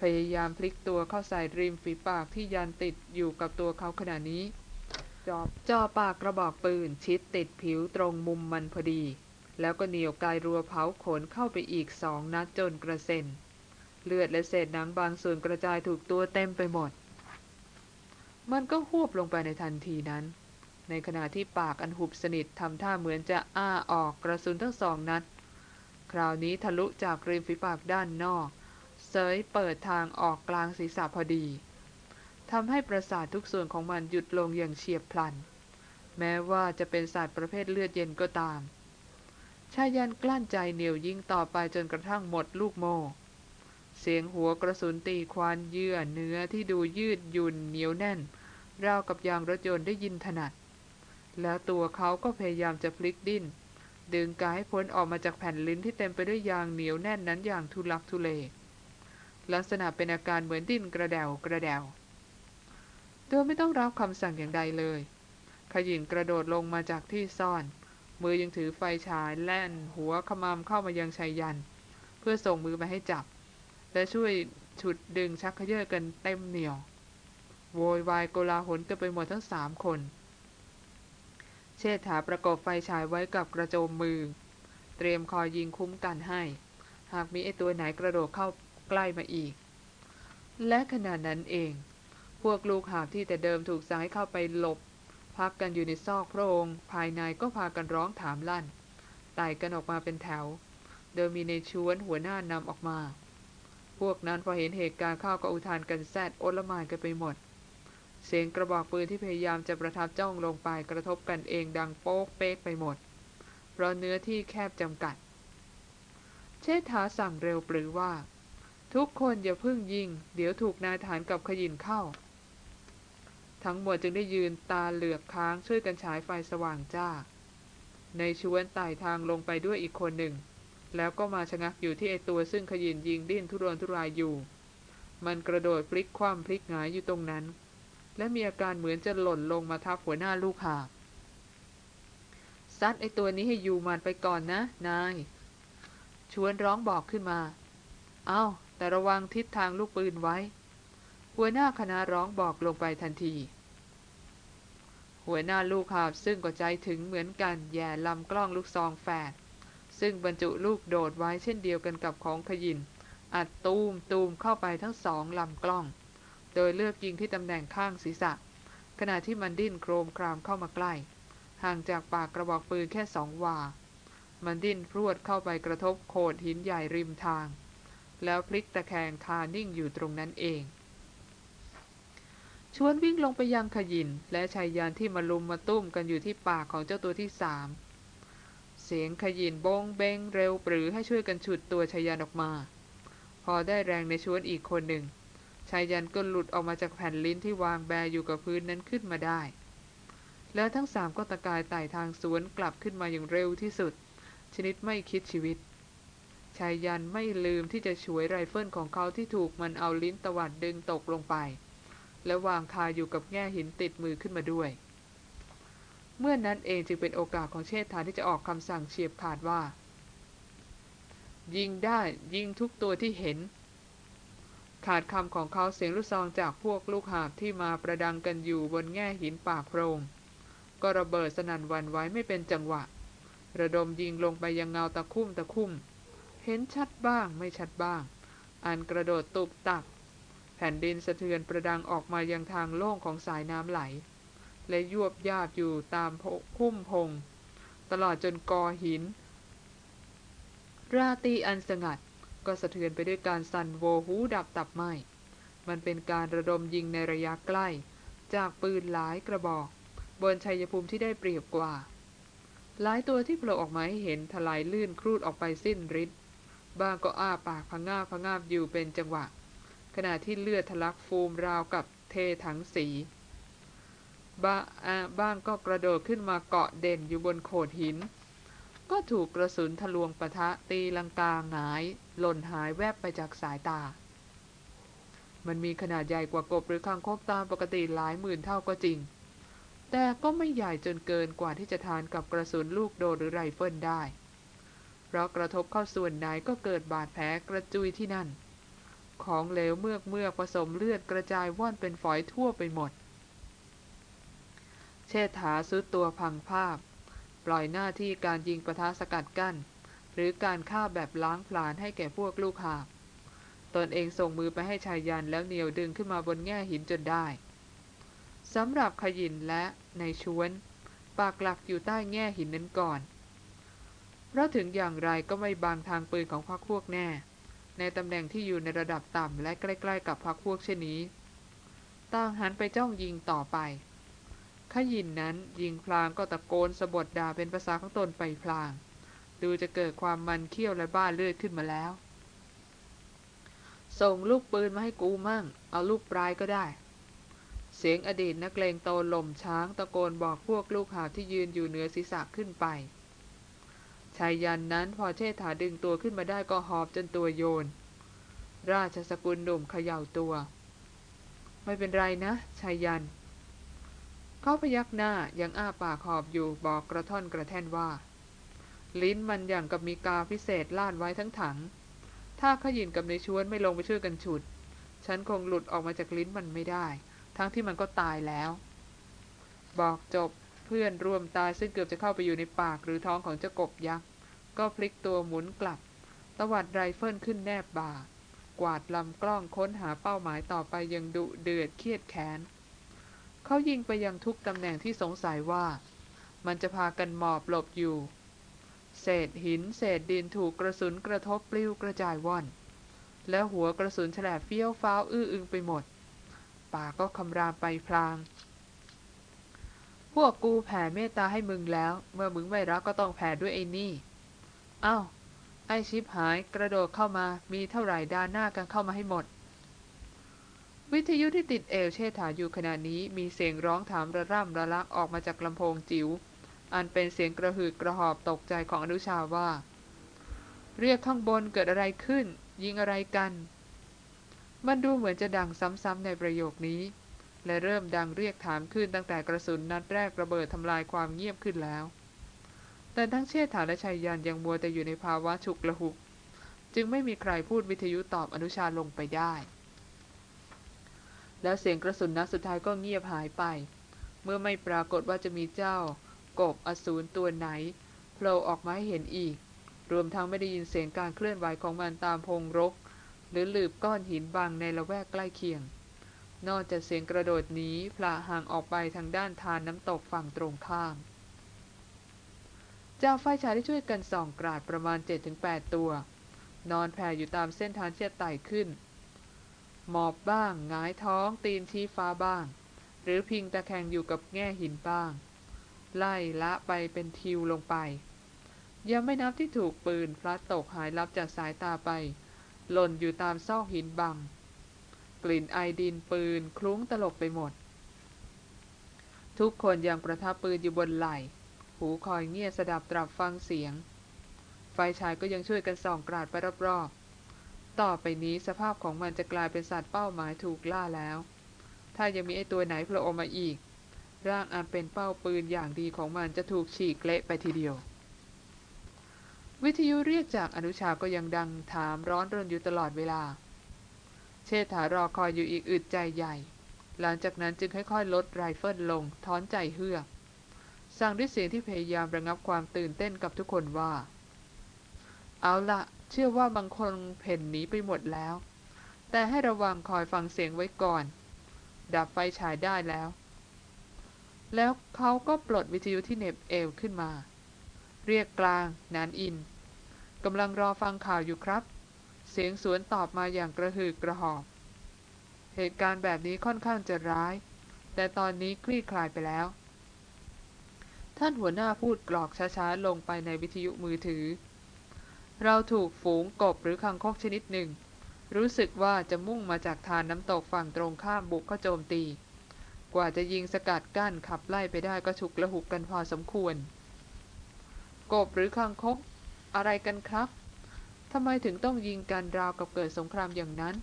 พยายามพลิกตัวเข้าใส่ริมฝีปากที่ยันติดอยู่กับตัวเขาขณะนี้ จอบจ่อปากกระบอกปืนชิดติดผิวตรงมุมมันพอดี แล้วก็เหนียวกายรัวเผาขนเข้าไปอีกสองนัดจนกระเซ็น เลือดและเศษหนังบางส่วนกระจายถูกตัวเต็มไปหมด มันก็หวบลงไปในทันทีนั้น ในขณะที่ปากอันหุบสนิททำท่าเหมือนจะอ้าออกกระสุนทั้งสองนัด คราวนี้ทะลุจากริมฝีปากด้านนอกเสยเปิดทางออกกลางศีรษะพอดีทำให้ประสาททุกส่วนของมันหยุดลงอย่างเฉียบพลัน แม้ว่าจะเป็นสัตว์ประเภทเลือดเย็นก็ตามชายันกลั้นใจเหนียวยิงต่อไปจนกระทั่งหมดลูกโม เสียงหัวกระสุนตีควานเยื่อเนื้อที่ดูยืดหยุ่นเหนียวแน่นราวกับยางรถยนต์ได้ยินถนัด แล้วตัวเขาก็พยายามจะพลิกดิ้น ดึงกายให้พ้นออกมาจากแผ่นลิ้นที่เต็มไปด้วยยางเหนียวแน่นนั้นอย่างทุลักทุเล ลักษณะเป็นอาการเหมือนดิ้นกระเดวกระเดวโดยไม่ต้องรับคำสั่งอย่างใดเลย ขยินกระโดดลงมาจากที่ซ่อน มือยังถือไฟฉายแล่นหัวขมามเข้ามายังชายยัน เพื่อส่งมือมาให้จับ และช่วยฉุดดึงชักเขยื้อกันเต็มเหนียว โวยวายโกลาหลกันไปหมดทั้งสามคน เชษฐาประกอบไฟฉายไว้กับกระโจมมือ เตรียมคอยยิงคุ้มกันให้ หากมีไอตัวไหนกระโดดเข้าใกล้มาอีก และขณะนั้นเอง พวกลูกหาบที่แต่เดิมถูกสั่งให้เข้าไปหลบ พักกันอยู่ในซอกโพรงภายในก็พากันร้องถามลั่นไต่กันออกมาเป็นแถว โดยมีในชวนหัวหน้านำออกมา พวกนั้นพอเห็นเหตุการณ์เข้าก็อุทานกันแซดโอละมานกันไปหมด เสียงกระบอกปืนที่พยายามจะประทับจ้องลงไปกระทบกันเองดังโป๊กเป๊กไปหมด เพราะเนื้อที่แคบจำกัด เชษฐาสั่งเร็วปรือว่า ทุกคนอย่าพึ่งยิง เดี๋ยวถูกนายฐานกับขยินเข้า ทั้งหมดจึงได้ยืนตาเหลือกค้างช่วยกันฉายไฟสว่างจ้า ในชวนไต่ทางลงไปด้วยอีกคนหนึ่ง แล้วก็มาชะงักอยู่ที่ไอตัวซึ่งขยินยิงดิ้นทุรนทุรายอยู่ มันกระโดดพลิกคว่ำพลิกหงายอยู่ตรงนั้น และมีอาการเหมือนจะหล่นลงมาทับหัวหน้าลูกหาบซัดไอตัวนี้ให้อยู่มันไปก่อนนะนาย ชวนร้องบอกขึ้นมา เอา้า แต่ระวังทิศทางลูกปืนไว้ หัวหน้าคณะร้องบอกลงไปทันที หัวหน้าลูกหาบซึ่งก็ใจถึงเหมือนกันแย่ลำกล้องลูกซองแฝด ซึ่งบรรจุลูกโดดไว้เช่นเดียวกันกับของขยินอัดตูมตูมเข้าไปทั้งสองลำกล้อง โดยเลือกยิงที่ตำแหน่งข้างศีรษะ ขณะที่มันดิ้นโครมครามเข้ามาใกล้ ห่างจากปากกระบอกปืนแค่สองวา มันดิ้นพรวดเข้าไปกระทบโขดหินใหญ่ริมทาง แล้วพลิกตะแคงคานิ่งอยู่ตรงนั้นเอง ชวนวิ่งลงไปยังขยินและชายยานที่มาลุมมาตุ้มกันอยู่ที่ปากของเจ้าตัวที่สาม เสียงขยินบงเบงเร็วปรือให้ช่วยกันฉุดตัวชายยานออกมา พอได้แรงในชวนอีกคนหนึ่งชายันก็หลุดออกมาจากแผ่นลิ้นที่วางแบอยู่กับพื้นนั้นขึ้นมาได้ แล้วทั้งสามก็ตะกายไต่ทางสวนกลับขึ้นมาอย่างเร็วที่สุด ชนิดไม่คิดชีวิตชายยันไม่ลืมที่จะช่วยไรเฟิลของเขาที่ถูกมันเอาลิ้นตวัดดึงตกลงไป และวางคาอยู่กับแง่หินติดมือขึ้นมาด้วย เมื่อนนั้นเองจึงเป็นโอกาสของเชษฐาที่จะออกคำสั่งเฉียบขาดว่า ยิงได้ยิงทุกตัวที่เห็น ขาดคำของเขาเสียงลูกซองจากพวกลูกหาบที่มาประดังกันอยู่บนแง่หินปากโพรง ก็ระเบิดสนั่นวันไว้ไม่เป็นจังหวะ ระดมยิงลงไปยังเงาตะคุ่มตะคุ่ม เห็นชัดบ้างไม่ชัดบ้าง อันกระโดดตุบตับแผ่นดินสะเทือนประดังออกมายังทางโล่งของสายน้ำไหล และยวบยาบอยู่ตามพุ่มพง ตลอดจนกอหิน ราตีอันสงัดก็สะเทือนไปด้วยการสั่นโวหูดับตับไหมมันเป็นการระดมยิงในระยะใกล้ จากปืนหลายกระบอก บนชัยภูมิที่ได้เปรียบกว่า หลายตัวที่โผล่ออกมาให้เห็นถลายลื่นครูดออกไปสิ้นฤทธิ์บ้างก็อ้าปากพังงาพังงาบอยู่เป็นจังหวะ ขณะที่เลือดทะลักฟูมราวกับเทถังสี บาบ้างก็กระโดดขึ้นมาเกาะเด่นอยู่บนโขดหิน ก็ถูกกระสุนทะลวงปะทะตีลังกาหงาย หล่นหายแวบไปจากสายตา มันมีขนาดใหญ่กว่ากบหรือคางคบตามปกติหลายหมื่นเท่าก็จริง แต่ก็ไม่ใหญ่จนเกินกว่าที่จะทานกับกระสุนลูกโดหรือไรเฟิลได้ เพราะกระทบเข้าส่วนไหนก็เกิดบาดแผลกระจุยที่นั่น ของเหลวเมือกเมือกผสมเลือดกระจายว่อนเป็นฝอยทั่วไปหมด เชษฐาซุดตัวพังภาพ ปล่อยหน้าที่การยิงประทะสกัดกั้น หรือการฆ่าแบบล้างผลาญให้แก่พวกลูกหาบตนเองส่งมือไปให้ชายยันแล้วเหนียวดึงขึ้นมาบนแง่หินจนได้สำหรับขยินและในชวน ปากหลักอยู่ใต้แง่หินนั้นก่อน เพราะถึงอย่างไรก็ไม่บางทางปืนของพรรคพวกแน่ ในตำแหน่งที่อยู่ในระดับต่ำและใกล้ ๆ กับพรรคพวกเช่นนี้ต่างหันไปจ้องยิงต่อไป ขยินนั้นยิงพลางก็ตะโกนสะบดด่าเป็นภาษาของตนไปพลาง ดูจะเกิดความมันเคี้ยวและบ้าเลือดขึ้นมาแล้ว ส่งลูกปืนมาให้กูมั่ง เอาลูกปลายก็ได้ เสียงอดีตนักเลงโตหล่มช้างตะโกนบอกพวกลูกหาที่ยืนอยู่เหนือศีรษะขึ้นไปชายยันนั้นพอเชษฐาดึงตัวขึ้นมาได้ก็หอบจนตัวโยน ราชสกุลหนุ่มเขย่าตัว ไม่เป็นไรนะชายยัน เขาพยักหน้ายังอ้าปากหอบอยู่บอกกระท่อนกระแท่นว่า ลิ้นมันอย่างกับมีกาพิเศษลาดไว้ทั้งถัง ถ้าขยินกับในชวนไม่ลงไปช่วยกันฉุด ฉันคงหลุดออกมาจากลิ้นมันไม่ได้ ทั้งที่มันก็ตายแล้ว บอกจบเพื่อนร่วมตายซึ่งเกือบจะเข้าไปอยู่ในปากหรือท้องของเจ้ากบยักษ์ก็พลิกตัวหมุนกลับตวัดไรเฟิลขึ้นแนบบ่ากวาดลำกล้องค้นหาเป้าหมายต่อไปอย่างดุเดือดเครียดแค้น เขายิงไปยังทุกตำแหน่งที่สงสัยว่า มันจะพากันหมอบหลบอยู่ เศษหินเศษดินถูกกระสุนกระทบปลิวกระจายว่อน แล้วหัวกระสุนแฉลบเฟี้ยวฟ้าวอื้ออึงไปหมด ปากก็คำรามไปพลาง พวกกูแผ่เมตตาให้มึงแล้ว เมื่อมึงไม่รักก็ต้องแผ่ด้วยไอ้นี่อ้าวไอชิปหายกระโดดเข้ามามีเท่าไหร่ดานหน้ากันเข้ามาให้หมด วิทยุที่ติดเอวเชษฐาอยู่ขณะนี้มีเสียงร้องถามระร่ำระลักออกมาจากลำโพงจิ๋วอันเป็นเสียงกระหืดกระหอบตกใจของอนุชาว่า เรียกข้างบนเกิดอะไรขึ้น ยิงอะไรกัน มันดูเหมือนจะดังซ้ำๆในประโยคนี้ และเริ่มดังเรียกถามขึ้นตั้งแต่กระสุนนัดแรกระเบิดทำลายความเงียบขึ้นแล้ว แต่ทั้งเชษฐาและชัยยันยังมัวแต่อยู่ในภาวะฉุกละหุก จึงไม่มีใครพูดวิทยุตอบอนุชาลงไปได้ แล้วเสียงกระสุนนัดสุดท้ายก็เงียบหายไป เมื่อไม่ปรากฏว่าจะมีเจ้ากบอสูรตัวไหนโผล่ออกมาให้เห็นอีก รวมทั้งไม่ได้ยินเสียงการเคลื่อนไหวของมันตามพงรก หรือหลืบก้อนหินบางในละแวกใกล้เคียง นอกจากเสียงกระโดดหนีพลาห่างออกไปทางด้านทานน้ำตกฝั่งตรงข้าม เจ้าไฟฉายได้ช่วยกันส่องกราดประมาณ 7-8 ตัว นอนแผ่อยู่ตามเส้นทางที่จะไต่ขึ้น หมอบบ้างหงายท้องตีนชี้ฟ้าบ้าง หรือพิงตะแคงอยู่กับแง่หินบ้าง ไล่ละไปเป็นทิวลงไป ยังไม่นับที่ถูกปืนพลัดตกหายลับจากสายตาไป หล่นอยู่ตามซอกหินบัง กลิ่นไอดินปืนคลุ้งตลบไปหมด ทุกคนยังประทับปืนอยู่บนไหล่ หูคอยเงียบสดับตรับฟังเสียง ไฟฉายก็ยังช่วยกันส่องกราดไปรอบๆ ต่อไปนี้สภาพของมันจะกลายเป็นสัตว์เป้าหมายถูกล่าแล้ว ถ้ายังมีไอตัวไหนโผล่ออกมาอีก ร่างอันเป็นเป้าปืนอย่างดีของมันจะถูกฉีกเละไปทีเดียว วิทยุเรียกจากอนุชาก็ยังดังถามร้อนรนอยู่ตลอดเวลา เชษฐารอคอยอยู่อีกอึดใจใหญ่ หลังจากนั้นจึงค่อยๆ ลดไรเฟิลลงถอนใจเฮือก สั่งด้วยเสียงที่พยายามระงับความตื่นเต้นกับทุกคนว่า เอาละ เชื่อว่าบางคนเพ่นหนีไปหมดแล้ว แต่ให้ระวังคอยฟังเสียงไว้ก่อน ดับไฟฉายได้แล้ว แล้วเขาก็ปลดวิทยุที่เน็บเอวขึ้นมา เรียกกลาง นานอินกำลังรอฟังข่าวอยู่ครับ เสียงสวนตอบมาอย่างกระหืดกระหอบเหตุการณ์แบบนี้ค่อนข้างจะร้าย แต่ตอนนี้คลี่คลายไปแล้ว ท่านหัวหน้าพูดกรอกช้าๆ ลงไปในวิทยุมือถือ เราถูกฝูงกบหรือคังคกชนิดหนึ่ง รู้สึกว่าจะมุ่งมาจากทานน้ำตกฝั่งตรงข้ามบุกเข้าโจมตี กว่าจะยิงสกัดกั้นขับไล่ไปได้ก็ฉุกละหุกกันพอสมควร กบหรือคังคกอะไรกันครับทำไมถึงต้องยิงกันราวกับเกิดสงครามอย่างนั้น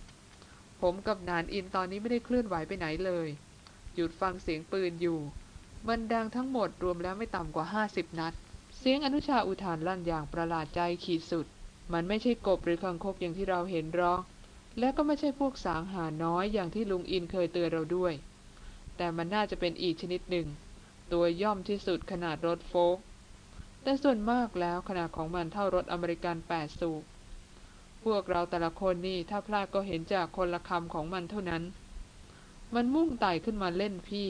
ผมกับนานอินตอนนี้ไม่ได้เคลื่อนไหวไปไหนเลย หยุดฟังเสียงปืนอยู่ มันดังทั้งหมดรวมแล้วไม่ต่ำกว่าห้าสิบนัด สียงอนุชาอุทานลั่นอย่างประหลาดใจขีดสุด มันไม่ใช่กบหรือคังคกอย่างที่เราเห็นหรอก และก็ไม่ใช่พวกสางหาน้อยอย่างที่ลุงอินเคยเตือนเราด้วย แต่มันน่าจะเป็นอีกชนิดหนึ่ง ตัวย่อมที่สุดขนาดรถโฟล์กแต่ส่วนมากแล้วขนาดของมันเท่ารถอเมริกัน8สูบพวกเราแต่ละคนนี่ถ้าพลาดก็เห็นจากคนละคำของมันเท่านั้น มันมุ่งไต่ขึ้นมาเล่นพี่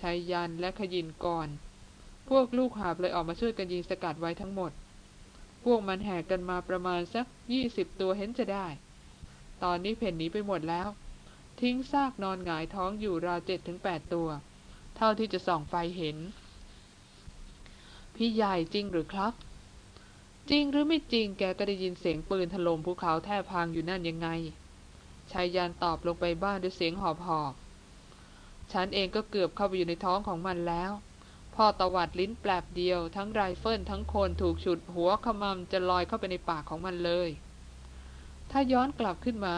ชายยันและขยินก่อน พวกลูกหาบเลยออกมาช่วยกันยิงสกัดไว้ทั้งหมด พวกมันแห่กันมาประมาณสักยี่สิบตัวเห็นจะได้ ตอนนี้เพ่นหนีไปหมดแล้ว ทิ้งซากนอนหงายท้องอยู่ราวเจ็ดถึงแปดตัว เท่าที่จะส่องไฟเห็น พี่ใหญ่จริงหรือครับ จริงหรือไม่จริงแกก็ได้ยินเสียงปืนถล่มภูเขาแทบพังอยู่นั่นยังไงชายยันตอบลงไปบ้านด้วยเสียงหอบหอบฉันเองก็เกือบเข้าไปอยู่ในท้องของมันแล้ว พอตวัดลิ้นแปลบเดียว ทั้งไรเฟิลทั้งคนถูกฉุดหัวขมำจะลอยเข้าไปในปากของมันเลย ถ้าย้อนกลับขึ้นมา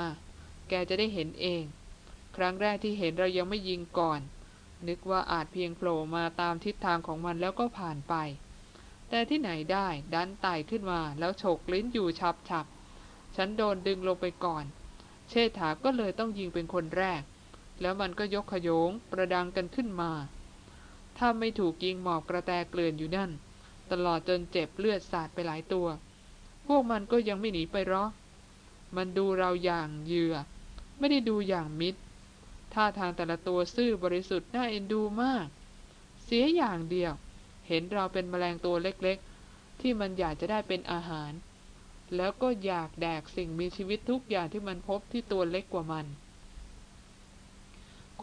แกจะได้เห็นเอง ครั้งแรกที่เห็นเรายังไม่ยิงก่อน นึกว่าอาจเพียงโผล่มาตามทิศทางของมันแล้วก็ผ่านไป แต่ที่ไหนได้ดันไต่ขึ้นมาแล้วฉกลิ้นอยู่ฉับฉับฉันโดนดึงลงไปก่อน เชษฐาก็เลยต้องยิงเป็นคนแรก แล้วมันก็ยกขยงประดังกันขึ้นมา ถ้าไม่ถูกยิงหมอบกระแตเกลื่อนอยู่นั่น ตลอดจนเจ็บเลือดสาดไปหลายตัว พวกมันก็ยังไม่หนีไปหรอกมันดูเราอย่างเหยื่อ ไม่ได้ดูอย่างมิตรท่าทางแต่ละตัวซื่อบริสุทธิ์น่าเอ็นดูมาก เสียอย่างเดียว เห็นเราเป็นแมลงตัวเล็กๆ ที่มันอยากจะได้เป็นอาหาร แล้วก็อยากแดกสิ่งมีชีวิตทุกอย่างที่มันพบที่ตัวเล็กกว่ามัน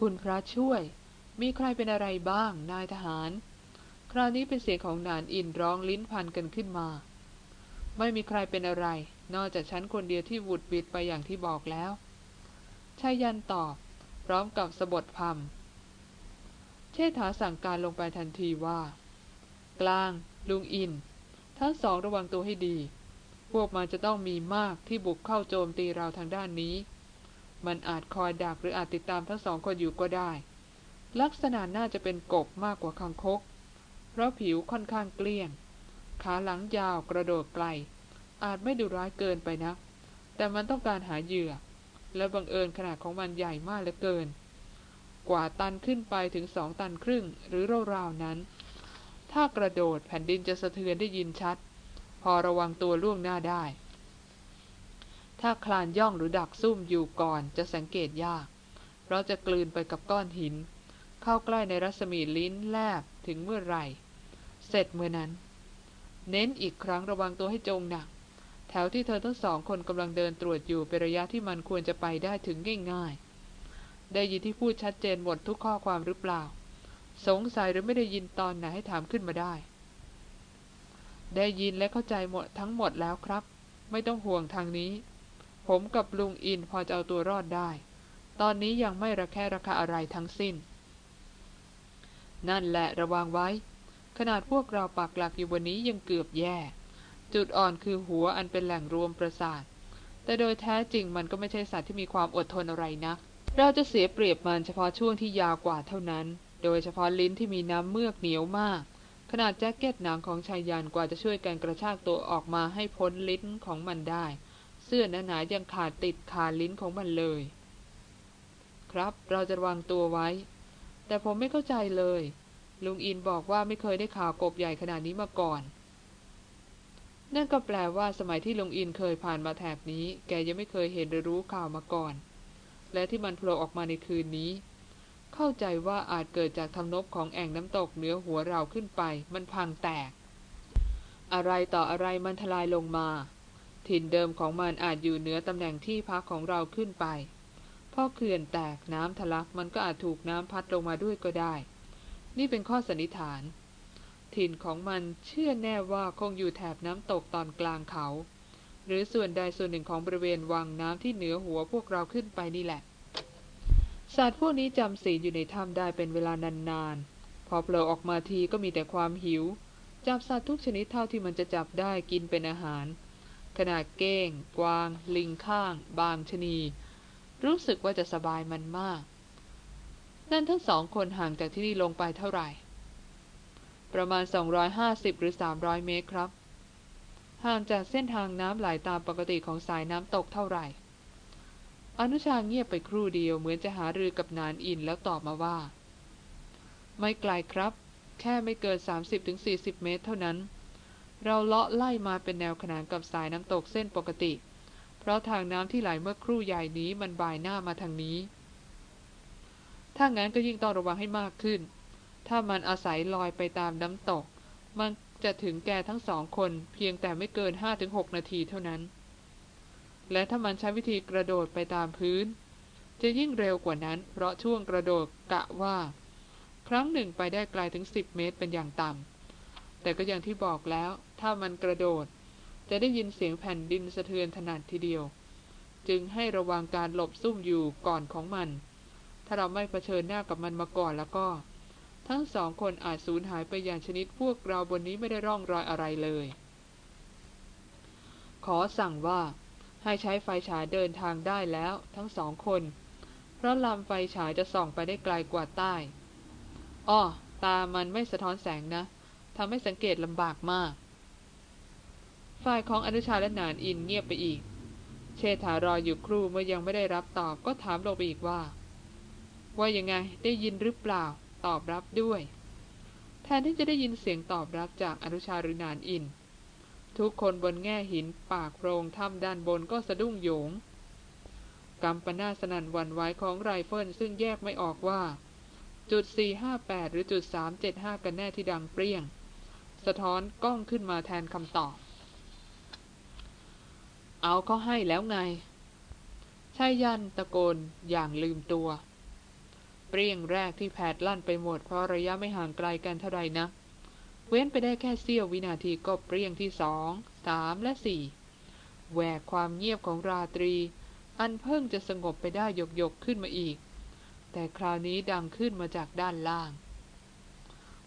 คุณพระช่วย มีใครเป็นอะไรบ้าง นายทหาร คราวนี้เป็นเสียงของนานอินร้องลิ้นพันกันขึ้นมา ไม่มีใครเป็นอะไร นอกจากฉันคนเดียวที่วุดบิดไปอย่างที่บอกแล้วชายันตอบ พร้อมกับสะบดพมเชษฐาสั่งการลงไปทันทีว่า กลาง ลุงอิน ทั้งสองระวังตัวให้ดี พวกมันจะต้องมีมากที่บุกเข้าโจมตีเราทางด้านนี้ มันอาจคอยดักหรืออาจติดตามทั้งสองคนอยู่ก็ได้ ลักษณะน่าจะเป็นกบมากกว่าคังคก เพราะผิวค่อนข้างเกลี้ยง ขาหลังยาวกระโดดไกล อาจไม่ดุร้ายเกินไปนะ แต่มันต้องการหาเหยื่อ และบังเอิญขนาดของมันใหญ่มากเหลือเกิน กว่าตันขึ้นไปถึงสองตันครึ่งหรือราวๆนั้น ถ้ากระโดดแผ่นดินจะสะเทือนได้ยินชัด พอระวังตัวล่วงหน้าได้ ถ้าคลานย่องหรือดักซุ่มอยู่ก่อนจะสังเกตยาก เพราะจะกลืนไปกับก้อนหิน เข้าใกล้ในรัศมีลิ้นแลบถึงเมื่อไหร่ เสร็จเมื่อนั้น เน้นอีกครั้งระวังตัวให้จงหนัก แถวที่เธอทั้งสองคนกำลังเดินตรวจอยู่เป็นระยะที่มันควรจะไปได้ถึงง่ายๆ ได้ยินที่พูดชัดเจนหมดทุกข้อความหรือเปล่า สงสัยหรือไม่ได้ยินตอนไหนให้ถามขึ้นมาได้ ได้ยินและเข้าใจหมดทั้งหมดแล้วครับ ไม่ต้องห่วงทางนี้ ผมกับลุงอินพอจะเอาตัวรอดได้ ตอนนี้ยังไม่ระแคะระคาอะไรทั้งสิ้น นั่นแหละระวังไว้ ขนาดพวกเราปักหลักอยู่วันนี้ยังเกือบแย่ จุดอ่อนคือหัวอันเป็นแหล่งรวมประสาท แต่โดยแท้จริงมันก็ไม่ใช่สัตว์ที่มีความอดทนอะไรนะเราจะเสียเปรียบมันเฉพาะช่วงที่ยาวกว่าเท่านั้น โดยเฉพาะลิ้นที่มีน้ำเมือกเหนียวมาก ขนาดแจ็คเก็ตหนังของชายยันกว่าจะช่วยกันกระชากตัวออกมาให้พ้นลิ้นของมันได้ เสื้อหนาๆยังขาดติดขาลิ้นของมันเลย ครับเราจะวางตัวไว้ แต่ผมไม่เข้าใจเลย ลุงอินบอกว่าไม่เคยได้ข่าวกบใหญ่ขนาดนี้มาก่อน นั่นก็แปลว่าสมัยที่ลุงอินเคยผ่านมาแถบนี้ แกยังไม่เคยเห็นหรือรู้ข่าวมาก่อน และที่มันโผล่ออกมาในคืนนี้ เข้าใจว่าอาจเกิดจากทำนบของแอ่งน้ำตกเหนือหัวเราขึ้นไป มันพังแตก อะไรต่ออะไรมันทลายลงมา ถิ่นเดิมของมันอาจอยู่เหนือตำแหน่งที่พักของเราขึ้นไป พอเขื่อนแตกน้ำทะลักมันก็อาจถูกน้ำพัดลงมาด้วยก็ได้ นี่เป็นข้อสันนิษฐาน ถิ่นของมันเชื่อแน่ว่าคงอยู่แถบน้ำตกตอนกลางเขา หรือส่วนใดส่วนหนึ่งของบริเวณวังน้ำที่เหนือหัวพวกเราขึ้นไปนี่แหละ สัตว์พวกนี้จำศีลอยู่ในถ้ำได้เป็นเวลานานๆ พอโผล่ออกมาทีก็มีแต่ความหิว จับสัตว์ทุกชนิดเท่าที่มันจะจับได้กินเป็นอาหาร ขนาดเก้ง กวาง ลิงข้าง บางชนี รู้สึกว่าจะสบายมันมาก นั่นทั้งสองคนห่างจากที่นี่ลงไปเท่าไหร่ ประมาณ 250 หรือ 300 เมตรครับ ห่างจากเส้นทางน้ำไหลาตามปกติของสายน้ำตกเท่าไหร่ อนุชาเงียบไปครู่เดียวเหมือนจะหารือกับนานอินแล้วตอบมาว่า ไม่ไกลครับ แค่ไม่เกิน 30-40 เมตรเท่านั้น เราเลาะไล่มาเป็นแนวขนานกับสายน้ำตกเส้นปกติ เพราะทางน้ำที่ไหลเมื่อครู่ใหญ่นี้มันบ่ายหน้ามาทางนี้ ถ้างั้นก็ยิ่งต้องระวังให้มากขึ้น ถ้ามันอาศัยลอยไปตามน้ำตก มันจะถึงแก่ทั้งสองคนเพียงแต่ไม่เกิน5-6นาทีเท่านั้น และถ้ามันใช้วิธีกระโดดไปตามพื้น จะยิ่งเร็วกว่านั้น เพราะช่วงกระโดดกะว่า ครั้งหนึ่งไปได้ไกลถึง10เมตรเป็นอย่างต่ำแต่ก็อย่างที่บอกแล้ว ถ้ามันกระโดด จะได้ยินเสียงแผ่นดินสะเทือนถนัดทีเดียว จึงให้ระวังการหลบซุ่มอยู่ก่อนของมัน ถ้าเราไม่เผชิญหน้ากับมันมาก่อนแล้วก็ ทั้งสองคนอาจสูญหายไปอย่างชนิดพวกเราบนนี้ไม่ได้ร่องรอยอะไรเลย ขอสั่งว่าให้ใช้ไฟฉายเดินทางได้แล้วทั้งสองคน เพราะลำไฟฉายจะส่องไปได้ไกลกว่าใต้อ้อตามันไม่สะท้อนแสงนะทำให้สังเกตลำบากมาก ฝ่ายของอนุชาและนานอินเงียบไปอีก เชษฐารออยู่ครู่เมื่อยังไม่ได้รับตอบก็ถามลงไปอีกว่า ว่ายังไงได้ยินหรือเปล่า ตอบรับด้วย แทนที่จะได้ยินเสียงตอบรับจากอนุชาหรือนานอิน ทุกคนบนแง่หินปากโพรงถ้ำด้านบนก็สะดุ้งโยงกำปนาสนันวันไหวของไรเฟิลซึ่งแยกไม่ออกว่า จุด 458 หรือจุด 375 กันแน่ที่ดังเปรี้ยง สะท้อนกล้องขึ้นมาแทนคำตอบ เอาเขาให้แล้วไงชายยันตะโกนอย่างลืมตัว เปรี้ยงแรกที่แผดลั่นไปหมดเพราะระยะไม่ห่างไกลกันเท่าไรนะ เว้นไปได้แค่เสี้ยววินาทีก็เปรี้ยงที่สองสามและสี่แหวกความเงียบของราตรี อันเพิ่งจะสงบไปได้หยกหยกขึ้นมาอีก แต่คราวนี้ดังขึ้นมาจากด้านล่าง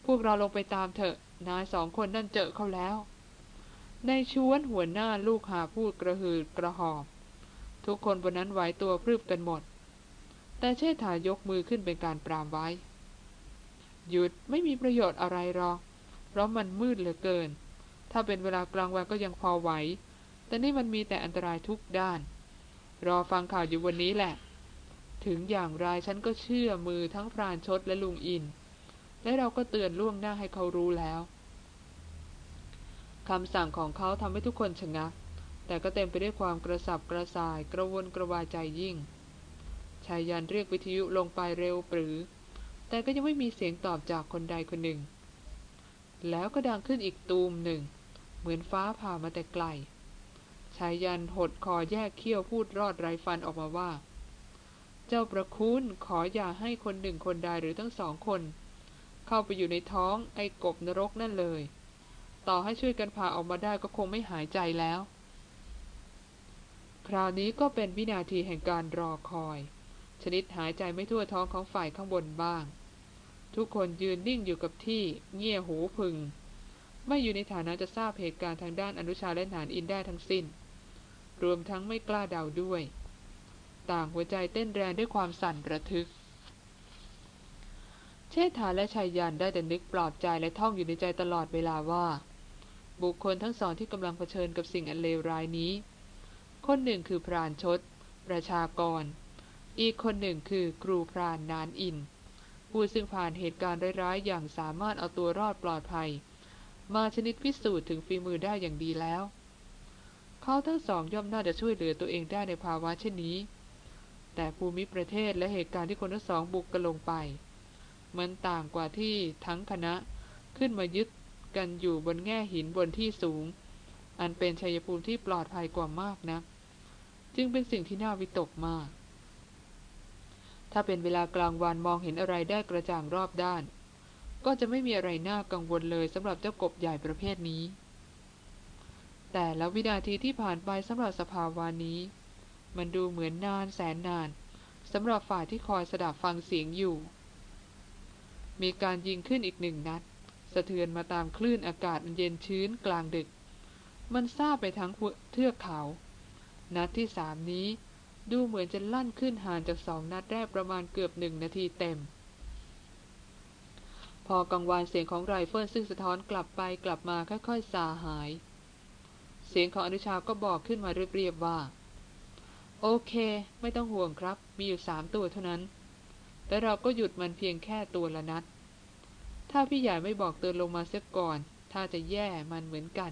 พวกเราลงไปตามเถอะนายสองคนนั่นเจอเขาแล้ว ในชวนหัวหน้าลูกหาพูดกระหืดกระหอบ ทุกคนบนนั้นไหวตัวพรึบกันหมด แต่เชษฐายกมือขึ้นเป็นการปรามไว้ หยุดไม่มีประโยชน์อะไรหรอก เพราะมันมืดเหลือเกิน ถ้าเป็นเวลากลางวันก็ยังพอไหว แต่นี่มันมีแต่อันตรายทุกด้าน รอฟังข่าวอยู่วันนี้แหละ ถึงอย่างไรฉันก็เชื่อมือทั้งพรานชดและลุงอิน และเราก็เตือนล่วงหน้าให้เขารู้แล้ว คำสั่งของเขาทำให้ทุกคนชะงัก แต่ก็เต็มไปด้วยความกระสับกระส่ายกระวนกระวายใจยิ่งชายยันเรียกวิทยุลงไปเร็วปรือ แต่ก็ยังไม่มีเสียงตอบจากคนใดคนหนึ่ง แล้วก็ดังขึ้นอีกตูมหนึ่ง เหมือนฟ้าผ่ามาแต่ไกลชายยันหดคอแยกเขี้ยวพูดรอดไรฟันออกมาว่า เจ้าประคุณขออย่าให้คนหนึ่งคนใดหรือทั้งสองคน เข้าไปอยู่ในท้องไอ้กบนรกนั่นเลย ต่อให้ช่วยกันพาออกมาได้ก็คงไม่หายใจแล้ว คราวนี้ก็เป็นวินาทีแห่งการรอคอย ชนิดหายใจไม่ทั่วท้องของฝ่ายข้างบนบ้าง ทุกคนยืนนิ่งอยู่กับที่เงี่ยหูพึง ไม่อยู่ในฐานะจะทราบเหตุการณ์ทางด้านอนุชาและนานอินได้ทั้งสิ้น รวมทั้งไม่กล้าเดาด้วย ต่างหัวใจเต้นแรงด้วยความสั่นระทึกเชษฐาและชายยันได้แต่นึกปลอบใจและท่องอยู่ในใจตลอดเวลาว่า บุคคลทั้งสองที่กำลังเผชิญกับสิ่งอันเลวร้ายนี้ คนหนึ่งคือพรานชดประชากร อีกคนหนึ่งคือครูพรานนานอิน ผู้ซึ่งผ่านเหตุการณ์ร้ายๆ อย่างสามารถเอาตัวรอดปลอดภัย มาชนิดพิสูจน์ถึงฝีมือได้อย่างดีแล้ว เขาทั้งสองย่อมน่าจะช่วยเหลือตัวเองได้ในภาวะเช่นนี้ แต่ภูมิประเทศและเหตุการณ์ที่คนทั้งสองบุกกันลงไป มันต่างกว่าที่ทั้งคณะขึ้นมายึด กันอยู่บนแง่หินบนที่สูง อันเป็นชัยภูมิที่ปลอดภัยกว่ามากนะ จึงเป็นสิ่งที่น่าวิตกมาก ถ้าเป็นเวลากลางวันมองเห็นอะไรได้กระจ่างรอบด้าน ก็จะไม่มีอะไรน่ากังวลเลยสำหรับเจ้ากบใหญ่ประเภทนี้ แต่แล้ววินาทีที่ผ่านไปสำหรับสภาวานี้ มันดูเหมือนนานแสนนานสำหรับฝ่ายที่คอยสดับฟังเสียงอยู่ มีการยิงขึ้นอีกหนึ่งนัด สะเทือนมาตามคลื่นอากาศอันเย็นชื้นกลางดึก มันซาบไปทั้งเทือกเขา นัดที่สามนี้ดูเหมือนจะลั่นขึ้นห่างจากสองนัดแรกประมาณเกือบหนึ่งนาทีเต็ม พอกังวานเสียงของไรเฟิลซึ่งสะท้อนกลับไปกลับมาค่อยๆซาหาย เสียงของอนุชาก็บอกขึ้นมาเรียบๆว่า โอเค ไม่ต้องห่วงครับ มีอยู่สามตัวเท่านั้น แต่เราก็หยุดมันเพียงแค่ตัวละนัด ถ้าพี่ใหญ่ไม่บอกเตือนลงมาเสียก่อน ถ้าจะแย่มันเหมือนกัน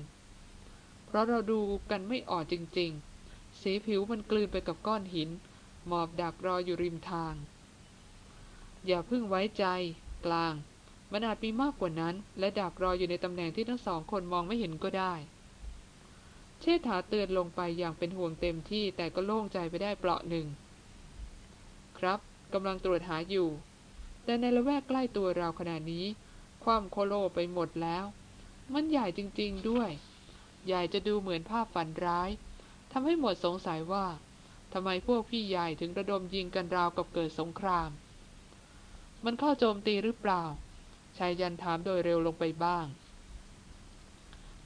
เพราะเราดูกันไม่ออกจริง ๆ สีผิวมันกลืนไปกับก้อนหิน หมอบดักรออยู่ริมทาง อย่าพิ่งไว้ใจ กลาง มันอาจมีมากกว่านั้น และดักรออยู่ในตำแหน่งที่ทั้งสองคนมองไม่เห็นก็ได้ เชษฐาเตือนลงไปอย่างเป็นห่วงเต็มที่แต่ก็โล่งใจไปได้เปราะหนึ่ง ครับกำลังตรวจหาอยู่ แต่ในละแวกใกล้ตัวเราขณะนี้ ความโคโลไปหมดแล้ว มันใหญ่จริง ๆด้วย ใหญ่จะดูเหมือนภาพฝันร้ายทำให้หมดสงสัยว่าทำไมพวกพี่ใหญ่ถึงระดมยิงกันราวกับเกิดสงคราม มันเข้าโจมตีหรือเปล่าชายยันถามโดยเร็วลงไปบ้าง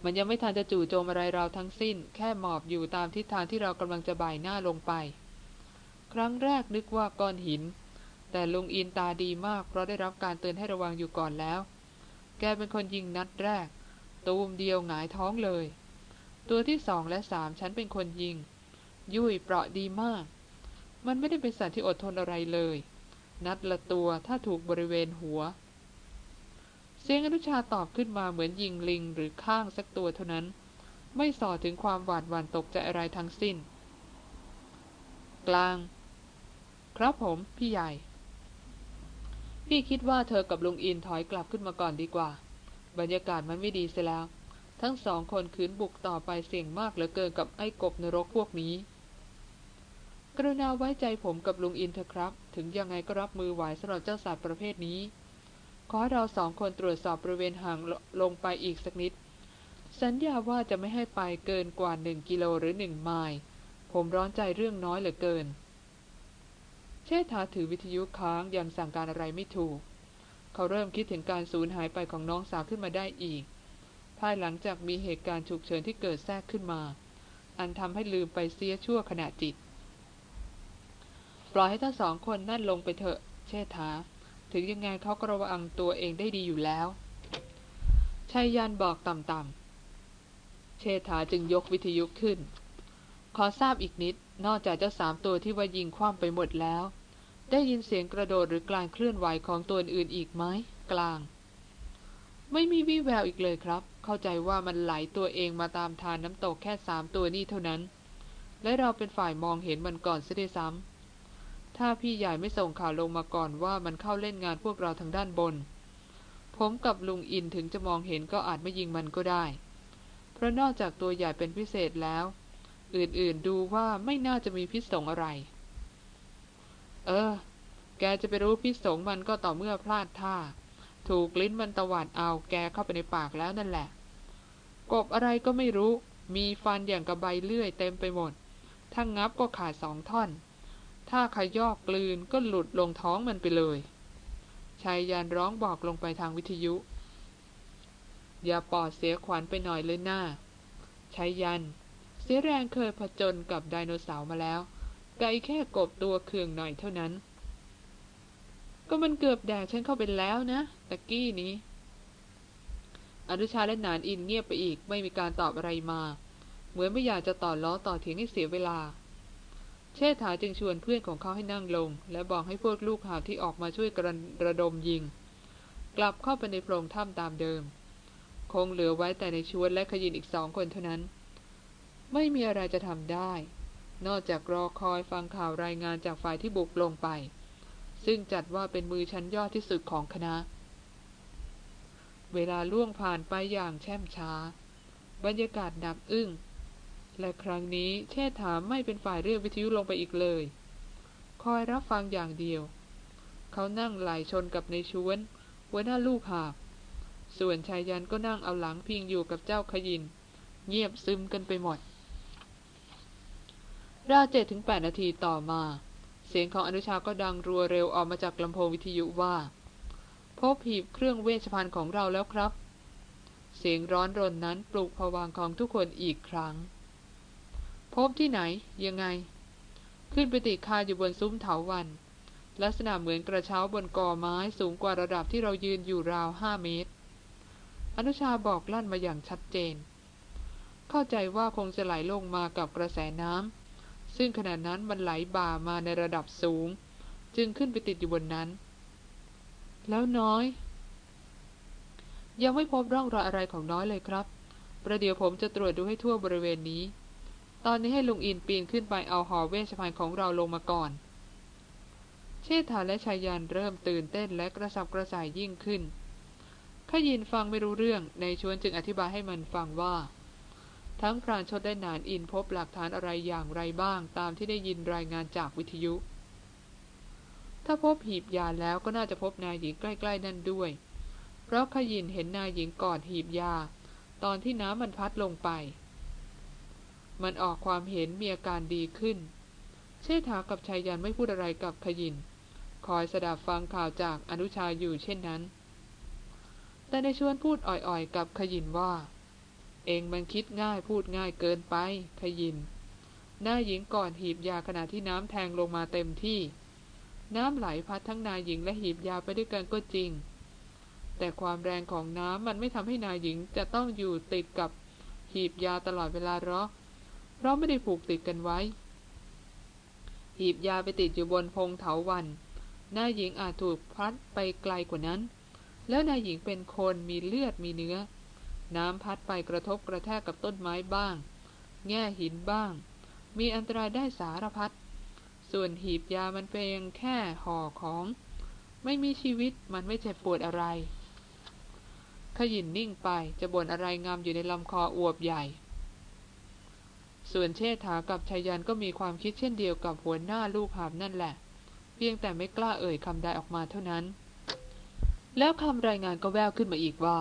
มันยังไม่ทันจะจู่โจมอะไรเราทั้งสิ้น แค่หมอบอยู่ตามทิศทางที่เรากำลังจะบ่ายหน้าลงไป ครั้งแรกนึกว่าก้อนหิน แต่ลุงอินตาดีมากเพราะได้รับการเตือนให้ระวังอยู่ก่อนแล้ว แกเป็นคนยิงนัดแรก ตูมเดียวหงายท้องเลย ตัวที่สองและสามฉันเป็นคนยิง ยุ่ยเปราะดีมาก มันไม่ได้เป็นสัตว์ที่อดทนอะไรเลย นัดละตัวถ้าถูกบริเวณหัว เสียงอนุชาตอบขึ้นมาเหมือนยิงลิงหรือข้างสักตัวเท่านั้น ไม่ส่อถึงความหวาดหวั่นตกใจอะไรทั้งสิ้น กลาง ครับผมพี่ใหญ่ พี่คิดว่าเธอกับลุงอินถอยกลับขึ้นมาก่อนดีกว่า บรรยากาศมันไม่ดีเสียแล้ว ทั้งสองคนขืนบุกต่อไปเสี่ยงมากเหลือเกินกับไอ้กบนรกพวกนี้ กรุณาไว้ใจผมกับลุงอินเถอะครับ ถึงยังไงก็รับมือไหวสำหรับเจ้าสัตว์ประเภทนี้ ขอเราสองคนตรวจสอบบริเวณห่างลงไปอีกสักนิด สัญญาว่าจะไม่ให้ไปเกินกว่าหนึ่งกิโลหรือหนึ่งไมล์ผมร้อนใจเรื่องน้อยเหลือเกิน เชษฐาถือวิทยุค้างยังสั่งการอะไรไม่ถูก เขาเริ่มคิดถึงการสูญหายไปของน้องสาวขึ้นมาได้อีก ภายหลังจากมีเหตุการณ์ฉุกเฉินที่เกิดแทรกขึ้นมา อันทำให้ลืมไปเสียชั่วขณะจิต ปล่อยให้ทั้งสองคนนั่นลงไปเถอะ เชษฐา ถึงยังไงเขาก็ระวังตัวเองได้ดีอยู่แล้วชายยันบอกต่ำๆเชษฐาจึงยกวิทยุขึ้น ขอทราบอีกนิด นอกจากเจ้าสามตัวที่ว่ายิงคว่ำไปหมดแล้ว ได้ยินเสียงกระโดดหรือการเคลื่อนไหวของตัวอื่นอีกไหมกลาง ไม่มีวี่แววอีกเลยครับ เข้าใจว่ามันไหลตัวเองมาตามทานน้ำตกแค่สามตัวนี้เท่านั้น และเราเป็นฝ่ายมองเห็นมันก่อนซะด้วยซ้ำถ้าพี่ใหญ่ไม่ส่งข่าวลงมาก่อนว่ามันเข้าเล่นงานพวกเราทางด้านบน ผมกับลุงอินถึงจะมองเห็นก็อาจไม่ยิงมันก็ได้ เพราะนอกจากตัวใหญ่เป็นพิเศษแล้ว อื่นๆดูว่าไม่น่าจะมีพิษสงอะไร เออ แกจะไปรู้พิษสงมันก็ต่อเมื่อพลาดท่า ถูกลิ้นมันตวัดเอาแกเข้าไปในปากแล้วนั่นแหละ กบอะไรก็ไม่รู้ มีฟันอย่างกระใบเลื่อยเต็มไปหมด ถ้างับก็ขาดสองท่อน ถ้าขยอกกลืนก็หลุดลงท้องมันไปเลยชายยันร้องบอกลงไปทางวิทยุ อย่าปอดเสียขวัญไปหน่อยเลยหน้าชายยัน เสียแรงเคยผจญกับไดโนเสาร์มาแล้ว ไกลแค่กบตัวเคืองหน่อยเท่านั้น ก็มันเกือบแดกฉันเข้าไปแล้วนะตะกี้นี้ อนุชาและนานอินเงียบไปอีกไม่มีการตอบอะไรมา เหมือนไม่อยากจะต่อล้อต่อเถียงให้เสียเวลา เชษฐาจึงชวนเพื่อนของเขาให้นั่งลง และบอกให้พวกลูกหาที่ออกมาช่วยกระระดมยิง กลับเข้าไปในโพรงถ้ำตามเดิม คงเหลือไว้แต่ในชวนและขยินอีกสองคนเท่านั้น ไม่มีอะไรจะทำได้ นอกจากรอคอยฟังข่าวรายงานจากฝ่ายที่บุกลงไป ซึ่งจัดว่าเป็นมือชั้นยอดที่สุดของคณะ เวลาล่วงผ่านไปอย่างแช่มช้า บรรยากาศหนักอึ้ง และครั้งนี้เชษฐาไม่เป็นฝ่ายเรียกวิทยุลงไปอีกเลย คอยรับฟังอย่างเดียว เขานั่งไหลชนกับในชวนหัวหน้าลูกหาบส่วนชายยันก็นั่งเอาหลังพิงอยู่กับเจ้าขยิน เงียบซึมกันไปหมด ราวเจ็ดถึงแปดนาทีต่อมา เสียงของอนุชาก็ดังรัวเร็วออกมาจากลำโพงวิทยุว่า พบหีบเครื่องเวชภัณฑ์ของเราแล้วครับ เสียงร้อนรนนั้นปลุกผวังของทุกคนอีกครั้ง พบที่ไหน ยังไง ขึ้นไปติดคาอยู่บนซุ้มเถาวัน ลักษณะเหมือนกระเช้าบนกอไม้สูงกว่าระดับที่เรายืนอยู่ราวห้าเมตร อนุชาบอกลั่นมาอย่างชัดเจน เข้าใจว่าคงจะไหลลงมากับกระแสน้ำ ซึ่งขณะนั้นมันไหลบ่ามาในระดับสูง จึงขึ้นไปติดอยู่บนนั้น แล้วน้อย ยังไม่พบร่องรอยอะไรของน้อยเลยครับ ประเดี๋ยวผมจะตรวจดูให้ทั่วบริเวณนี้ ตอนนี้ให้ลุงอินปีนขึ้นไปเอาหอเวชภัณฑ์ของเราลงมาก่อน เชษฐาและชายยันเริ่มตื่นเต้นและกระสับกระส่ายยิ่งขึ้นขยินฟังไม่รู้เรื่องในชวนจึงอธิบายให้มันฟังว่า ทั้งพรานชดและนานอินพบหลักฐานอะไรอย่างไรบ้าง ตามที่ได้ยินรายงานจากวิทยุ ถ้าพบหีบยาแล้วก็น่าจะพบนายหญิงใกล้ ๆ นั่นด้วย เพราะขยินเห็นนายหญิงกอดหีบยา ตอนที่น้ำมันพัดลงไป มันออกความเห็นมีอาการดีขึ้น เชษฐากับชายยันไม่พูดอะไรกับขยิน คอยสดับฟังข่าวจากอนุชาอยู่เช่นนั้น แต่ในชวนพูดอ่อยๆ กับขยินว่า เองมันคิดง่ายพูดง่ายเกินไปขยิน หน้าหญิงก่อนหีบยาขณะที่น้ำแทงลงมาเต็มที่ น้ำไหลพัดทั้งนายหญิงและหีบยาไปด้วยกันก็จริง แต่ความแรงของน้ำมันไม่ทำให้นายหญิงจะต้องอยู่ติดกับหีบยาตลอดเวลาหรอกเพราะไม่ได้ผูกติดกันไว้ หีบยาไปติดอยู่บนพงเถาวันนายหญิงอาจถูกพัดไปไกลกว่านั้น แล้วนายหญิงเป็นคนมีเลือดมีเนื้อ น้ำพัดไปกระทบกระแทกกับต้นไม้บ้าง แง่หินบ้าง มีอันตรายได้สารพัด ส่วนหีบยามันเพียงแค่ห่อของ ไม่มีชีวิตมันไม่เจ็บปวดอะไร ขยินนิ่งไปจะบ่นอะไรงามอยู่ในลำคออวบใหญ่ ส่วนเชษฐากับชายันก็มีความคิดเช่นเดียวกับหัวหน้าลูกหาบนั่นแหละ เพียงแต่ไม่กล้าเอ่ยคำใดออกมาเท่านั้น แล้วคำรายงานก็แววขึ้นมาอีกว่า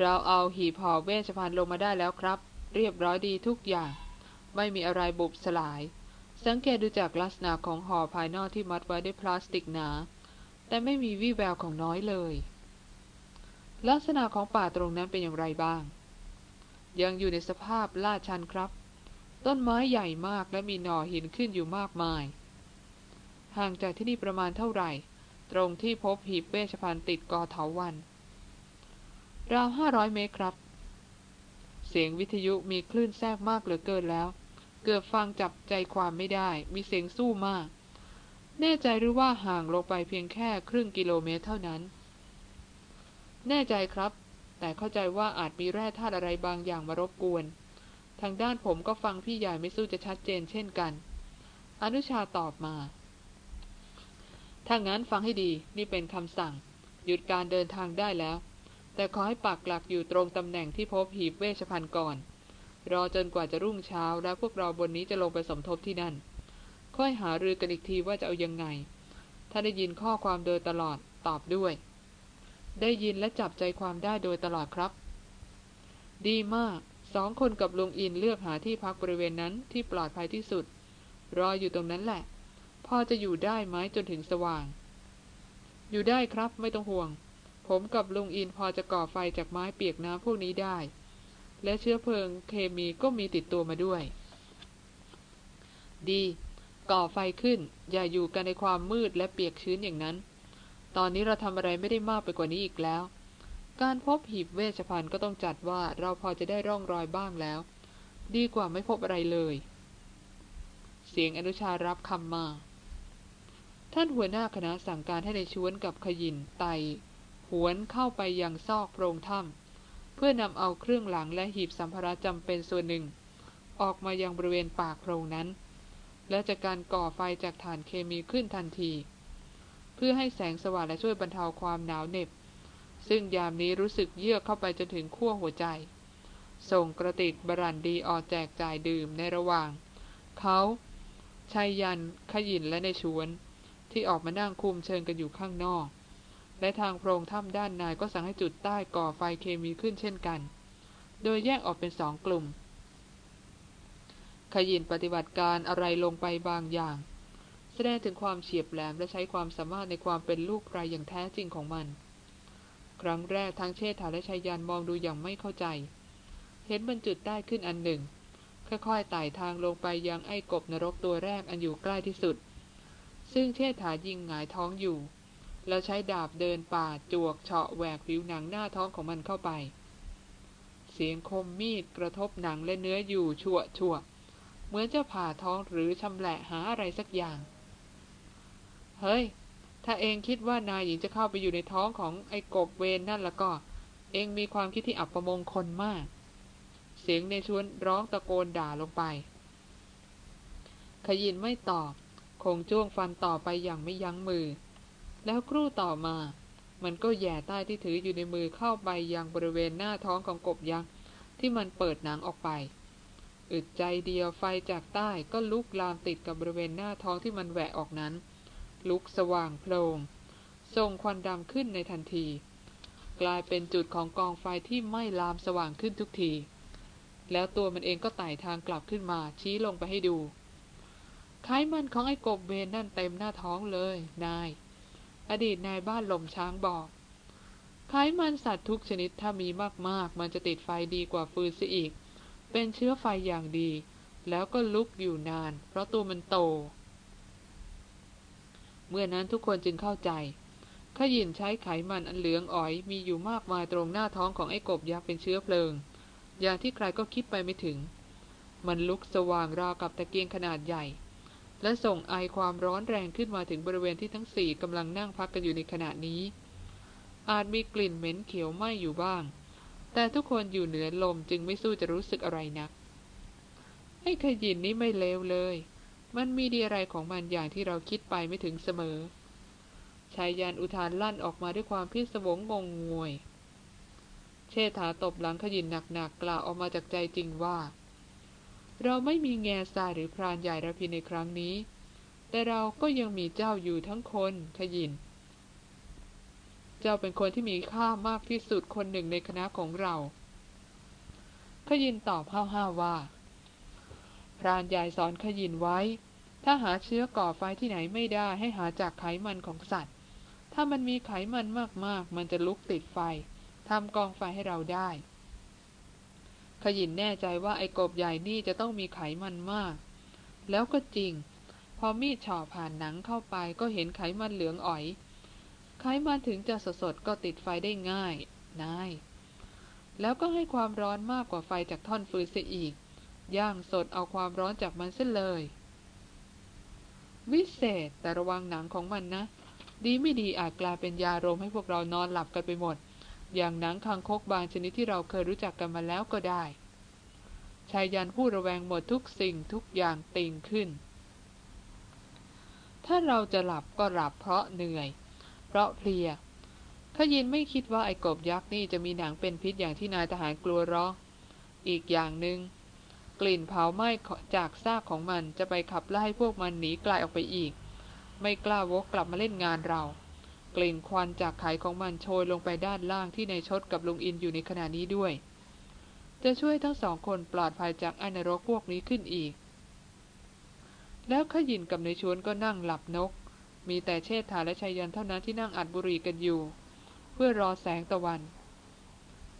เราเอาหีบห่อเวชภัณฑ์ลงมาได้แล้วครับ เรียบร้อยดีทุกอย่าง ไม่มีอะไรบุบสลาย สังเกตดูจากลักษณะของห่อภายนอกที่มัดไว้ด้วยพลาสติกหนา แต่ไม่มีวี่แววของน้อยเลย ลักษณะของป่าตรงนั้นเป็นอย่างไรบ้าง ยังอยู่ในสภาพลาดชันครับ ต้นไม้ใหญ่มากและมีหน่อหินขึ้นอยู่มากมาย ห่างจากที่นี่ประมาณเท่าไหร่ ตรงที่พบหีบเวชภัณฑ์ติดกอเถาวัน ราวห้าร้อยเมตรครับ เสียงวิทยุมีคลื่นแทรกมากเหลือเกินแล้ว เกือบฟังจับใจความไม่ได้ มีเสียงสู้มาก แน่ใจหรือว่าห่างลงไปเพียงแค่ครึ่งกิโลเมตรเท่านั้น แน่ใจครับ แต่เข้าใจว่าอาจมีแร่ธาตุอะไรบางอย่างมารบกวน ทางด้านผมก็ฟังพี่ใหญ่ไม่สู้จะชัดเจนเช่นกัน อนุชาตอบมาถ้างั้นฟังให้ดีนี่เป็นคำสั่ง หยุดการเดินทางได้แล้ว แต่ขอให้ปักหลักอยู่ตรงตำแหน่งที่พบหีบเวชภัณฑ์ก่อน รอจนกว่าจะรุ่งเช้าแล้วพวกเราบนนี้จะลงไปสมทบที่นั่น ค่อยหารือกันอีกทีว่าจะเอายังไง ถ้าได้ยินข้อความโดยตลอดตอบด้วย ได้ยินและจับใจความได้โดยตลอดครับ ดีมากสองคนกับลุงอินเลือกหาที่พักบริเวณนั้นที่ปลอดภัยที่สุด รออยู่ตรงนั้นแหละพอจะอยู่ได้ไหมจนถึงสว่าง อยู่ได้ครับไม่ต้องห่วง ผมกับลุงอินพอจะก่อไฟจากไม้เปียกน้ำพวกนี้ได้ และเชื้อเพลิงเคมีก็มีติดตัวมาด้วย ดี ก่อไฟขึ้น อย่าอยู่กันในความมืดและเปียกชื้นอย่างนั้น ตอนนี้เราทำอะไรไม่ได้มากไปกว่านี้อีกแล้ว การพบหีบเวชภัณฑ์ก็ต้องจัดว่าเราพอจะได้ร่องรอยบ้างแล้ว ดีกว่าไม่พบอะไรเลย เสียงอนุชารับคำมา ท่านหัวหน้าคณะสั่งการให้ในชวนกับขยินไต วนเข้าไปยังซอกโพรงถ้ำเพื่อนำเอาเครื่องหลังและหีบสัมภาระจำเป็นส่วนหนึ่ง ออกมายังบริเวณปากโพรงนั้น และจากการก่อไฟจากถ่านเคมีขึ้นทันที เพื่อให้แสงสว่างและช่วยบรรเทาความหนาวเหน็บ ซึ่งยามนี้รู้สึกเยือกเข้าไปจนถึงขั้วหัวใจ ส่งกระติกบรันดีออกแจกจ่ายดื่มในระหว่าง เขาชัยยันขยินและในชวน ที่ออกมานั่งคุมเชิญกันอยู่ข้างนอก และทางโพรงถ้ำด้านในก็สั่งให้จุดใต้ก่อไฟเคมีขึ้นเช่นกัน โดยแยกออกเป็นสองกลุ่ม ขยินปฏิบัติการอะไรลงไปบางอย่าง แสดงถึงความเฉียบแหลมและใช้ความสามารถในความเป็นลูกไรอย่างแท้จริงของมัน ครั้งแรกทั้งเชษฐาและชายยันมองดูอย่างไม่เข้าใจ เห็นบรรจุดได้ขึ้นอันหนึ่ง ค่อยๆไต่ทางลงไปยังไอ้กบนรกตัวแรกอันอยู่ใกล้ที่สุด ซึ่งเชษฐายิงหงายท้องอยู่ แล้วใช้ดาบเดินป่าจวกเฉาะแหวกผิวหนังหน้าท้องของมันเข้าไป เสียงคมมีดกระทบหนังและเนื้ออยู่ชั่วชั่วเหมือนจะผ่าท้องหรือชำแหละหาอะไรสักอย่าง เฮ้ย ถ้าเองคิดว่านายหญิงจะเข้าไปอยู่ในท้องของไอ้กบเวนนั่นแล้วก็ เองมีความคิดที่อับประมงคลมาก เสียงในชวนร้องตะโกนด่าลงไปขยินไม่ตอบ คงจ้วงฟันต่อไปอย่างไม่ยั้งมือ แล้วครู่ต่อมา มันก็แย่ใต้ที่ถืออยู่ในมือเข้าไปยังบริเวณหน้าท้องของกบยักษ์ที่มันเปิดหนังออกไป อึดใจเดียวไฟจากใต้ก็ลุกลามติดกับบริเวณหน้าท้องที่มันแหวะออกนั้น ลุกสว่างโพลงส่งควันดำขึ้นในทันที กลายเป็นจุดของกองไฟที่ไม่ลามสว่างขึ้นทุกที แล้วตัวมันเองก็ไต่ทางกลับขึ้นมาชี้ลงไปให้ดูไขมันของไอ้กบเวนนั่นเต็มหน้าท้องเลย นาย อดีตนายบ้านลมช้างบอกไขมันสัตว์ทุกชนิดถ้ามีมากๆ มันจะติดไฟดีกว่าฟืนซะอีก เป็นเชื้อไฟอย่างดี แล้วก็ลุกอยู่นาน เพราะตัวมันโต เมื่อนั้นทุกคนจึงเข้าใจขยินใช้ไขมันอันเหลืองอ๋อยมีอยู่มากมายตรงหน้าท้องของไอ้กบยักษ์เป็นเชื้อเพลิง อย่างที่ใครก็คิดไปไม่ถึง มันลุกสว่างราวกับตะเกียงขนาดใหญ่ และส่งไอความร้อนแรงขึ้นมาถึงบริเวณที่ทั้งสี่กำลังนั่งพักกันอยู่ในขณะนี้ อาจมีกลิ่นเหม็นเขียวไหม้อยู่บ้าง แต่ทุกคนอยู่เหนือลมจึงไม่สู้จะรู้สึกอะไรนักให้ขยินนี้ไม่เลวเลย มันมีดีอะไรของมันอย่างที่เราคิดไปไม่ถึงเสมอชายยานอุทานลั่นออกมาด้วยความพิศวงงงงวย เชษฐาตบหลังขยินหนักๆกล่าวออกมาจากใจจริงว่า เราไม่มีแง่ทรายหรือพรานใหญ่ระพินในครั้งนี้ แต่เราก็ยังมีเจ้าอยู่ทั้งคนขยิน เจ้าเป็นคนที่มีค่ามากที่สุดคนหนึ่งในคณะของเรา ขยินตอบห้าวๆว่า พรานใหญ่สอนขยินไว้ ถ้าหาเชื้อก่อไฟที่ไหนไม่ได้ให้หาจากไขมันของสัตว์ ถ้ามันมีไขมันมากๆ มันจะลุกติดไฟทำกองไฟให้เราได้ ขยินแน่ใจว่าไอ้กบใหญ่นี่จะต้องมีไขมันมาก แล้วก็จริง พอมีดฉอผ่านหนังเข้าไปก็เห็นไขมันเหลืองอ๋อย ไขมันถึงจะสดๆก็ติดไฟได้ง่ายนาย แล้วก็ให้ความร้อนมากกว่าไฟจากท่อนฟืนเสียอีก ย่างสดเอาความร้อนจากมันเสียเลย วิเศษแต่ระวังหนังของมันนะ ดีไม่ดีอาจกลายเป็นยารมให้พวกเรานอนหลับกันไปหมด อย่างหนังคางคกบางชนิดที่เราเคยรู้จักกันมาแล้วก็ได้ชายยันผู้ระแวงหมดทุกสิ่งทุกอย่างติงขึ้น ถ้าเราจะหลับก็หลับเพราะเหนื่อย เพราะเพลียขยินไม่คิดว่าไอ้กบยักษ์นี่จะมีหนังเป็นพิษอย่างที่นายทหารกลัวร้อง อีกอย่างหนึง่งกลิ่นเผาไหม้จากซากของมันจะไปขับไล่พวกมันหนีไกลออกไปอีก ไม่กล้าวกกลับมาเล่นงานเรา กลิ่นควันจากไขของมันโชยลงไปด้านล่างที่ในชดกับลุงอินอยู่ในขณะนี้ด้วย จะช่วยทั้งสองคนปลอดภัยจากอันรกพวกนี้ขึ้นอีก แล้วขยินกับในชวนก็นั่งหลับนก มีแต่เชษฐาและชัยยันเท่านั้นที่นั่งอัดบุหรี่กันอยู่ เพื่อรอแสงตะวัน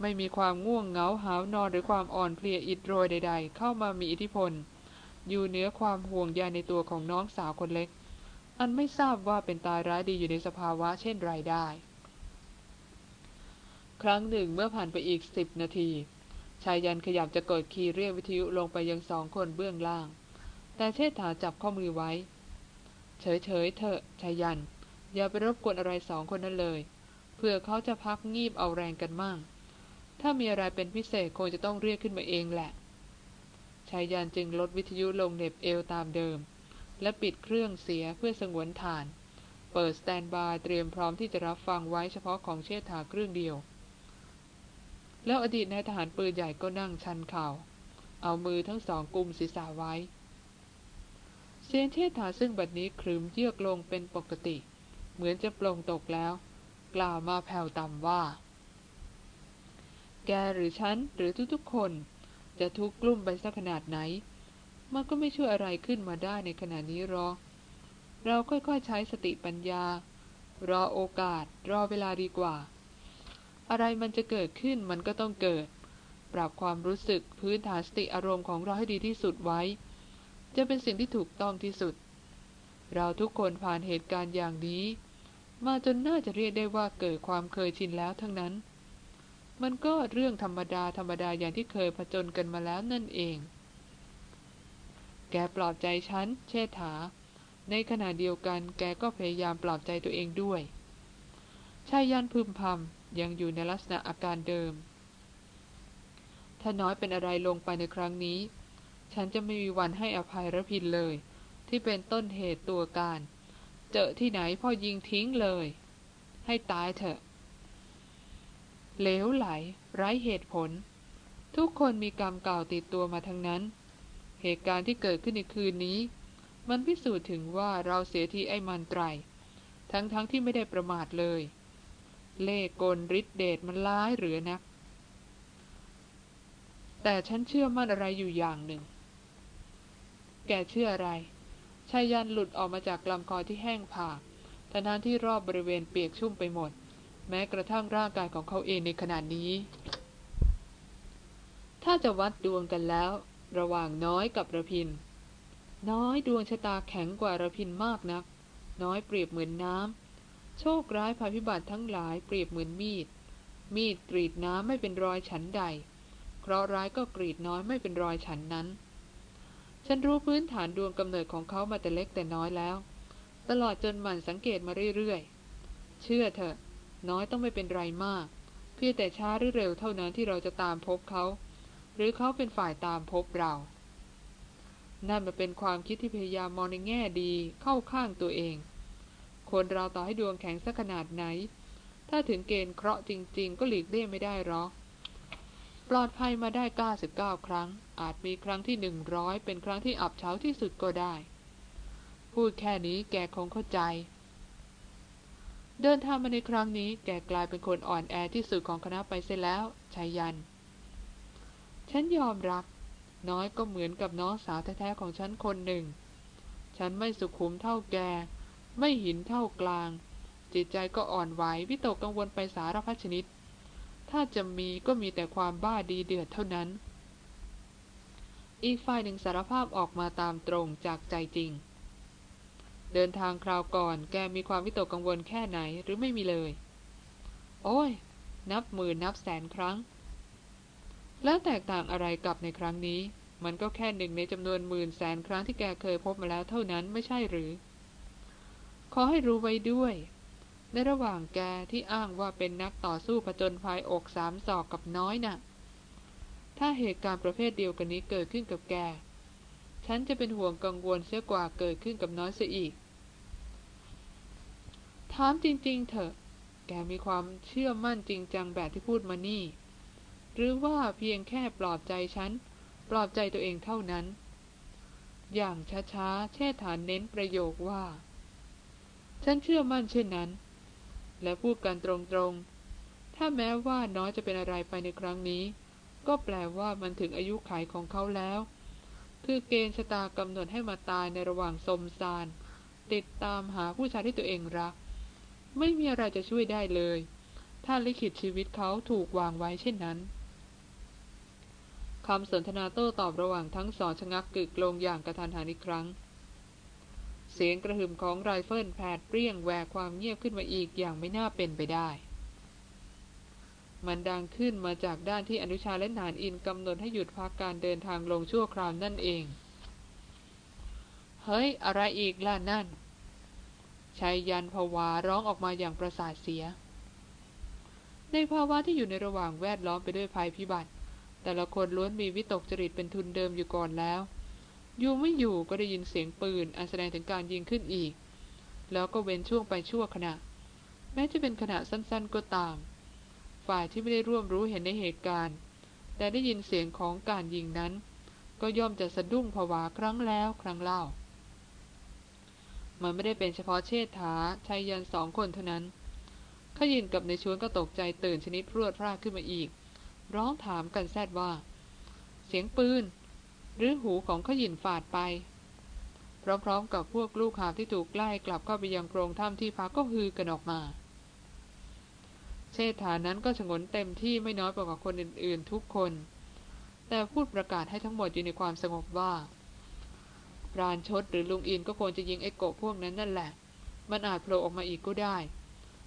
ไม่มีความง่วงเหงาหาวนอนหรือความอ่อนเพลียอิดโรยใด ๆ เข้ามามีอิทธิพล อยู่เหนือความห่วงใยในตัวของน้องสาวคนเล็ก อันไม่ทราบว่าเป็นตายร้ายดีอยู่ในสภาวะเช่นไรได้ ครั้งหนึ่งเมื่อผ่านไปอีกสิบนาที ชายยันขยับจะกดคีย์เรียกวิทยุลงไปยังสองคนเบื้องล่าง แต่เชษฐาจับข้อมือไว้ เฉยๆเถอะชายยัน อย่าไปรบกวนอะไรสองคนนั้นเลยเพื่อเขาจะพักงีบเอาแรงกันมั่งถ้ามีอะไรเป็นพิเศษคงจะต้องเรียกขึ้นมาเองแหละชายยันจึงลดวิทยุลงเน็บเอวตามเดิม และปิดเครื่องเสียเพื่อสงวนฐาน เปิดสแตนบายเตรียมพร้อมที่จะรับฟังไว้เฉพาะของเชษฐาเครื่องเดียว แล้วอดีตนายทหารปืนใหญ่ก็นั่งชันเข่า เอามือทั้งสองกุมศีรษะไว้ เสียงเชษฐาซึ่งบัดนี้ครึมเยือกลงเป็นปกติ เหมือนจะปลงตกแล้ว กล่าวมาแผ่วต่ำว่า แกหรือฉันหรือทุกๆคนจะทุกข์กลุ่มไปสักขนาดไหน มันก็ไม่ช่วยอะไรขึ้นมาได้ในขณะนี้หรอก เราค่อยๆใช้สติปัญญา รอโอกาส รอเวลาดีกว่า อะไรมันจะเกิดขึ้นมันก็ต้องเกิด ปรับความรู้สึกพื้นฐานสติอารมณ์ของเราให้ดีที่สุดไว้ จะเป็นสิ่งที่ถูกต้องที่สุด เราทุกคนผ่านเหตุการณ์อย่างนี้ มาจนน่าจะเรียกได้ว่าเกิดความเคยชินแล้วทั้งนั้น มันก็เรื่องธรรมดาธรรมดาอย่างที่เคยผจญกันมาแล้วนั่นเอง แกปลอบใจฉัน เชษฐา ในขณะเดียวกันแกก็พยายามปลอบใจตัวเองด้วยชายยันพึมพำยังอยู่ในลักษณะอาการเดิม ถ้าน้อยเป็นอะไรลงไปในครั้งนี้ ฉันจะไม่มีวันให้อภัยระพินเลย ที่เป็นต้นเหตุตัวการ เจอที่ไหนพ่อยิงทิ้งเลย ให้ตายเถอะเหลวไหล ไร้เหตุผล ทุกคนมีกรรมเก่าติดตัวมาทั้งนั้น เหตุการณ์ที่เกิดขึ้นในคืนนี้ มันพิสูจน์ถึงว่าเราเสียทีไอ้มันไตร ทั้งๆทที่ไม่ได้ประมาทเลย เล่กลฤทธิเดชมันร้ายเหลือนัก แต่ฉันเชื่อมั่นอะไรอยู่อย่างหนึ่ง แกเชื่ออะไรชายยันหลุดออกมาจากลำคอที่แห้งผากทั้งนั้นที่รอบบริเวณเปียกชุ่มไปหมด แม้กระทั่งร่างกายของเขาเองในขณะนี้ ถ้าจะวัดดวงกันแล้ว ระหว่างน้อยกับระพิน น้อยดวงชะตาแข็งกว่าระพินมากนัก น้อยเปรียบเหมือนน้ำ โชคร้ายภัยพิบัติทั้งหลายเปรียบเหมือนมีด มีดกรีดน้ำไม่เป็นรอยฉันใด เคราะร้ายก็กรีดน้อยไม่เป็นรอยฉันนั้น ฉันรู้พื้นฐานดวงกำเนิดของเขามาแต่เล็กแต่น้อยแล้ว ตลอดจนหมั่นสังเกตมาเรื่อยๆ เชื่อเถอะ น้อยต้องไม่เป็นไรมาก เพียงแต่ช้าหรือเร็วเท่านั้นที่เราจะตามพบเขา หรือเขาเป็นฝ่ายตามพบเรา นั่นมันเป็นความคิดที่พยายามมองในแง่ดีเข้าข้างตัวเอง คนเราต่อให้ดวงแข็งสักขนาดไหน ถ้าถึงเกณฑ์เคราะห์จริง ๆ ก็หลีกเลี่ยงไม่ได้หรอกปลอดภัยมาได้ 99 ครั้ง อาจมีครั้งที่ 100 เป็นครั้งที่อับเฉาที่สุดก็ได้ พูดแค่นี้แกคงเข้าใจ เดินทางมาในครั้งนี้แกกลายเป็นคนอ่อนแอที่สุดของคณะไปเสียแล้วชายัน ฉันยอมรับ น้อยก็เหมือนกับน้องสาวแท้ๆของฉันคนหนึ่ง ฉันไม่สุขุมเท่าแก ไม่หินเท่ากลาง จิตใจก็อ่อนไหววิตกกังวลไปสารพัดชนิด ถ้าจะมีก็มีแต่ความบ้าดีเดือดเท่านั้น อีกฝ่ายหนึ่งสารภาพออกมาตามตรงจากใจจริง เดินทางคราวก่อน แกมีความวิตกกังวลแค่ไหนหรือไม่มีเลย โอ้ย นับหมื่นนับแสนครั้ง แล้วแตกต่างอะไรกับในครั้งนี้ มันก็แค่หนึ่งในจำนวนหมื่นแสนครั้งที่แกเคยพบมาแล้วเท่านั้นไม่ใช่หรือ ขอให้รู้ไว้ด้วย ในระหว่างแกที่อ้างว่าเป็นนักต่อสู้ผจญภัยอกสามศอกกับน้อยนะ่ะ ถ้าเหตุการณ์ประเภทเดียวกันนี้เกิดขึ้นกับแก ฉันจะเป็นห่วงกังวลเสียกว่าเกิดขึ้นกับน้อยเสียอีก ถามจริง ๆ เถอะ แกมีความเชื่อมั่นจริงจังแบบที่พูดมานี่ หรือว่าเพียงแค่ปลอบใจฉัน ปลอบใจตัวเองเท่านั้น อย่างช้าๆแช่ฐานเน้นประโยคว่า ฉันเชื่อมั่นเช่นนั้น และพูดกันตรงๆ ถ้าแม้ว่าน้อยจะเป็นอะไรไปในครั้งนี้ ก็แปลว่ามันถึงอายุขัยของเขาแล้ว คือเกณฑ์ชะตากำหนดให้มาตายในระหว่างสมสาร ติดตามหาผู้ชายที่ตัวเองรัก ไม่มีอะไรจะช่วยได้เลย ถ้าลิขิตชีวิตเขาถูกวางไว้เช่นนั้น คำสนทนาโต้ตอบระหว่างทั้งสองชะงักกึกลงอย่างกระทันหันอีกครั้ง เสียงกระหึ่มของไรเฟิลแผดเปรี้ยงแหวกความเงียบขึ้นมาอีกอย่างไม่น่าเป็นไปได้ มันดังขึ้นมาจากด้านที่อนุชาและนานอินกำหนดให้หยุดพักการเดินทางลงชั่วคราวนั่นเอง เฮ้ย อะไรอีกล่ะนั่นชายยันภาวาร้องออกมาอย่างประสาทเสีย ในภาวะที่อยู่ในระหว่างแวดล้อมไปด้วยภัยพิบัติ แต่ละคนล้วนมีวิตกจริตเป็นทุนเดิมอยู่ก่อนแล้ว อยู่ไม่อยู่ก็ได้ยินเสียงปืนอันแสดงถึงการยิงขึ้นอีก แล้วก็เว้นช่วงไปชั่วขณะ แม้จะเป็นขณะสั้นๆก็ตาม ฝ่ายที่ไม่ได้ร่วมรู้เห็นในเหตุการณ์ แต่ได้ยินเสียงของการยิงนั้น ก็ย่อมจะสะดุ้งผวาครั้งแล้วครั้งเล่า มันไม่ได้เป็นเฉพาะเชษฐาชายยันสองคนเท่านั้นขยินกับในชวนก็ตกใจตื่นชนิดพรวดพราดขึ้นมาอีก ร้องถามกันแซดว่า เสียงปืน หรือหูของขยินฝาดไป พร้อมๆกับพวกลูกหาบที่ถูกไล่กลับเข้าไปยังโพรงถ้ำที่พักก็ฮือกันออกมา เชษฐานั้นก็ฉงนเต็มที่ไม่น้อยกว่าคนอื่นๆทุกคน แต่พูดประกาศให้ทั้งหมดอยู่ในความสงบว่าพรานชดหรือลุงอินก็ควรจะยิงไอ้โกะพวกนั้นนั่นแหละ มันอาจโผล่ออกมาอีกก็ได้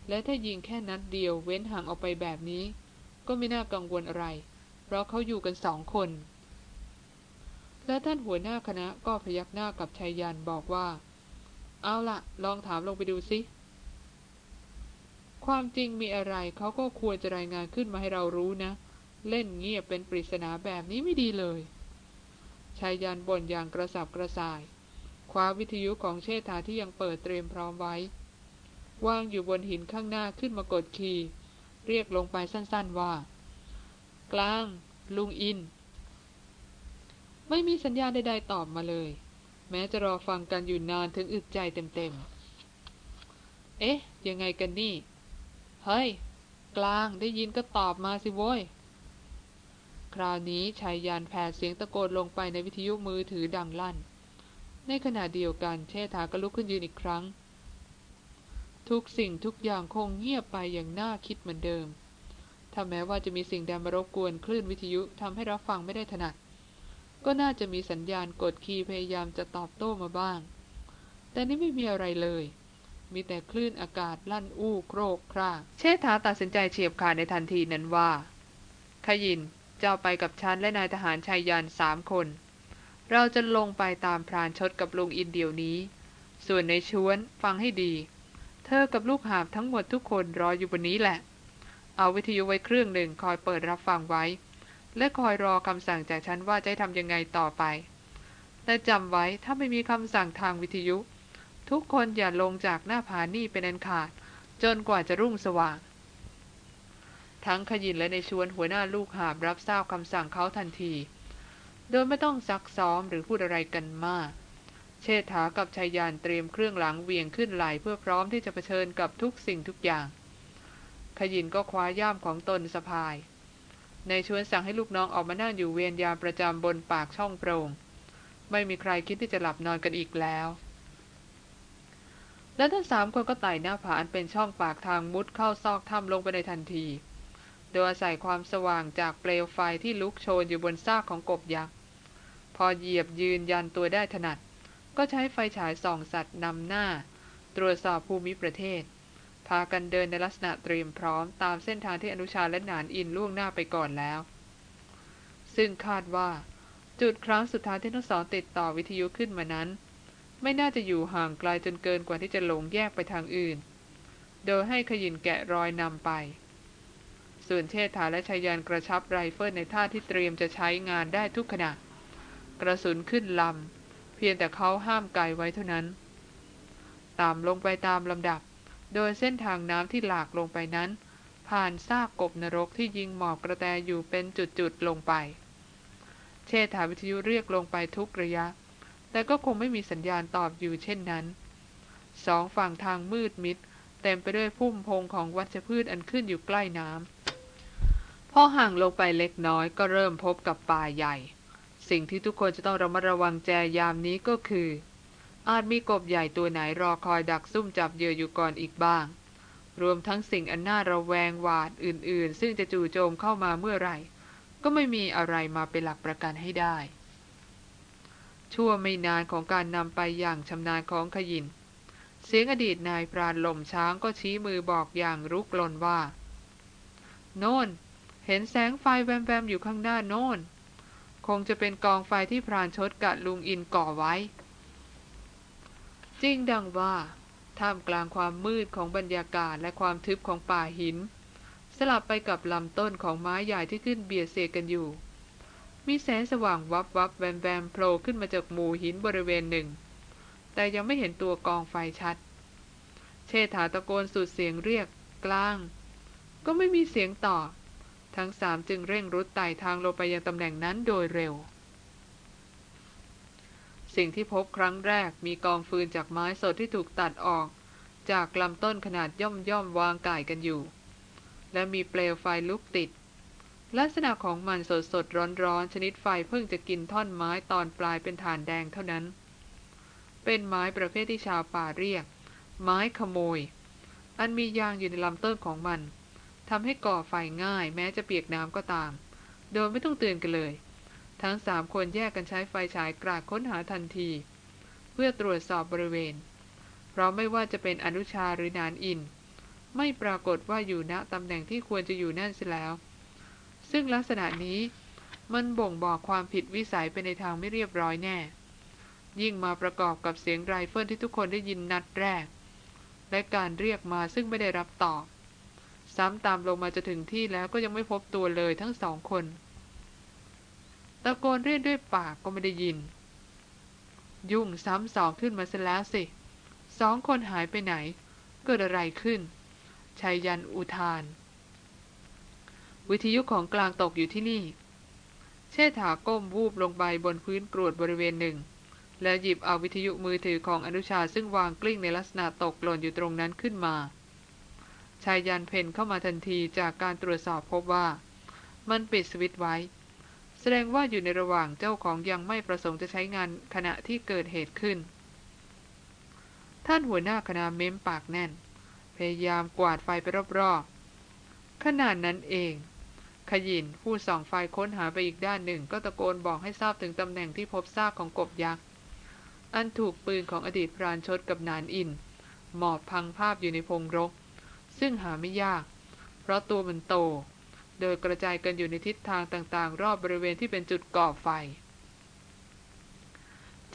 และถ้ายิงแค่นัดเดียวเว้นห่างออกไปแบบนี้ ก็ไม่น่ากังวลอะไร เพราะเขาอยู่กันสองคน และท่านหัวหน้าคณะก็พยักหน้ากับชายยันบอกว่า เอาละลองถามลงไปดูสิความจริงมีอะไรเขาก็ควรจะรายงานขึ้นมาให้เรารู้นะ เล่นเงียบเป็นปริศนาแบบนี้ไม่ดีเลยชายยันบ่นอย่างกระสับกระส่าย คว้าวิทยุของเชษฐาที่ยังเปิดเตรียมพร้อมไว้ วางอยู่บนหินข้างหน้าขึ้นมากดคีย์ เรียกลงไปสั้นๆว่า กลาง ลุงอิน ไม่มีสัญญาณใดๆตอบมาเลย แม้จะรอฟังกันอยู่นานถึงอึดใจเต็มๆ เอ๊ะ ยังไงกันนี่ เฮ้ย กลางได้ยินก็ตอบมาสิโว้ย คราวนี้ชายยานแผดเสียงตะโกนลงไปในวิทยุมือถือดังลั่น ในขณะเดียวกันเชษฐาก็ลุกขึ้นยืนอีกครั้ง ทุกสิ่งทุกอย่างคงเงียบไปอย่างน่าคิดเหมือนเดิม ถ้าแม้ว่าจะมีสิ่งใดมารบกวนคลื่นวิทยุทำให้รับฟังไม่ได้ถนัด ก็น่าจะมีสัญญาณกดคีย์พยายามจะตอบโต้มาบ้าง แต่นี่ไม่มีอะไรเลย มีแต่คลื่นอากาศลั่นอู้โครกคราก เชษฐาตัดสินใจเฉียบขาดในทันทีนั้นว่า ขยินเจ้าไปกับฉันและนายทหารชายยันสามคน เราจะลงไปตามพรานชดกับลุงอินเดียวนี้ ส่วนในชวนฟังให้ดี เธอกับลูกหาบทั้งหมดทุกคนรออยู่บนนี้แหละ เอาวิทยุไว้เครื่องหนึ่งคอยเปิดรับฟังไว้ และคอยรอคำสั่งจากฉันว่าจะทำยังไงต่อไป แต่จำไว้ถ้าไม่มีคำสั่งทางวิทยุ ทุกคนอย่าลงจากหน้าผานี่เป็นอันขาด จนกว่าจะรุ่งสว่าง ทั้งขยินและในชวนหัวหน้าลูกหาบรับทราบคำสั่งเขาทันที โดยไม่ต้องซักซ้อมหรือพูดอะไรกันมาก เชษฐากับชายยานเตรียมเครื่องหลังเวียงขึ้นไหลเพื่อพร้อมที่จะเผชิญกับทุกสิ่งทุกอย่าง ขยินก็คว้าย่ามของตนสะพาย ในชวนสั่งให้ลูกน้องออกมานั่งอยู่เวียนยามประจำบนปากช่องโปรง่ง ไม่มีใครคิดที่จะหลับนอนกันอีกแล้ว และทั้งสามคนก็ไต่หน้าผาอันเป็นช่องปากทางมุดเข้าซอกถ้ำลงไปในทันที โดยอาศัยความสว่างจากเปลวไฟที่ลุกโชนอยู่บนซากของกบยักษ์ พอเหยียบยืนยันตัวได้ถนัด ก็ใช้ไฟฉายส่องสัตว์นำหน้า ตรวจสอบภูมิประเทศ พากันเดินในลักษณะเตรียมพร้อมตามเส้นทางที่อนุชาและนานอินล่วงหน้าไปก่อนแล้ว ซึ่งคาดว่า จุดครั้งสุดท้ายที่ทั้งสองติดต่อวิทยุขึ้นมานั้น ไม่น่าจะอยู่ห่างไกลจนเกินกว่าที่จะหลงแยกไปทางอื่น โดยให้ขยินแกะรอยนำไปส่วนเชษฐาและชายันกระชับไรเฟิลในท่าที่เตรียมจะใช้งานได้ทุกขณะ กระสุนขึ้นลำ เพียงแต่เขาห้ามไกไว้เท่านั้น ตามลงไปตามลำดับ โดยเส้นทางน้ำที่หลากลงไปนั้น ผ่านซากกบนรกที่ยิงหมอบกระแตอยู่เป็นจุดๆลงไป เชษฐาวิทยุเรียกลงไปทุกระยะ แต่ก็คงไม่มีสัญญาณตอบอยู่เช่นนั้น สองฝั่งทางมืดมิดเต็มไปด้วยพุ่มพงของวัชพืชอันขึ้นอยู่ใกล้น้ำพอห่างลงไปเล็กน้อยก็เริ่มพบกับป่าใหญ่ สิ่งที่ทุกคนจะต้องระมัดระวังแจยามนี้ก็คือ อาจมีกบใหญ่ตัวไหนรอคอยดักซุ่มจับเหยื่ออยู่ก่อนอีกบ้าง รวมทั้งสิ่งอันน่าระแวงหวาดอื่น ๆ ซึ่งจะจู่โจมเข้ามาเมื่อไหร่ ก็ไม่มีอะไรมาเป็นหลักประกันให้ได้ ชั่วไม่นานของการนำไปอย่างชำนาญของขยิน เสียงอดีตนายพรานหล่มช้างก็ชี้มือบอกอย่างรุกลนว่า โน่น เห็นแสงไฟแวมๆอยู่ข้างหน้าโน่น คงจะเป็นกองไฟที่พรานชดกะลุงอินก่อไว้ จริงดังว่า ท่ามกลางความมืดของบรรยากาศและความทึบของป่าหิน สลับไปกับลำต้นของไม้ใหญ่ที่ขึ้นเบียดเสียกันอยู่ มีแสงสว่างวับวับแวมแวมโผล่ขึ้นมาจากหมู่หินบริเวณหนึ่ง แต่ยังไม่เห็นตัวกองไฟชัด เชษฐาตะโกนสุดเสียงเรียกกลาง ก็ไม่มีเสียงตอบ ทั้งสามจึงเร่งรุดไต่ทางลงไปยังตำแหน่งนั้นโดยเร็ว สิ่งที่พบครั้งแรกมีกองฟืนจากไม้สดที่ถูกตัดออก จากลำต้นขนาดย่อมย่อมวางก่ายกันอยู่ และมีเปลวไฟลุกติด ลักษณะของมันสดสดร้อนร้อนชนิดไฟเพิ่งจะกินท่อนไม้ตอนปลายเป็นฐานแดงเท่านั้น เป็นไม้ประเภทที่ชาวป่าเรียก ไม้ขโมย อันมียางอยู่ในลำต้นของมัน ทำให้ก่อไฟง่าย แม้จะเปียกน้ำก็ตาม โดยไม่ต้องเตือนกันเลย ทั้งสามคนแยกกันใช้ไฟฉายกราดค้นหาทันที เพื่อตรวจสอบบริเวณ เพราะไม่ว่าจะเป็นอนุชาหรือนานอิน ไม่ปรากฏว่าอยู่ณตำแหน่งที่ควรจะอยู่นั่นเสียแล้ว ซึ่งลักษณะนี้มันบ่งบอกความผิดวิสัยไปในทางไม่เรียบร้อยแน่ ยิ่งมาประกอบกับเสียงไรเฟิลที่ทุกคนได้ยินนัดแรก และการเรียกมาซึ่งไม่ได้รับตอบ ซ้ำตามลงมาจะถึงที่แล้วก็ยังไม่พบตัวเลยทั้งสองคน ตะโกนเรียกด้วยปากก็ไม่ได้ยิน ยุ่งซ้ำสองขึ้นมาซะแล้วสิ สองคนหายไปไหน เกิดอะไรขึ้นชายยันอุทาน วิทยุของกลางตกอยู่ที่นี่ เชษฐาก้มวูบลงไปบนพื้นกรวดบริเวณหนึ่ง แล้วหยิบเอาวิทยุมือถือของอนุชาซึ่งวางกลิ้งในลักษณะตกหล่นอยู่ตรงนั้นขึ้นมา ชายยันเพนเข้ามาทันทีจากการตรวจสอบพบว่า มันปิดสวิตช์ไว้ แสดงว่าอยู่ในระหว่างเจ้าของยังไม่ประสงค์จะใช้งานขณะที่เกิดเหตุขึ้น ท่านหัวหน้าคณะเม้มปากแน่น พยายามกวาดไฟไปรอบๆขนาดนั้นเอง ขยินผู้ส่องไฟค้นหาไปอีกด้านหนึ่ง ก็ตะโกนบอกให้ทราบถึงตำแหน่งที่พบซากของกบยักษ์อันถูกปืนของอดีตพรานชดกับนานอิน หมอบพังภาพอยู่ในพงรก ซึ่งหาไม่ยาก เพราะตัวมันโต โดยกระจายกันอยู่ในทิศทางต่างๆ รอบบริเวณที่เป็นจุดก่อไฟ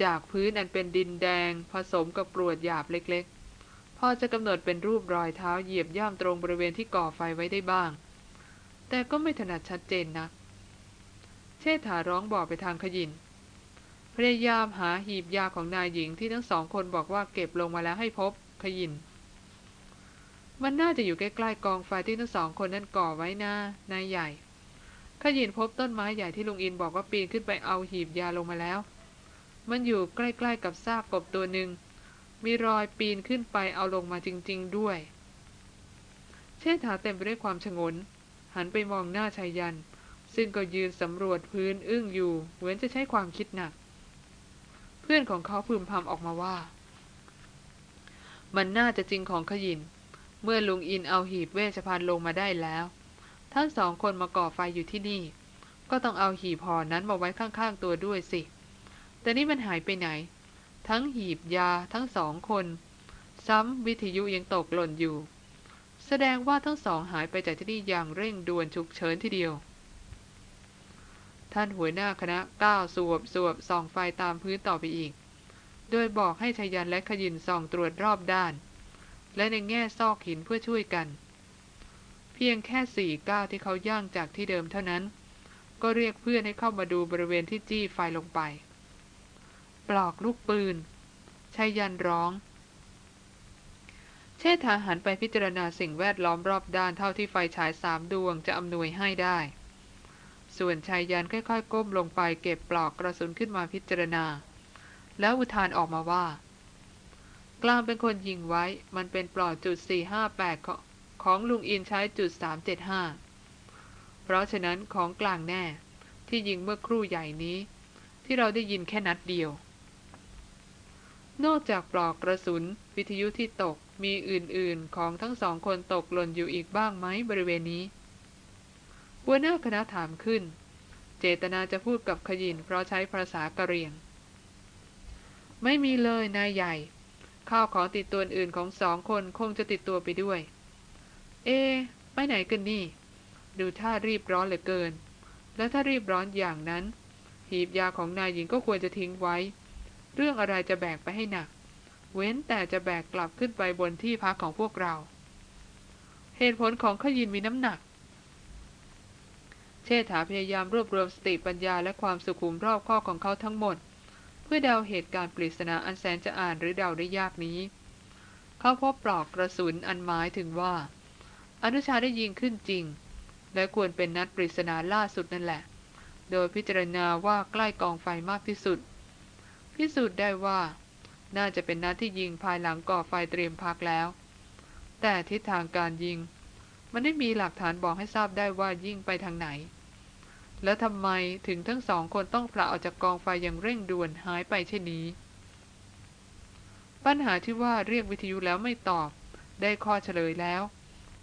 จากพื้นอันเป็นดินแดง ผสมกับกรวดหยาบเล็กๆ พ่อจะกำหนดเป็นรูปรอยเท้าเหยียบย่ำตรงบริเวณที่ก่อไฟไว้ได้บ้าง แต่ก็ไม่ถนัดชัดเจนนัก เชษฐาร้องบอกไปทางขยินพยายามหาหีบยาของนายหญิงที่ทั้งสองคนบอกว่าเก็บลงมาแล้วให้พบขยิน มันน่าจะอยู่ใกล้ๆกองไฟที่ทั้งสองคนนั้นก่อไว้นะนายใหญ่ขยินพบต้นไม้ใหญ่ที่ลุงอินบอกว่าปีนขึ้นไปเอาหีบยาลงมาแล้ว มันอยู่ใกล้ๆกับซากกบตัวหนึ่ง มีรอยปีนขึ้นไปเอาลงมาจริง ๆด้วย เชษฐาเต็มไปด้วยความฉงน หันไปมองหน้าชายยัน ซึ่งก็ยืนสำรวจพื้นอึ้งอยู่เหมือนจะใช้ความคิดหนัก เพื่อนของเขาพึมพำออกมาว่า มันน่าจะจริงของขยิน เมื่อลุงอินเอาหีบเวชภัณฑ์ลงมาได้แล้ว ทั้งสองคนมาก่อไฟอยู่ที่นี่ ก็ต้องเอาหีบห่อนั้นมาไว้ข้างๆตัวด้วยสิ แต่นี่มันหายไปไหน ทั้งหีบยาทั้งสองคน ซ้ำวิทยุยังตกหล่นอยู่ แสดงว่าทั้งสองหายไปจากที่นี่อย่างเร่งด่วนฉุกเฉินทีเดียว ท่านหัวหน้าคณะก้าวสวบสวบส่องไฟตามพื้นต่อไปอีก โดยบอกให้ชายันและขยินส่องตรวจรอบด้าน และในแง่ซอกหินเพื่อช่วยกัน เพียงแค่สี่ก้าวที่เขาย่างจากที่เดิมเท่านั้น ก็เรียกเพื่อนให้เข้ามาดูบริเวณที่จี้ไฟลงไป ปลอกลูกปืนชายันร้อง เชษฐาหันไปพิจารณาสิ่งแวดล้อมรอบด้านเท่าที่ไฟฉายสามดวงจะอำนวยให้ได้ ส่วนชายยันค่อยๆ ก้มลงไปเก็บปลอกกระสุนขึ้นมาพิจารณา แล้วอุทานออกมาว่า กลางเป็นคนยิงไว้ มันเป็นปลอกจุด458ของของลุงอินใช้จุด375 เพราะฉะนั้นของกลางแน่ที่ยิงเมื่อครู่ใหญ่นี้ ที่เราได้ยินแค่นัดเดียว นอกจากปลอกกระสุน วิทยุที่ตกมีอื่นๆของทั้งสองคนตกหล่นอยู่อีกบ้างไหมบริเวณนี้หัวหน้าคณะถามขึ้น เจตนาจะพูดกับขยินเพราะใช้ภาษากะเรียง ไม่มีเลยนายใหญ่ ข้าวของติดตัวอื่นของสองคนคงจะติดตัวไปด้วย เอ ไปไหนกันนี่ ดูท่ารีบร้อนเหลือเกิน แล้วถ้ารีบร้อนอย่างนั้น หีบยาของนายหญิงก็ควรจะทิ้งไว้ เรื่องอะไรจะแบกไปให้หนัก เว้นแต่จะแบกกลับขึ้นไปบนที่พักของพวกเรา เหตุผลของขยินมีน้ำหนักเชษฐาพยายามรวบรวมสติปัญญาและความสุขุมรอบข้อของเขาทั้งหมด พื่อเดาเหตุการณ์ปริศนาอันแสนจะอ่านหรือเดาได้ยากนี้ เขาพบปลอกกระสุนอันหมายถึงว่า อนุชาได้ยิงขึ้นจริง และควรเป็นนัดปริศนาล่าสุดนั่นแหละ โดยพิจารณาว่าใกล้กองไฟมากที่สุด พิสูจน์ได้ว่า น่าจะเป็นนัดที่ยิงภายหลังก่อไฟเตรียมพักแล้ว แต่ทิศทางการยิง มันไม่มีหลักฐานบอกให้ทราบได้ว่ายิงไปทางไหน แล้วทำไมถึงทั้งสองคนต้องผละออกจากกองไฟอย่างเร่งด่วนหายไปเช่นนี้ ปัญหาที่ว่าเรียกวิทยุแล้วไม่ตอบ ได้ข้อเฉลยแล้ว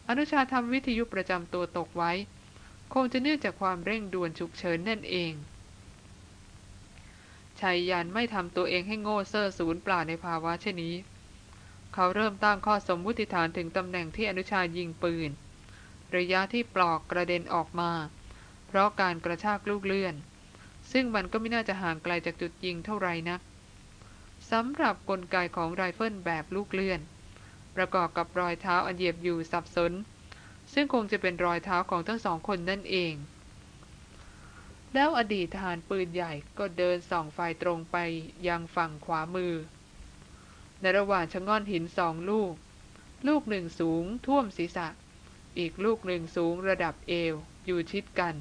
อนุชาทำวิทยุประจำตัวตกไว้ คงจะเนื่องจากความเร่งด่วนฉุกเฉินนั่นเองชายยันไม่ทำตัวเองให้โง่เซ่อศูนย์เปล่าในภาวะเช่นนี้ เขาเริ่มตั้งข้อสมมุติฐานถึงตำแหน่งที่อนุชายิงปืน ระยะที่ปลอกกระเด็นออกมา เพราะการกระชากลูกเลื่อน ซึ่งมันก็ไม่น่าจะห่างไกลจากจุดยิงเท่าไรนักสำหรับกลไกของไรเฟิลแบบลูกเลื่อน ประกอบกับรอยเท้าอันเหยียบอยู่สับสน ซึ่งคงจะเป็นรอยเท้าของทั้งสองคนนั่นเอง แล้วอดีตทหารปืนใหญ่ก็เดินส่องไฟตรงไปยังฝั่งขวามือ ในระหว่างชะง่อนหินสองลูก ลูกหนึ่งสูงท่วมศีรษะ อีกลูกหนึ่งสูงระดับเอวอยู่ชิดกัน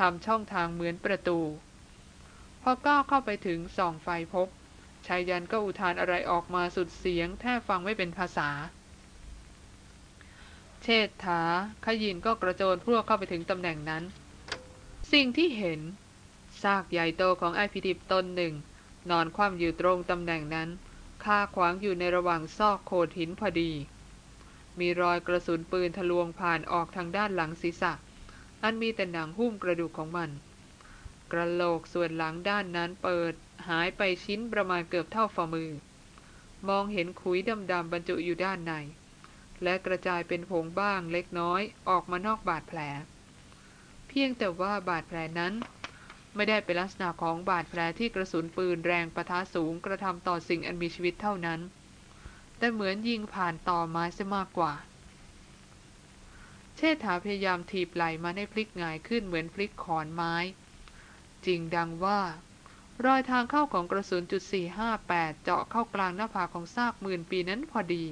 ทำช่องทางเหมือนประตู พอก้าวเข้าไปถึงส่องไฟพบชายยันก็อุทานอะไรออกมาสุดเสียงแทบฟังไม่เป็นภาษา เชษฐาขยินก็กระโจนพรวกเข้าไปถึงตำแหน่งนั้น สิ่งที่เห็นซากใหญ่โตของไอพิดิบตนหนึ่ง นอนคว่ำอยู่ตรงตำแหน่งนั้นคาขวางอยู่ในระหว่างซอกโขดหินพอดี มีรอยกระสุนปืนทะลวงผ่านออกทางด้านหลังศีรษะ อันมีแต่หนังหุ้มกระดูกของมัน กระโหลกส่วนหลังด้านนั้นเปิดหายไปชิ้นประมาณเกือบเท่าฝ่ามือ มองเห็นขุยดำๆบรรจุอยู่ด้านใน และกระจายเป็นผงบ้างเล็กน้อยออกมานอกบาดแผล เพียงแต่ว่าบาดแผลนั้น ไม่ได้เป็นลักษณะของบาดแผลที่กระสุนปืนแรงประทะสูงกระทำต่อสิ่งอันมีชีวิตเท่านั้น แต่เหมือนยิงผ่านต่อไม้ซะมากกว่า เชษฐาพยายามถีบไหลมาให้พลิกงายขึ้นเหมือนพลิกขอนไม้ จริงดังว่า รอยทางเข้าของกระสุนจุด458 เจาะเข้ากลางหน้าผากของซากหมื่นปีนั้นพอดี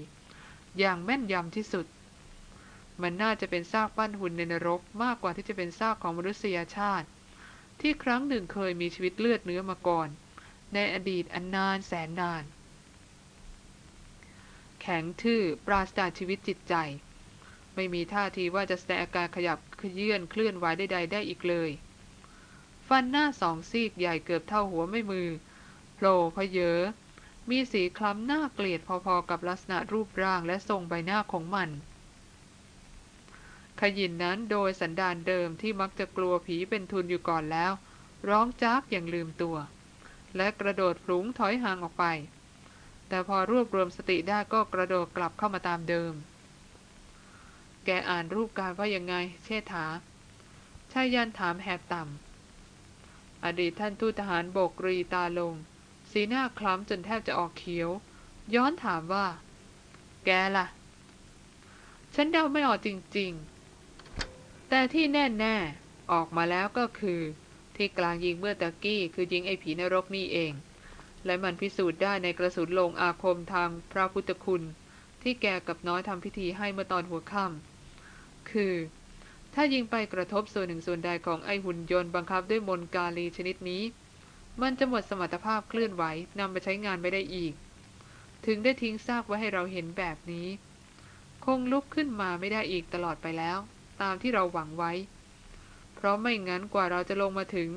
อย่างแม่นยำที่สุด มันน่าจะเป็นซากปั้นหุ่นในนรกมากกว่าที่จะเป็นซากของมนุษยชาติ ที่ครั้งหนึ่งเคยมีชีวิตเลือดเนื้อมาก่อน ในอดีตอันนานแสนนาน แข็งทื่อปราศจากชีวิตจิตใจ ไม่มีท่าทีว่าจะแสดงอาการขยับขยื่นเคลื่อนไหวใดๆได้อีกเลย ฟันหน้าสองซีกใหญ่เกือบเท่าหัวไม่มือโผล่เพเยอมีสีคล้ำหน้าเกลียดพอๆกับลักษณะรูปร่างและทรงใบหน้าของมัน ขยินนั้นโดยสันดานเดิมที่มักจะกลัวผีเป็นทุนอยู่ก่อนแล้ว ร้องจากอย่างลืมตัว และกระโดดพลุงถอยห่างออกไป แต่พอรวบรวมสติได้ก็กระโดดกลับเข้ามาตามเดิม แกอ่านรูปการว่ายังไง เชษฐาชายยันถามแหบต่ำ อดีตท่านทูตทหารโบกรีตาลง สีหน้าคล้ำจนแทบจะออกเขียว ย้อนถามว่า แกล่ะ ฉันเดาไม่ออกจริง ๆ แต่ที่แน่ๆ ออกมาแล้วก็คือ ที่กลางยิงเมื่อตะกี้คือยิงไอ้ผีนรกนี่เอง และมันพิสูจน์ได้ในกระสุนลงอาคมทางพระพุทธคุณ ที่แกกับน้อยทำพิธีให้เมื่อตอนหัวค่ำ คือ ถ้ายิงไปกระทบส่วนหนึ่งส่วนใดของไอหุ่นยนต์บังคับด้วยมนกาลีชนิดนี้ มันจะหมดสมรรถภาพเคลื่อนไหวนำไปใช้งานไม่ได้อีก ถึงได้ทิ้งซากไว้ให้เราเห็นแบบนี้ คงลุกขึ้นมาไม่ได้อีกตลอดไปแล้ว ตามที่เราหวังไว้ เพราะไม่งั้นกว่าเราจะลงมาถึง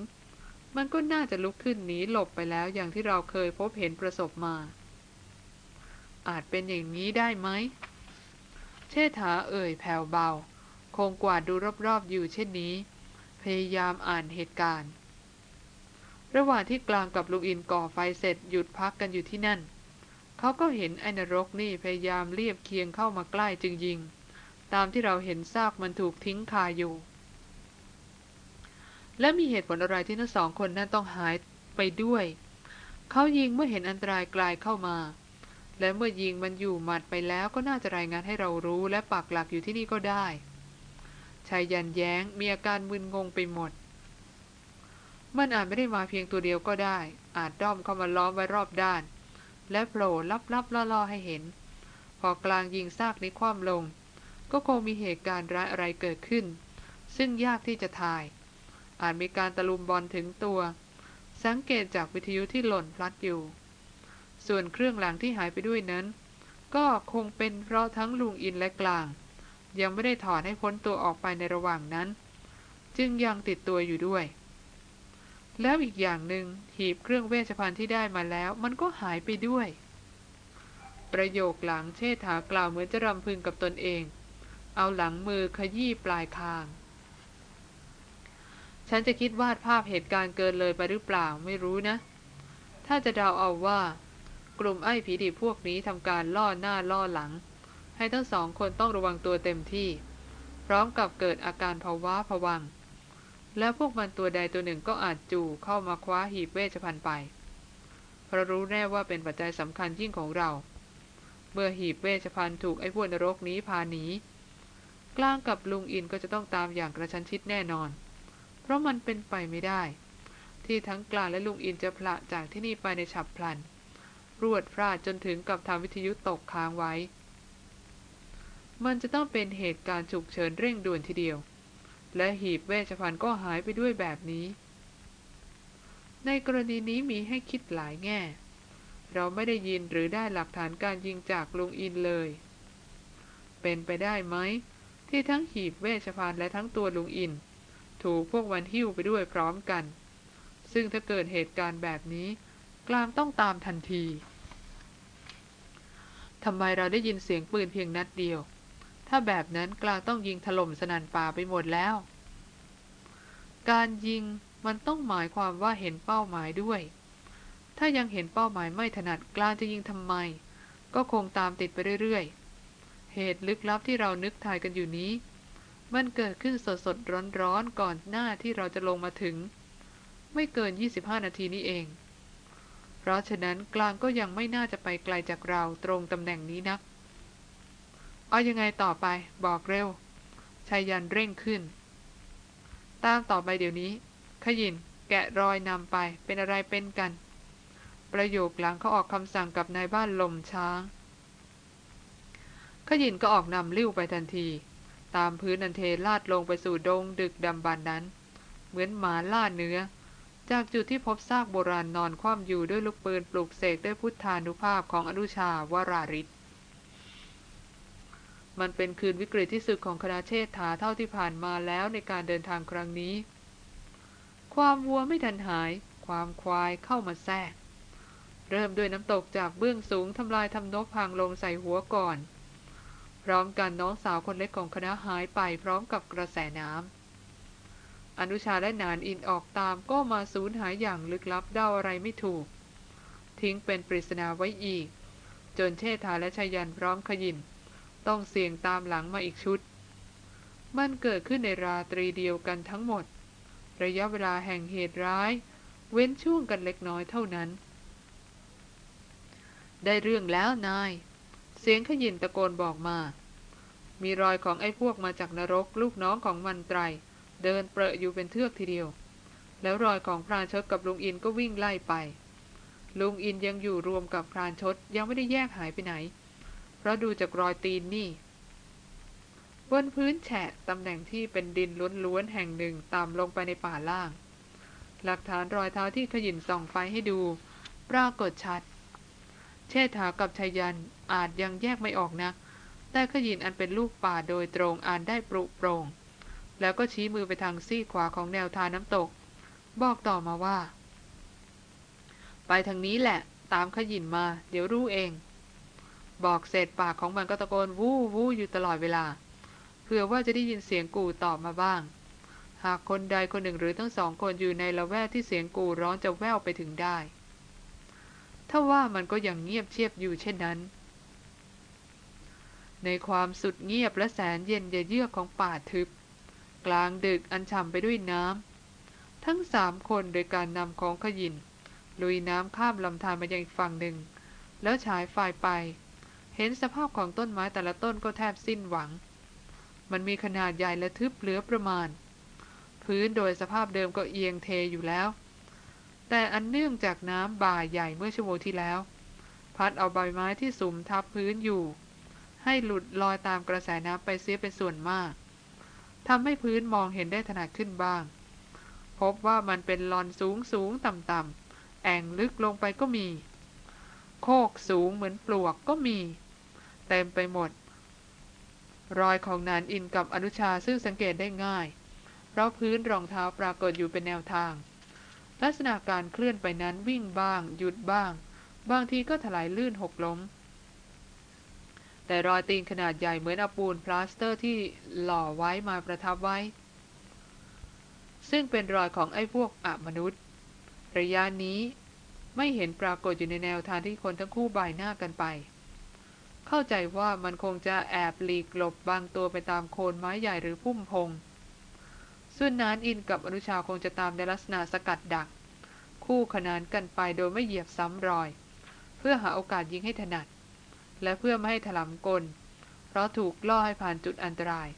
มันก็น่าจะลุกขึ้นหนีหลบไปแล้วอย่างที่เราเคยพบเห็นประสบมาอาจเป็นอย่างนี้ได้ไหม เชษฐาเอ่ยแผ่วเบา คงกวาดดูรอบๆอยู่เช่นนี้ พยายามอ่านเหตุการณ์ ระหว่างที่กลางกับลุงอินก่อไฟเสร็จหยุดพักกันอยู่ที่นั่น เขาก็เห็นไอ้นรกนี่พยายามเรียบเคียงเข้ามาใกล้จึงยิง ตามที่เราเห็นซากมันถูกทิ้งคาอยู่ และมีเหตุผลอะไรที่ทั้งสองคนนั้นต้องหายไปด้วย เขายิงเมื่อเห็นอันตรายกลายเข้ามาและเมื่อยิงมันอยู่หมัดไปแล้วก็น่าจะรายงานให้เรารู้และปักหลักอยู่ที่นี่ก็ได้ายยันแย้งมีอาการมึนงงไปหมด มันอาจไม่ได้มาเพียงตัวเดียวก็ได้ อาจด้อมเข้ามาล้อมไว้รอบด้าน และโผล่ลับๆล่อๆให้เห็น พอกลางยิงซากนี้คว่ำลง ก็คงมีเหตุการณ์ร้ายอะไรเกิดขึ้น ซึ่งยากที่จะทาย อาจมีการตะลุมบอลถึงตัว สังเกตจากวิทยุที่หล่นพลัดอยู่ ส่วนเครื่องหลังที่หายไปด้วยนั้น ก็คงเป็นเพราะทั้งลุงอินและกลาง ยังไม่ได้ถอนให้พ้นตัวออกไปในระหว่างนั้น จึงยังติดตัวอยู่ด้วย แล้วอีกอย่างหนึง่งหีบเครื่องเวชภัณฑ์ที่ได้มาแล้ว มันก็หายไปด้วย ประโยคหลังเชษฐากล่าวเหมือนจะรำพึงกับตนเอง เอาหลังมือขยี้ปลายคาง ฉันจะคิดวาดภาพเหตุการณ์เกินเลยไปหรือเปล่าไม่รู้นะ ถ้าจะเดาเอาว่ากลุ่มไอ้ผีดิบพวกนี้ทำการล่อหน้าล่อหลัง ให้ทั้งสองคนต้องระวังตัวเต็มที่ พร้อมกับเกิดอาการภาวะผวัง แล้วพวกมันตัวใดตัวหนึ่งก็อาจจู่เข้ามาคว้าหีบเวชภัณฑ์ไป เพราะรู้แน่ว่าเป็นปัจจัยสำคัญยิ่งของเรา เมื่อหีบเวชภัณฑ์ถูกไอ้พวกนรกนี้พาหนีกลางกับลุงอินก็จะต้องตามอย่างกระชั้นชิดแน่นอน เพราะมันเป็นไปไม่ได้ ที่ทั้งกลางและลุงอินจะพละจากที่นี่ไปในฉับพลัน รวดพลาดจนถึงกับทำวิทยุตกค้างไว้ มันจะต้องเป็นเหตุการณ์ฉุกเฉินเร่งด่วนทีเดียว และหีบเวชภัณฑ์ก็หายไปด้วยแบบนี้ ในกรณีนี้มีให้คิดหลายแง่ เราไม่ได้ยินหรือได้หลักฐานการยิงจากลุงอินเลย เป็นไปได้ไหม ที่ทั้งหีบเวชภัณฑ์และทั้งตัวลุงอิน ถูกพวกมันหิ้วไปด้วยพร้อมกัน ซึ่งถ้าเกิดเหตุการณ์แบบนี้ กลางต้องตามทันทีทำไมเราได้ยินเสียงปืนเพียงนัดเดียว ถ้าแบบนั้นกลางต้องยิงถล่มสนันป่าไปหมดแล้ว การยิงมันต้องหมายความว่าเห็นเป้าหมายด้วย ถ้ายังเห็นเป้าหมายไม่ถนัดกลางจะยิงทำไม ก็คงตามติดไปเรื่อยๆ เหตุลึกลับที่เรานึกทายกันอยู่นี้ มันเกิดขึ้นสดสดร้อนๆก่อนหน้าที่เราจะลงมาถึง ไม่เกิน 25 นาทีนี้เอง เพราะฉะนั้นกลางก็ยังไม่น่าจะไปไกลจากเราตรงตำแหน่งนี้นัก เอายังไงต่อไป บอกเร็วชายยันเร่งขึ้น ตามต่อไปเดี๋ยวนี้ ขยินแกะรอยนำไปเป็นอะไรเป็นกัน ประโยคหลังเขาออกคำสั่งกับนายบ้านลมช้าง ขยินก็ออกนำลิ้วไปทันที ตามพื้นอันเทลาดลงไปสู่ดงดึกดำบรรนั้น เหมือนหมาล่าเนื้อ จากจุดที่พบซากโบราณนอนคว่ำอยู่ด้วยลูกปืนปลูกเสกด้วยพุทธานุภาพของอนุชาวราริศ มันเป็นคืนวิกฤตที่สุดของคณะเชษฐาเท่าที่ผ่านมาแล้วในการเดินทางครั้งนี้ ความวัวไม่ทันหาย ความควายเข้ามาแทรก เริ่มด้วยน้ำตกจากเบื้องสูงทำลายทำนกพังลงใส่หัวก่อน พร้อมกันน้องสาวคนเล็กของคณะหายไปพร้อมกับกระแสน้ำอนุชาและนานอินออกตามก็มาสูญหายอย่างลึกลับเดาอะไรไม่ถูก ทิ้งเป็นปริศนาไว้อีก จนเชษฐาและชายันพร้อมขยิน ต้องเสี่ยงตามหลังมาอีกชุด มันเกิดขึ้นในราตรีเดียวกันทั้งหมด ระยะเวลาแห่งเหตุร้าย เว้นช่วงกันเล็กน้อยเท่านั้น ได้เรื่องแล้วนาย เสียงขยินตะโกนบอกมา มีรอยของไอ้พวกมาจากนรกลูกน้องของมันไตร เดินเปรอะอยู่เป็นเทือกทีเดียว แล้วรอยของพรานชดกับลุงอินก็วิ่งไล่ไป ลุงอินยังอยู่รวมกับพรานชดยังไม่ได้แยกหายไปไหน เพราะดูจากรอยตีนนี่ บนพื้นแฉะตำแหน่งที่เป็นดินล้วนๆแห่งหนึ่งต่ำลงไปในป่าล่าง หลักฐานรอยเท้าที่ขยินส่องไฟให้ดู ปรากฏชัด เชษฐากับชายันอาจยังแยกไม่ออกนะ แต่ขยินอันเป็นลูกป่าโดยตรงอ่านได้ปรุโปรงแล้วก็ชี้มือไปทางซีขวาของแนวทาน้ำตก บอกต่อมาว่า ไปทางนี้แหละ ตามขยินมา เดี๋ยวรู้เอง บอกเสร็จปากของมันก็ตะโกนวู้วู้อยู่ตลอดเวลาเพื่อว่าจะได้ยินเสียงกูตอบมาบ้าง หากคนใดคนหนึ่งหรือทั้งสองคนอยู่ในละแวกที่เสียงกูร้อนจะแว่วไปถึงได้ถ้าว่ามันก็ยังเงียบเชียบอยู่เช่นนั้น ในความสุดเงียบและแสนเย็นเยือกของป่าทึบ กลางดึกอันฉ่ำไปด้วยน้ำทั้งสามคนโดยการนำของขยินลุยน้ำข้ามลำธารมายังอีกฝั่งหนึ่ง แล้วฉายไฟไป เห็นสภาพของต้นไม้แต่ละต้นก็แทบสิ้นหวัง มันมีขนาดใหญ่และทึบเหลือประมาณ พื้นโดยสภาพเดิมก็เอียงเทอยู่แล้ว แต่อันเนื่องจากน้ำบ่าใหญ่เมื่อชั่วโมงที่แล้ว พัดเอาใบไม้ที่สุมทับพื้นอยู่ ให้หลุดลอยตามกระแสน้ำไปเสียเป็นส่วนมากทำให้พื้นมองเห็นได้ถนัดขึ้นบ้าง พบว่ามันเป็นลอนสูงสูงต่ำต่ำแอ่งลึกลงไปก็มี โคกสูงเหมือนปลวกก็มี เต็มไปหมด รอยของนานอินกับอนุชาซึ่งสังเกตได้ง่าย เพราะพื้นรองเท้าปรากฏอยู่เป็นแนวทาง ลักษณะการเคลื่อนไปนั้นวิ่งบ้าง หยุดบ้าง บางทีก็ถลายลื่นหกล้ม แต่รอยตีนขนาดใหญ่เหมือนอปูนพลาสเตอร์ที่หล่อไว้มาประทับไว้ ซึ่งเป็นรอยของไอ้พวกอมนุษย์ ระยะนี้ ไม่เห็นปรากฏอยู่ในแนวทางที่คนทั้งคู่บ่ายหน้ากันไป เข้าใจว่ามันคงจะแอบหลีกหลบบางตัวไปตามโคนไม้ใหญ่หรือพุ่มพงส่วนนานอินกับอนุชาคงจะตามในลักษณะสกัดดัก คู่ขนานกันไปโดยไม่เหยียบซ้ำรอย เพื่อหาโอกาสยิงให้ถนัด และเพื่อไม่ให้ถลำกล เพราะถูกล่อให้ผ่านจุดอันตราย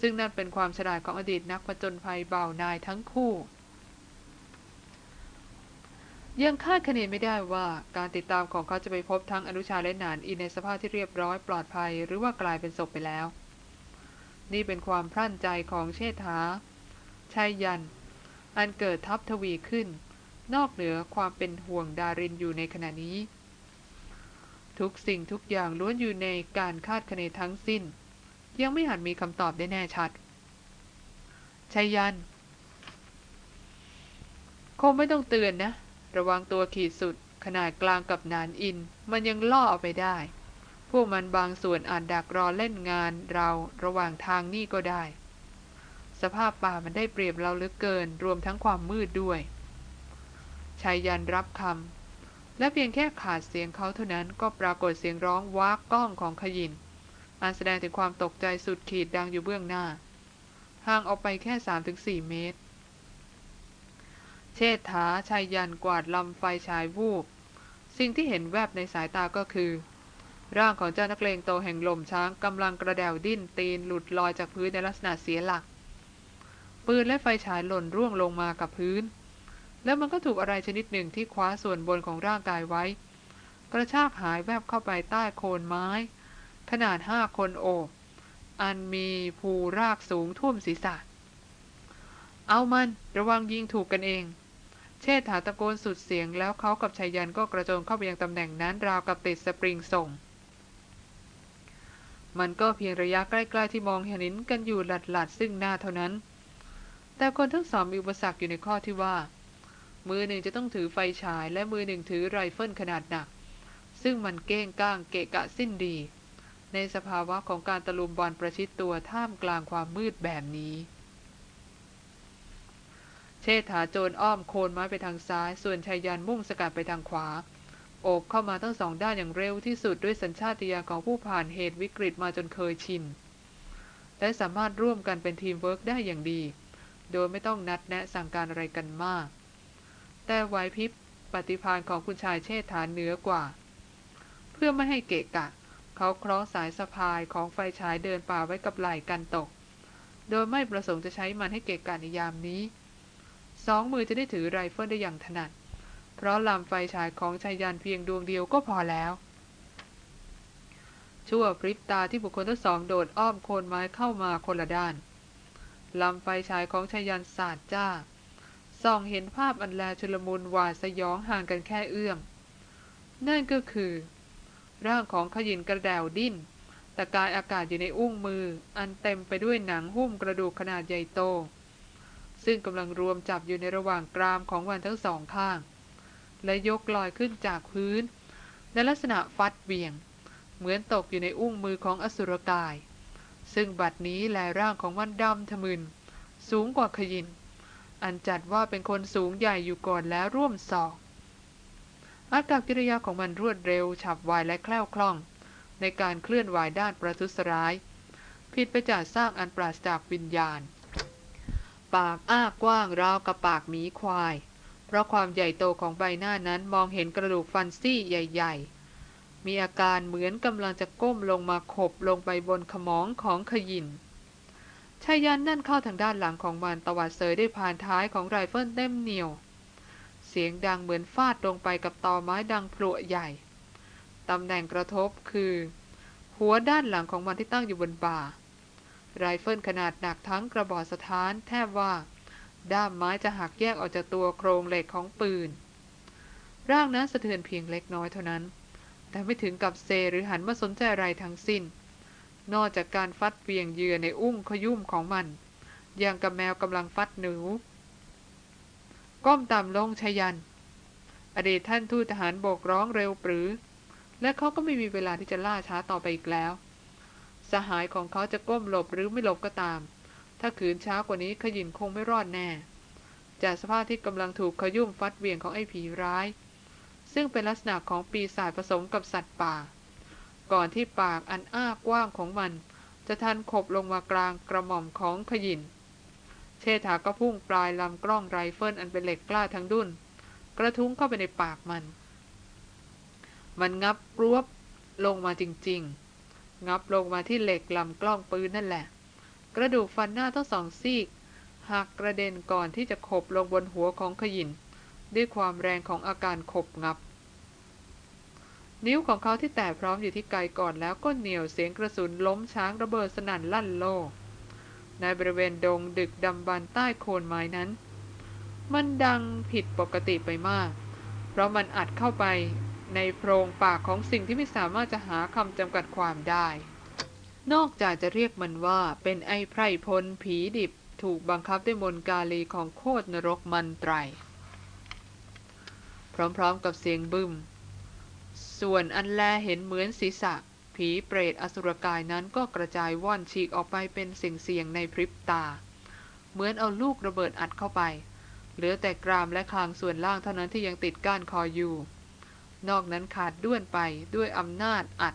ซึ่งนั่นเป็นความฉลาดของอดีตนักผจญภัยเบานายทั้งคู่ ยังคาดคะเนไม่ได้ว่าการติดตามของเขาจะไปพบทั้งอนุชาและหนานอินในสภาพที่เรียบร้อยปลอดภัย หรือว่ากลายเป็นศพไปแล้ว นี่เป็นความพรั่นใจของเชษฐาชายยัน อันเกิดทับทวีขึ้น นอกเหนือความเป็นห่วงดารินอยู่ในขณะนี้ ทุกสิ่งทุกอย่างล้วนอยู่ในการคาดคะเนทั้งสิ้น ยังไม่หันมีคำตอบได้แน่ชัดชายยัน คงไม่ต้องเตือนนะ ระวังตัวขีดสุด ขนาดกลางกับนานอิน มันยังล่อเอาไปได้ พวกมันบางส่วนอาจดักรอเล่นงานเราระหว่างทางนี่ก็ได้ สภาพป่ามันได้เปรียบเราเหลือเกิน รวมทั้งความมืดด้วยชายยันรับคำและเพียงแค่ขาดเสียงเขาเท่านั้นก็ปรากฏเสียงร้องว้าก้องของขยินอันแสดงถึงความตกใจสุดขีดดังอยู่เบื้องหน้า ห่างออกไปแค่ 3-4 เมตร ชษฐาชายยันกวาดลำไฟฉายวูบ สิ่งที่เห็นแวบในสายตาก็คือ ร่างของเจ้านักเลงโตแห่งลมช้างกำลังกระเดวดิ้นตีนหลุดลอยจากพื้นในลักษณะเสียหลัก ปืนและไฟฉายหล่นร่วงลงมากับพื้น แล้วมันก็ถูกอะไรชนิดหนึ่งที่คว้าส่วนบนของร่างกายไว้ กระชากหายแวบเข้าไปใต้โคนไม้ ขนาดห้าคนโอบ อันมีภูรากสูงท่วมศีรษะเอามัน ระวังยิงถูกกันเอง เชษฐาตะโกนสุดเสียงแล้วเขากับชายยันก็กระโจนเข้าไปยังตำแหน่งนั้นราวกับติดสปริงส่ง มันก็เพียงระยะใกล้ๆที่มองเห็นกันอยู่หลัดๆ ซึ่งหน้าเท่านั้น แต่คนทั้งสองมีอุปสรรคอยู่ในข้อที่ว่า มือหนึ่งจะต้องถือไฟฉาย และมือหนึ่งถือไรเฟิลขนาดหนัก ซึ่งมันเก้งก้างเกะกะสิ้นดี ในสภาวะของการตะลุมบอลประชิดตัวท่ามกลางความมืดแบบนี้ เชษฐาโจรอ้อมโคนไม้ไปทางซ้าย ส่วนชายยันมุ่งสกัดไปทางขวา โอบเข้ามาทั้งสองด้านอย่างเร็วที่สุดด้วยสัญชาติญาของผู้ผ่านเหตุวิกฤตมาจนเคยชิน และสามารถร่วมกันเป็นทีมเวิร์กได้อย่างดี โดยไม่ต้องนัดแนะสั่งการอะไรกันมาก แต่ไหวพริบปฏิภาณของคุณชายเชษฐาเหนือกว่า เพื่อไม่ให้เกะกะ เขาคล้องสายสะพายของไฟฉายเดินป่าไว้กับไหล่กันตก โดยไม่ประสงค์จะใช้มันให้เกะกะในยามนี้ สองมือจะได้ถือไรเฟิลได้อย่างถนัด เพราะลำไฟฉายของชายยันเพียงดวงเดียวก็พอแล้ว ชั่วพริบตาที่บุคคลทั้งสองโดดอ้อมโคนไม้เข้ามาคนละด้านลำไฟฉายของชายยันสาดจ้า ส่องเห็นภาพอันแลชุลมุนหวาดสยองห่างกันแค่เอื้อม นั่นก็คือ ร่างของขยินกระแดวดิ้น ตะกายอากาศอยู่ในอุ้งมือ อันเต็มไปด้วยหนังหุ้มกระดูกขนาดใหญ่โต ซึ่งกำลังรวมจับอยู่ในระหว่างกรามของมันทั้งสองข้าง และยกลอยขึ้นจากพื้น ในลักษณะฟัดเบี่ยง เหมือนตกอยู่ในอุ้งมือของอสุรกาย ซึ่งบัดนี้แลร่างของมันดำทะมึน สูงกว่าขยิน อันจัดว่าเป็นคนสูงใหญ่อยู่ก่อนแล้วร่วมศอกอากับกิริยาของมันรวดเร็ว ฉับไวและแคล่วคล่อง ในการเคลื่อนไหวด้านประทุษร้าย ผิดไปจากร่างอันปราศจากวิญญาณ ปากอ้ากว้างราวกับปากหมีควาย เพราะความใหญ่โตของใบหน้านั้นมองเห็นกระดูกฟันซี่ใหญ่ ๆ มีอาการเหมือนกำลังจะก้มลงมาขบลงไปบนขมองของขยินชายันนั่นเข้าทางด้านหลังของมันตวัดเสยด้วยพานท้ายของไรเฟิลเต็มเหนี่ยว เสียงดังเหมือนฟาดลงไปกับตอไม้ดังพลุใหญ่ตำแหน่งกระทบคือ หัวด้านหลังของมันที่ตั้งอยู่บนบ่า ไรเฟิลขนาดหนักทั้งกระบอกสถานแทบว่า ด้ามไม้จะหักแยกออกจากตัวโครงเหล็กของปืน ร่างนั้นสะเทือนเพียงเล็กน้อยเท่านั้น แต่ไม่ถึงกับเซหรือหันมาสนใจอะไรทั้งสิ้น นอกจากการฟัดเวียงเหยื่อในอุ้งขยุ่มของมัน อย่างกับแมวกำลังฟัดหนู ก้มต่ำลงชยัน อดีตท่านทูตทหารโบกร้องเร็วปรือ และเขาก็ไม่มีเวลาที่จะล่าช้าต่อไปอีกแล้ว สหายของเขาจะก้มหลบหรือไม่หลบก็ตาม ถ้าขืนช้ากว่านี้ขยินคงไม่รอดแน่ จากสภาพที่กำลังถูกขยุ่มฟัดเวียงของไอ้ผีร้าย ซึ่งเป็นลักษณะของปีศาจผสมกับสัตว์ป่า ก่อนที่ปากอันอ้ากว้างของมัน จะทันขบลงมากลางกระหม่อมของขยิน เชษฐาก็พุ่งปลายลำกล้องไรเฟิลอันเป็นเหล็กกล้าทั้งดุ้นกระทุ้งเข้าไปในปากมัน มันงับรวบลงมาจริง ๆ งับลงมาที่เหล็กลำกล้องปืนนั่นแหละ กระดูกฟันหน้าทั้งสองซีกหักกระเด็นก่อนที่จะขบลงบนหัวของขยิน ด้วยความแรงของอาการขบงับ นิ้วของเขาที่แตะพร้อมอยู่ที่ไกก่อนแล้วก็เหนี่ยวเสียงกระสุนล้มช้างระเบิดสนั่นลั่นโลก ในบริเวณดงดึกดำบรรใต้โคนไม้นั้น มันดังผิดปกติไปมาก เพราะมันอัดเข้าไป ในโพรงปากของสิ่งที่ไม่สามารถจะหาคำจำกัดความได้ นอกจากจะเรียกมันว่าเป็นไอ้ไพรพลผีดิบถูกบังคับด้วยมนกาลีของโคตรนรกมันไตร พร้อมๆกับเสียงบึมส่วนอันแลเห็นเหมือนศีรษะ ผีเปรตอสุรกายนั้นก็กระจายว่อนฉีกออกไปเป็นเสียงๆในพริบตา เหมือนเอาลูกระเบิดอัดเข้าไป เหลือแต่กรามและคางส่วนล่างเท่านั้นที่ยังติดก้านคออยู่ นอกนั้นขาดด้วนไปด้วยอำนาจอัด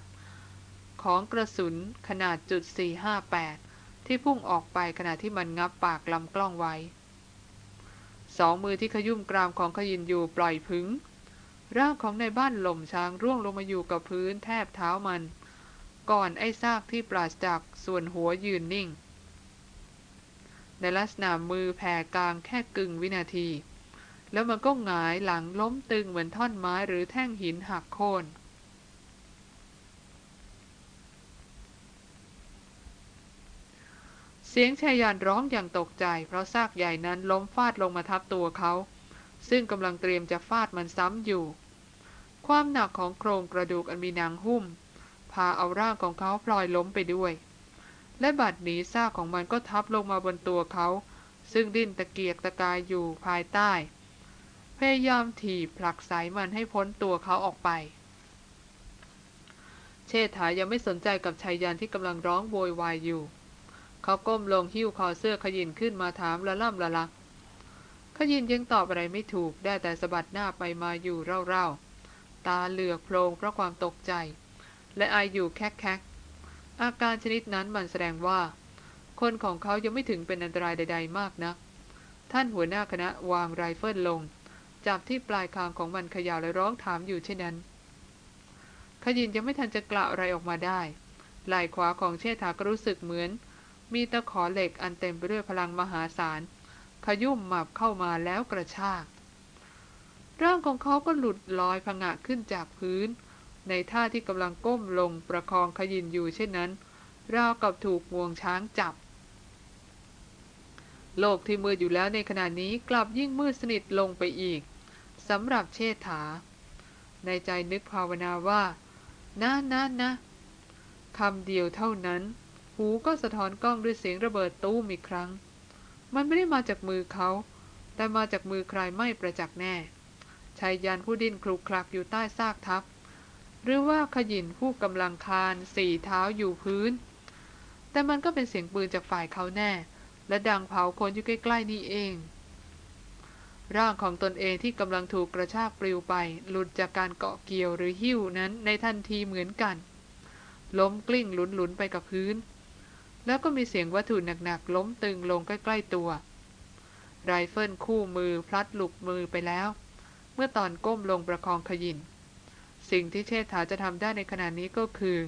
ของกระสุนขนาดจุด458 ที่พุ่งออกไปขณะที่มันงับปากลำกล้องไว้ สองมือที่ขยุ่มกรามของขยินอยู่ปล่อยพึง ร่างของในบ้านหล่มช้างร่วงลงมาอยู่กับพื้นแทบเท้ามัน ก่อนไอ้ซากที่ปราศจากส่วนหัวยืนนิ่ง ในลักษณะมือแผ่กลางแค่กึ่งวินาที แล้วมันก็หงายหลังล้มตึงเหมือนท่อนไม้หรือแท่งหินหักโค่นเสียงชายานร้องอย่างตกใจ เพราะซากใหญ่นั้นล้มฟาดลงมาทับตัวเขา ซึ่งกำลังเตรียมจะฟาดมันซ้ำอยู่ ความหนักของโครงกระดูกอันมีหนังหุ้ม พาเอาร่างของเขาพลอยล้มไปด้วย และบัดนี้ซากของมันก็ทับลงมาบนตัวเขา ซึ่งดิ้นตะเกียกตะกายอยู่ภายใต้ พยายามถีบผลักไสมันให้พ้นตัวเขาออกไป เชษฐายังไม่สนใจกับชายยันที่กำลังร้องโวยวายอยู่ เขาก้มลงหิ้วคอเสื้อขยินขึ้นมาถามละล่ำละลักขยินยังตอบอะไรไม่ถูกได้แต่สะบัดหน้าไปมาอยู่เร่าๆ ตาเหลือกโพลงเพราะความตกใจ และอายอยู่แคกๆ อาการชนิดนั้นมันแสดงว่า คนของเขายังไม่ถึงเป็นอันตรายใด ๆ มากนักท่านหัวหน้าคณะวางไรเฟิลลง จับที่ปลายคางของมันขย่าและร้องถามอยู่เช่นนั้น ขยินยังไม่ทันจะกล่าวอะไรออกมาได้ไหล่ขวาของเชษฐาก็รู้สึกเหมือน มีตะขอเหล็กอันเต็มไปด้วยพลังมหาศาล ขยุ่มหมับเข้ามาแล้วกระชาก ร่างของเขาก็หลุดลอยผงะขึ้นจากพื้น ในท่าที่กำลังก้มลงประคองขยินอยู่เช่นนั้น ราวกับถูกงวงช้างจับ โลกที่มืดอยู่แล้วในขณะนี้กลับยิ่งมืดสนิทลงไปอีก สำหรับเชษฐา ในใจนึกภาวนาว่า นะนะนะคำเดียวเท่านั้น หูก็สะท้อนกล้องด้วยเสียงระเบิดตู้มอีกครั้ง มันไม่ได้มาจากมือเขา แต่มาจากมือใครไม่ประจักษ์แน่ชายยันผู้ดิ้นคลุกคลักอยู่ใต้ซากทับ หรือว่าขยินผู้กำลังคานสี่เท้าอยู่พื้น แต่มันก็เป็นเสียงปืนจากฝ่ายเขาแน่ และดังเผาคนอยู่ใกล้ๆนี่เอง ร่างของตนเองที่กำลังถูกกระชากปลิวไป หลุดจากการเกาะเกี่ยวหรือหิ้วนั้นในทันทีเหมือนกัน ล้มกลิ้งหลุนๆไปกับพื้น แล้วก็มีเสียงวัตถุหนักๆล้มตึงลงใกล้ๆตัว ไรเฟิลคู่มือพลัดหลุกมือไปแล้ว เมื่อตอนก้มลงประคองขยินสิ่งที่เชษฐาจะทำได้ในขณะนี้ก็คือ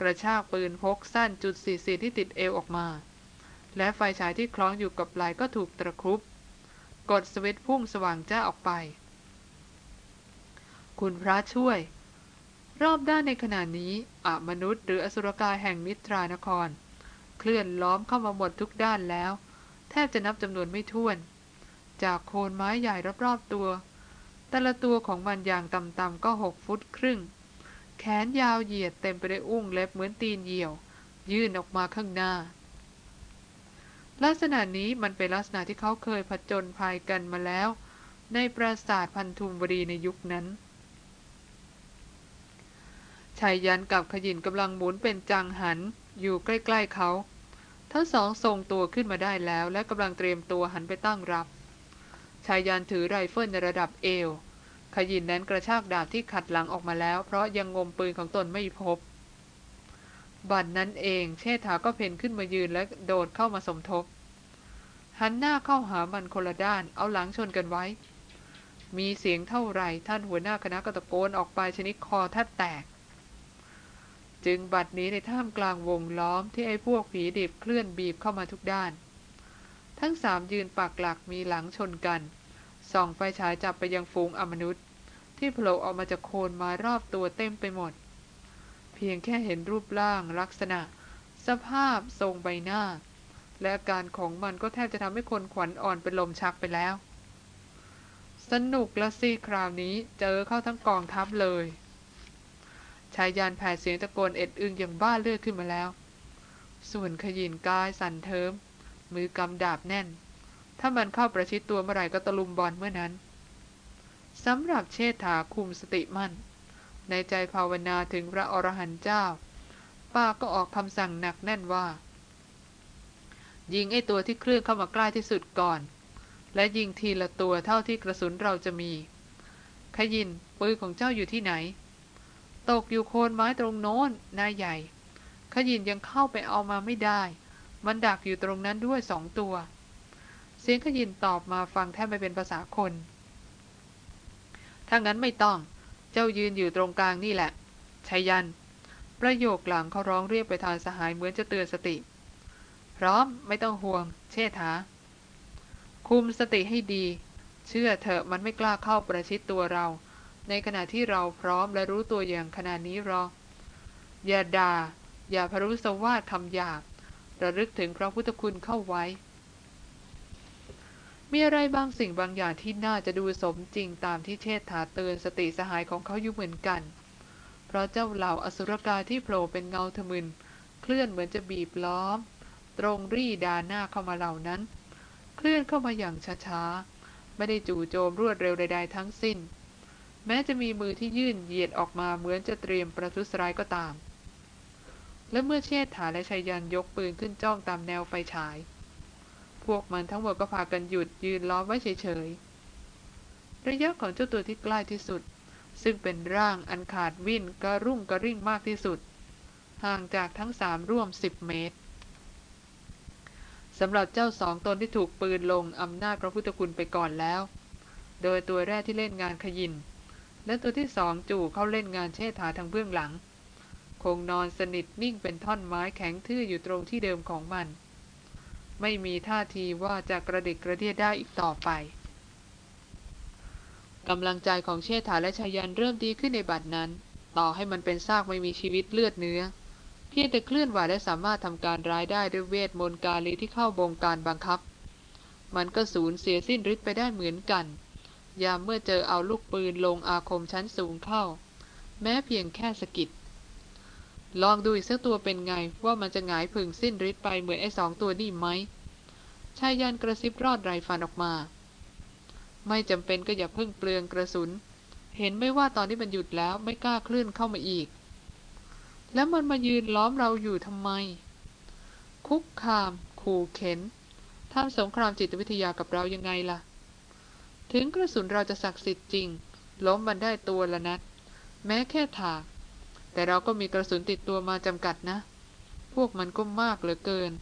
กระชากปืนพกสั้นจุดสี่สี่ที่ติดเอวออกมา และไฟฉายที่คล้องอยู่กับปลายก็ถูกตะครุบ กดสวิตช์พุ่งสว่างจ้าออกไป คุณพระช่วย รอบด้านในขณะนี้อมนุษย์หรืออสุรกายแห่งมิตรานคร เคลื่อนล้อมเข้ามาหมดทุกด้านแล้ว แทบจะนับจำนวนไม่ถ้วน จากโคนไม้ใหญ่รอบๆตัว แต่ละตัวของมันอย่างต่ำๆก็หกฟุตครึ่ง แขนยาวเหยียดเต็มไปด้วยอุ้งเล็บเหมือนตีนเหยี่ยว ยื่นออกมาข้างหน้า ลักษณะนี้มันเป็นลักษณะที่เขาเคยผจญภัยกันมาแล้ว ในปราสาทพันธุมวดีในยุคนั้นไชยยันต์กับขยินกำลังหมุนเป็นจังหันอยู่ใกล้ ๆเขา ทั้งสองทรงตัวขึ้นมาได้แล้ว และกำลังเตรียมตัวหันไปตั้งรับไชยยันต์ถือไรเฟิลในระดับเอวขยินนั้นกระชากดาบที่ขัดหลังออกมาแล้ว เพราะยังงมปืนของตนไม่พบ บัดนนั้นเองเชษฐาก็เพ่นขึ้นมายืนและโดดเข้ามาสมทบ หันหน้าเข้าหามันคนละด้าน เอาหลังชนกันไว้ มีเสียงเท่าไรท่านหัวหน้าคณะก็ตะโกนออกไปชนิดคอแทบแตก จึงบัดนี้ในท่ามกลางวงล้อมที่ไอ้พวกผีดิบเคลื่อนบีบเข้ามาทุกด้าน ทั้งสามยืนปักหลักมีหลังชนกันส่องไฟฉายจับไปยังฝูงอมนุษย์ ที่โผล่ออกมาจากโคนม้รอบตัวเต็มไปหมด เพียงแค่เห็นรูปร่างลักษณะ สภาพทรงใบหน้า และอาการของมันก็แทบจะทำให้คนขวัญอ่อนเป็นลมชักไปแล้ว สนุกละสิคราวนี้เจอเข้าทั้งกองทัพเลยชายยานแผดเสียงตะโกนเอ็ดอึงอย่างบ้าเลือดขึ้นมาแล้ว ส่วนขยินกายสั่นเทิม มือกำดาบแน่น ถ้ามันเข้าประชิดตัวเมื่อไหร่ก็ตะลุมบอลเมื่อนั้นสำหรับเชษฐาคุมสติมั่น ในใจภาวนาถึงพระอรหันต์เจ้า ป้าก็ออกคำสั่งหนักแน่นว่า ยิงไอ้ตัวที่เคลื่อนเข้ามาใกล้ที่สุดก่อน และยิงทีละตัวเท่าที่กระสุนเราจะมี ขยินปืนของเจ้าอยู่ที่ไหน ตกอยู่โคนไม้ตรงโน้นนายใหญ่ ขยินยังเข้าไปเอามาไม่ได้ มันดักอยู่ตรงนั้นด้วยสองตัว เสียงขยินตอบมาฟังแทบไม่เป็นภาษาคนถ้างั้นไม่ต้อง เจ้ายืนอยู่ตรงกลางนี่แหละชัยยัน ประโยคหลังเขาร้องเรียกไปทางสหายเหมือนจะเตือนสติ พร้อมไม่ต้องห่วง เชษฐา คุมสติให้ดี เชื่อเถอะมันไม่กล้าเข้าประชิดตัวเรา ในขณะที่เราพร้อมและรู้ตัวอย่างขนาดนี้หรอกอย่าดา่าอย่าพรุสวาทคำหยาบระลึกถึงพระพุทธคุณเข้าไว้ มีอะไรบางสิ่งบางอย่างที่น่าจะดูสมจริงตามที่เชษฐาเตือนสติสหายของเขาอยู่เหมือนกัน เพราะเจ้าเหล่าอสุรกายที่โผล่เป็นเงาทะมึน เคลื่อนเหมือนจะบีบล้อม ตรงรีดาหน้าเข้ามาเหล่านั้น เคลื่อนเข้ามาอย่างช้าๆ ไม่ได้จู่โจมรวดเร็วใดๆทั้งสิ้น แม้จะมีมือที่ยื่นเหยียดออกมาเหมือนจะเตรียมประทุษร้ายก็ตาม และเมื่อเชษฐาและชัยยันยกปืนขึ้นจ้องตามแนวไฟฉาย พวกมันทั้งหมดก็พากันหยุดยืนล้อมไว้เฉยๆ ระยะของเจ้าตัวที่ใกล้ที่สุด ซึ่งเป็นร่างอันขาดวิ่นกระรุ่งกระริ่งมากที่สุด ห่างจากทั้งสามร่วมสิบเมตรสำหรับเจ้าสองตนที่ถูกปืนลงอำนาจพระพุทธคุณไปก่อนแล้ว โดยตัวแรกที่เล่นงานขยิน และตัวที่สองจู่เข้าเล่นงานเชษฐาทางเบื้องหลัง คงนอนสนิทนิ่งเป็นท่อนไม้แข็งทื่ออยู่ตรงที่เดิมของมัน ไม่มีท่าทีว่าจะกระดิกกระเดียดได้อีกต่อไปกำลังใจของเชษฐาและชายันเริ่มดีขึ้นในบัดนั้น ต่อให้มันเป็นซากไม่มีชีวิตเลือดเนื้อ เพียงแต่เคลื่อนไหวและสามารถทำการร้ายได้ด้วยเวทมนต์กาลีที่เข้าบงการบังคับ มันก็สูญเสียสิ้นฤทธิ์ไปได้เหมือนกัน ยามเมื่อเจอเอาลูกปืนลงอาคมชั้นสูงเข้า แม้เพียงแค่สกิด ลองดูอีกสักตัวเป็นไง ว่ามันจะหงายผึ่งสิ้นฤทธิ์ไปเหมือนไอ้สองตัวนี่ไหมชายยันกระซิบรอดไรฟันออกมา ไม่จำเป็นก็อย่าเพิ่งเปลืองกระสุน เห็นไม่ว่าตอนที่มันหยุดแล้วไม่กล้าเคลื่อนเข้ามาอีก แล้วมันมายืนล้อมเราอยู่ทำไม คุกคาม ขู่เข็นทำสงครามจิตวิทยากับเรายังไงล่ะ ถึงกระสุนเราจะศักดิ์สิทธิ์จริง ล้มมันได้ตัวละนัด แม้แค่ถาก แต่เราก็มีกระสุนติดตัวมาจำกัดนะ พวกมันก็มากเหลือเกิน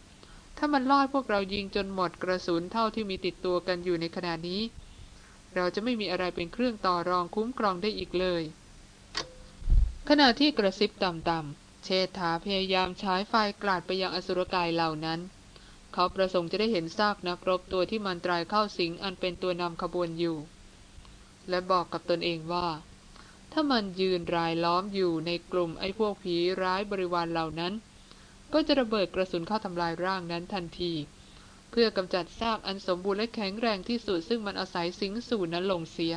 ถ้ามันล่อพวกเรายิงจนหมดกระสุนเท่าที่มีติดตัวกันอยู่ในขณะนี้ เราจะไม่มีอะไรเป็นเครื่องต่อรองคุ้มครองได้อีกเลย ขณะที่กระซิบต่ำๆ เชษฐาพยายามใช้ไฟกลาดไปยังอสุรกายเหล่านั้น เขาประสงค์จะได้เห็นซากนักรบตัวที่มันตรายเข้าสิงอันเป็นตัวนำขบวนอยู่ และบอกกับตนเองว่า ถ้ามันยืนรายล้อมอยู่ในกลุ่มไอ้พวกผีร้ายบริวารเหล่านั้น ก็จะระเบิดกระสุนเข้าทำลายร่างนั้นทันที เพื่อกำจัดซากอันสมบูรณ์และแข็งแรงที่สุดซึ่งมันอาศัยสิงสู่นั้นลงเสีย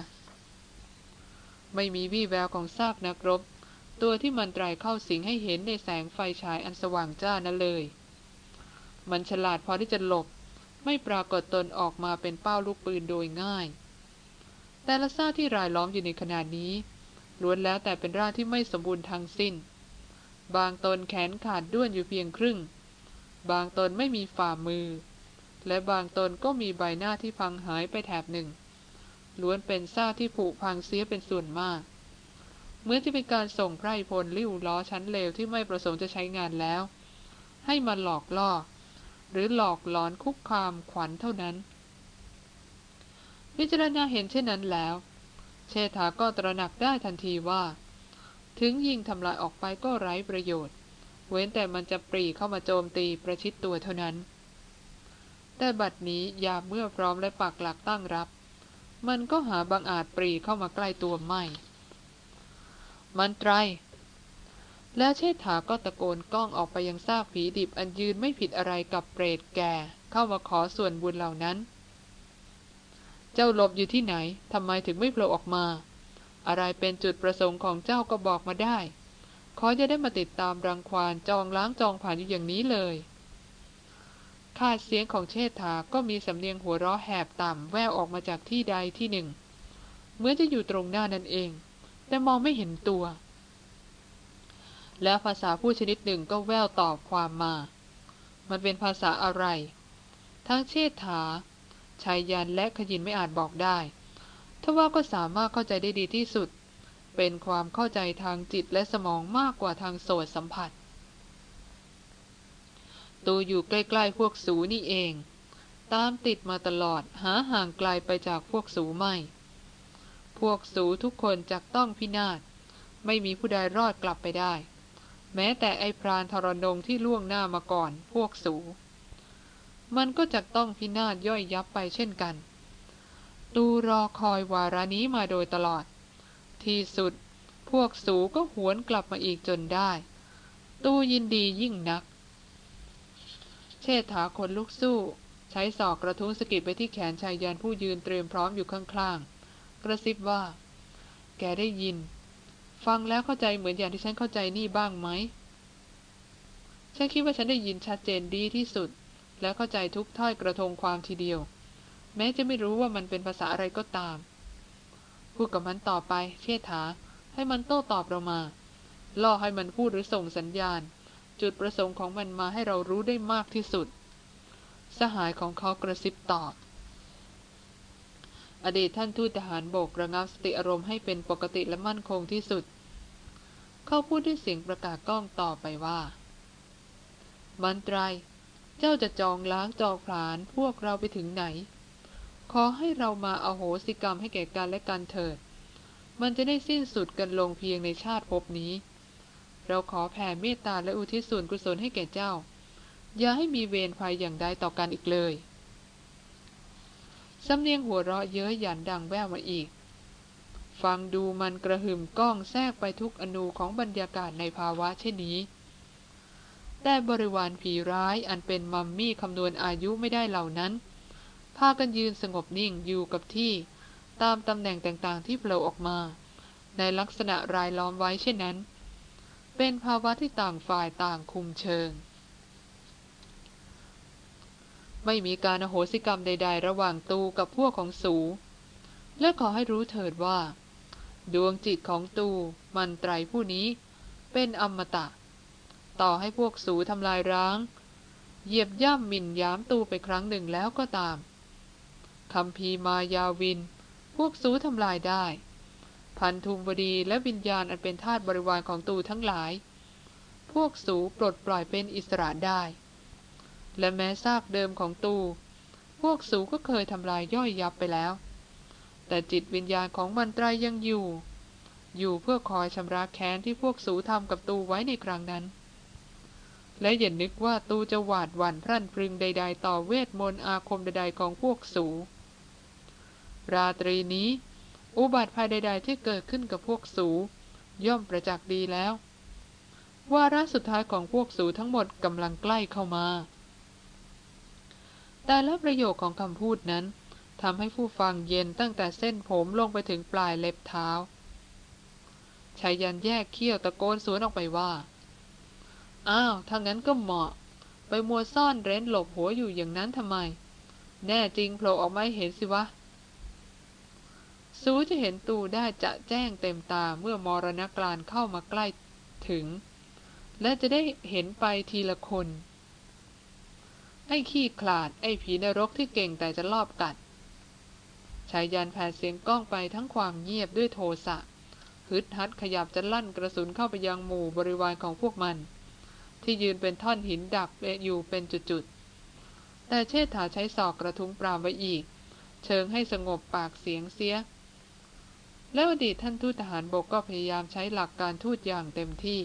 ไม่มีวี่แววของซากนักรบ ตัวที่มันไตรเข้าสิงให้เห็นในแสงไฟฉายอันสว่างจ้านั้นเลย มันฉลาดพอที่จะหลบไม่ปรากฏตนออกมาเป็นเป้าลูกปืนโดยง่าย แต่ละซากที่รายล้อมอยู่ในขณะนี้ ล้วนแล้วแต่เป็นร่างที่ไม่สมบูรณ์ทั้งสิ้น บางตนแขนขาดด้วนอยู่เพียงครึ่ง บางตนไม่มีฝ่ามือ และบางตนก็มีใบหน้าที่พังหายไปแถบหนึ่ง ล้วนเป็นซากที่ผุพังเสียเป็นส่วนมากเหมือนที่เป็นการส่งไพร่พลลิ้วล้อชั้นเลวที่ไม่ประสงค์จะใช้งานแล้ว ให้มาหลอกล่อ หรือหลอกหลอนคุกคามขวัญเท่านั้นพิจารณาเห็นเช่นนั้นแล้ว เชษฐาก็ตระหนักได้ทันทีว่า ถึงยิงทำลายออกไปก็ไร้ประโยชน์ เว้นแต่มันจะปรีเข้ามาโจมตีประชิดตัวเท่านั้น แต่บัดนี้ยามเมื่อพร้อมและปักหลักตั้งรับ มันก็หาบางอาจปรีเข้ามาใกล้ตัวไม่ มันไตร แล้วเชษฐาก็ตะโกนก้องออกไปยังซากผีดิบอันยืนไม่ผิดอะไรกับเปรตแก่ เข้ามาขอส่วนบุญเหล่านั้น เจ้าหลบอยู่ที่ไหนทำไมถึงไม่โผล่ออกมา อะไรเป็นจุดประสงค์ของเจ้าก็บอกมาได้ ขอจะได้มาติดตามรังควานจองล้างจองผ่านอยู่อย่างนี้เลยขาดเสียงของเชษฐาก็มีสำเนียงหัวเราะแหบต่ำแววออกมาจากที่ใดที่หนึ่ง เหมื่อจะอยู่ตรงหน้านั่นเอง แต่มองไม่เห็นตัว แล้วภาษาผู้ชนิดหนึ่งก็แววตอบความมา มันเป็นภาษาอะไร ทั้งเชษฐา ชายยันและขยินไม่อาจบอกได้ทว่าก็สามารถเข้าใจได้ดีที่สุด เป็นความเข้าใจทางจิตและสมองมากกว่าทางโสตสัมผัส ตูอยู่ใกล้ๆพวกสูนี่เอง ตามติดมาตลอดหาห่างไกลไปจากพวกสูไม่พวกสูทุกคนจักต้องพินาศ ไม่มีผู้ใดรอดกลับไปได้ แม้แต่ไอพรานทรนงที่ล่วงหน้ามาก่อน พวกสู มันก็จักต้องพินาศย่อยยับไปเช่นกัน ตูรอคอยวารานี้มาโดยตลอด ที่สุดพวกสูก็หวนกลับมาอีกจนได้ ตูยินดียิ่งนัก เชษฐาคนลุกสู้ ใช้ศอกกระทุ้งสกิดไปที่แขนชายยันผู้ยืนเตรียมพร้อมอยู่ข้างๆ กระซิบว่า แกได้ยิน ฟังแล้วเข้าใจเหมือนอย่างที่ฉันเข้าใจนี่บ้างไหมฉันคิดว่าฉันได้ยินชัดเจนดีที่สุด แล้วเข้าใจทุกถ้อยกระทงความทีเดียว แม้จะไม่รู้ว่ามันเป็นภาษาอะไรก็ตาม พูดกับมันต่อไปเชษฐา ให้มันโต้ตอบเรามา ล่อให้มันพูดหรือส่งสัญญาณ จุดประสงค์ของมันมาให้เรารู้ได้มากที่สุด สหายของเขากระซิบตอบอดีตท่านทูตทหารโบกระงับสติอารมณ์ให้เป็นปกติและมั่นคงที่สุด เขาพูดด้วยเสียงประกาศก้องต่อไปว่า มันตราย เจ้าจะจองล้างจองผลาญพวกเราไปถึงไหน ขอให้เรามาอาโหสิกรรมให้แก่กันและกันเถิด มันจะได้สิ้นสุดกันลงเพียงในชาติภพนี้ เราขอแผ่เมตตาและอุทิศส่วนกุศลให้แก่เจ้า อย่าให้มีเวรภัยอย่างใดต่อกันอีกเลยสำเนียงหัวเราะเย้ยหยันดังแว่วมาอีก ฟังดูมันกระหึ่มก้องแทรกไปทุกอนูของบรรยากาศในภาวะเช่นนี้ แต่บริวารผีร้ายอันเป็นมัมมี่คำนวณอายุไม่ได้เหล่านั้น พากันยืนสงบนิ่งอยู่กับที่ ตามตำแหน่งต่างๆที่โผล่ออกมา ในลักษณะรายล้อมไว้เช่นนั้น เป็นภาวะที่ต่างฝ่ายต่างคุมเชิง ไม่มีการโหสิกรรมใด ๆ ระหว่างตูกับพวกของสู และขอให้รู้เถิดว่า ดวงจิตของตูมันไตรผู้นี้เป็นอมตะ ต่อให้พวกสูทำลายร้าง เหยียบย่ำหมิ่นย้มตูไปครั้งหนึ่งแล้วก็ตามคำพีมายาวิน พวกสูทำลายได้ พันธุมบดีและวิญญาณอันเป็นทาสบริวารของตูทั้งหลาย พวกสูปลดปล่อยเป็นอิสระได้ และแม้ซากเดิมของตู พวกสูก็เคยทำลายย่อยยับไปแล้ว แต่จิตวิญญาณของมันตรายยังอยู่ อยู่เพื่อคอยชำระแค้นที่พวกสูทำกับตูไว้ในครั้งนั้น และอย่านึกว่าตูจะหวาดหวั่นพรั่นพรึงใด ๆ ต่อเวทมนต์อาคมใด ๆ ของพวกสู ราตรีนี้ อุบัติภัยใด ๆ ที่เกิดขึ้นกับพวกสู ย่อมประจักษ์ดีแล้ววาระสุดท้ายของพวกสูทั้งหมดกำลังใกล้เข้ามา แต่และประโยคของคำพูดนั้นทำให้ผู้ฟังเย็นตั้งแต่เส้นผมลงไปถึงปลายเล็บเท้าชายยันแยกเขี้ยวตะโกนสวนออกไปว่า อ้าวถ้างั้นก็เหมาะ ไปมัวซ่อนเร้นหลบหัวอยู่อย่างนั้นทำไม แน่จริงโผล่ออกมาเห็นสิวะซูจะเห็นตูได้จะแจ้งเต็มตาเมื่อมรณกลานเข้ามาใกล้ถึง และจะได้เห็นไปทีละคน ไอ้ขี้ขลาด ไอ้ผีนรกที่เก่งแต่จะลอบกัดชายยันแผ่เสียงกล้องไปทั้งความเงียบด้วยโทสะฮึดฮัดขยับจะลั่นกระสุนเข้าไปยังหมู่บริวารของพวกมัน ที่ยืนเป็นท่อนหินดักอยู่เป็นจุดๆ แต่เชษฐาใช้ศอกกระทุ้งปรามไว้อีก เชิงให้สงบปากเสียงเสีย แล้วอดีตท่านทูตทหารบกก็พยายามใช้หลักการทูตอย่างเต็มที่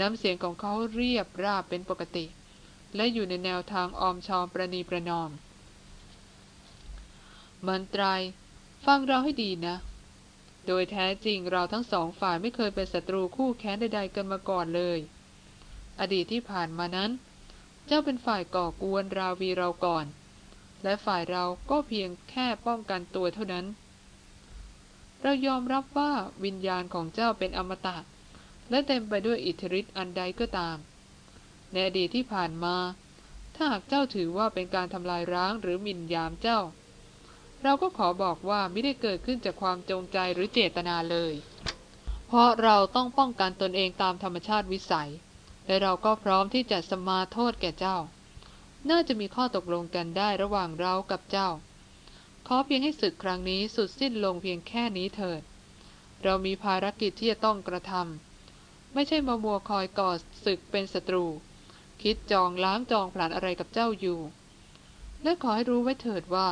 น้ำเสียงของเขาเรียบราบเป็นปกติ และอยู่ในแนวทางออมชอมประนีประนอม มันตรายฟังเราให้ดีนะโดยแท้จริงเราทั้งสองฝ่ายไม่เคยเป็นศัตรูคู่แค้นใดๆกันมาก่อนเลย อดีตที่ผ่านมานั้น เจ้าเป็นฝ่ายก่อกวนราวีเราก่อน และฝ่ายเราก็เพียงแค่ป้องกันตัวเท่านั้น เรายอมรับว่าวิญญาณของเจ้าเป็นอมตะ และเต็มไปด้วยอิทธิฤทธิ์อันใดก็ตาม ในอดีตที่ผ่านมา ถ้าหากเจ้าถือว่าเป็นการทำลายร้างหรือมิ่นยามเจ้า เราก็ขอบอกว่าไม่ได้เกิดขึ้นจากความจงใจหรือเจตนาเลย เพราะเราต้องป้องกันตนเองตามธรรมชาติวิสัย และเราก็พร้อมที่จะสมาโทษแก่เจ้า น่าจะมีข้อตกลงกันได้ระหว่างเรากับเจ้า ขอเพียงให้ศึกครั้งนี้สุดสิ้นลงเพียงแค่นี้เถิด เรามีภารกิจที่จะต้องกระทำไม่ใช่มามัวคอยก่อศึกเป็นศัตรู คิดจองล้างจองผลานอะไรกับเจ้าอยู่ และขอให้รู้ไว้เถิดว่า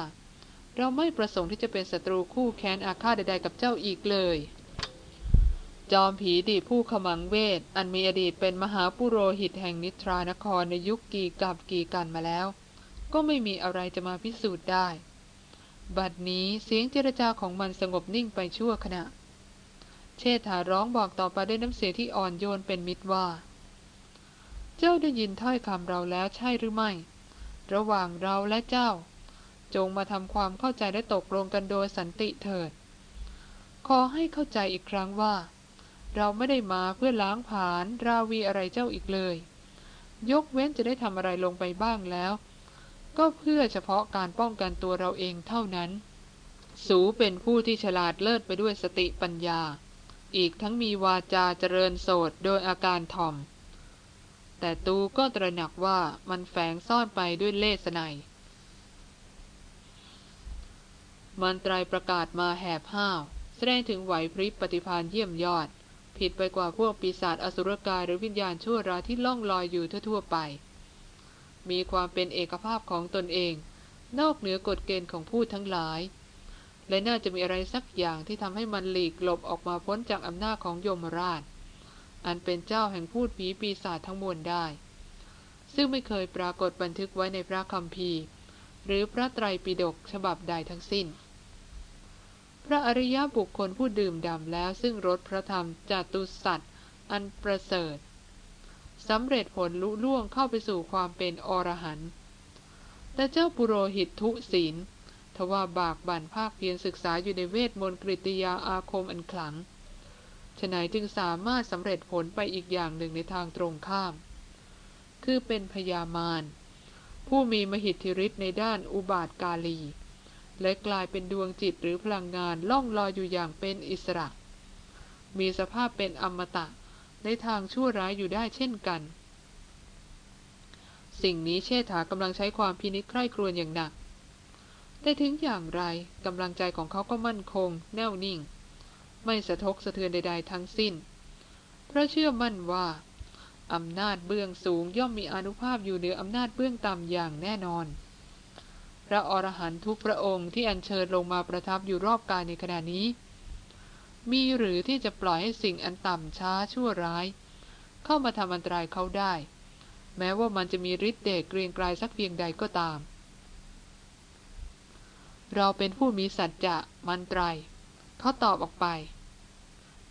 เราไม่ประสงค์ที่จะเป็นศัตรูคู่แค้นอาฆาตใดๆกับเจ้าอีกเลย จอมผีดีผู้ขมังเวท อันมีอดีตเป็นมหาปุโรหิตแห่งนิทรานครในยุคกี่กับกี่กันมาแล้ว ก็ไม่มีอะไรจะมาพิสูจน์ได้ บัดนี้เสียงเจรจาของมันสงบนิ่งไปชั่วขณะ เชษฐาร้องบอกต่อไปด้วยน้ำเสียงที่อ่อนโยนเป็นมิตรว่า เจ้าได้ยินถ้อยคำเราแล้วใช่หรือไม่ ระหว่างเราและเจ้า จงมาทำความเข้าใจและตกลงกันโดยสันติเถิด ขอให้เข้าใจอีกครั้งว่า เราไม่ได้มาเพื่อล้างผลาญราวีอะไรเจ้าอีกเลย ยกเว้นจะได้ทำอะไรลงไปบ้างแล้ว ก็เพื่อเฉพาะการป้องกันตัวเราเองเท่านั้น สูเป็นผู้ที่ฉลาดเลิศไปด้วยสติปัญญา อีกทั้งมีวาจาเจริญโสดโดยอาการถ่อม แต่ตูก็ตระหนักว่ามันแฝงซ่อนไปด้วยเลสไนมันตรายประกาศมาแหบห้าว แสดงถึงไหวพริบปฏิพานเยี่ยมยอด ผิดไปกว่าพวกปีศาจอสุรกายหรือวิญญาณชั่วร้ายที่ล่องลอยอยู่ทั่วไป มีความเป็นเอกภาพของตนเอง นอกเหนือกฎเกณฑ์ของผู้ทั้งหลาย และน่าจะมีอะไรสักอย่างที่ทำให้มันหลีกหลบออกมาพ้นจากอำนาจของยมราช อันเป็นเจ้าแห่งพูดผีปีศาจทั้งมวลได้ ซึ่งไม่เคยปรากฏบันทึกไว้ในพระคัมภีร์ หรือพระไตรปิฎกฉบับใดทั้งสิ้น ระอริยบุคคลผู้ดื่มด่ำแล้วซึ่งรสพระธรรมจตุสัตว์อันประเสริฐสำเร็จผลลุล่วงเข้าไปสู่ความเป็นอรหันต์แต่เจ้าปุโรหิตทุศีลทว่าบากบั่นภาคเพียรศึกษาอยู่ในเวทมนต์กริยาอาคมอันขลังฉนัยจึงสามารถสำเร็จผลไปอีกอย่างหนึ่งในทางตรงข้าม คือเป็นพยามารผู้มีมหิทธิฤทธิ์ในด้านอุบาทกาลี และกลายเป็นดวงจิตหรือพลังงานล่องลอยอยู่อย่างเป็นอิสระ มีสภาพเป็นอมตะในทางชั่วร้ายอยู่ได้เช่นกัน สิ่งนี้เชษฐากำลังใช้ความพินิจใคร่ครวญอย่างหนัก แต่ถึงอย่างไรกำลังใจของเขาก็มั่นคง แน่วนิ่ง ไม่สะทกสะเทือนใด ๆ ทั้งสิ้น เพราะเชื่อมั่นว่าอำนาจเบื้องสูงย่อมมีอนุภาพอยู่เหนืออำนาจเบื้องต่ำอย่างแน่นอน ระอรหันตุกพระองค์ที่อัญเชิญลงมาประทับอยู่รอบกายในขณะนี้ มีหรือที่จะปล่อยให้สิ่งอันต่ำช้าชั่วร้าย เข้ามาทำอันตรายเขาได้ แม้ว่ามันจะมีฤทธิ์เดชเกรียงไกรสักเพียงใดก็ตาม เราเป็นผู้มีสัจจะมันไตรเขาตอบออกไป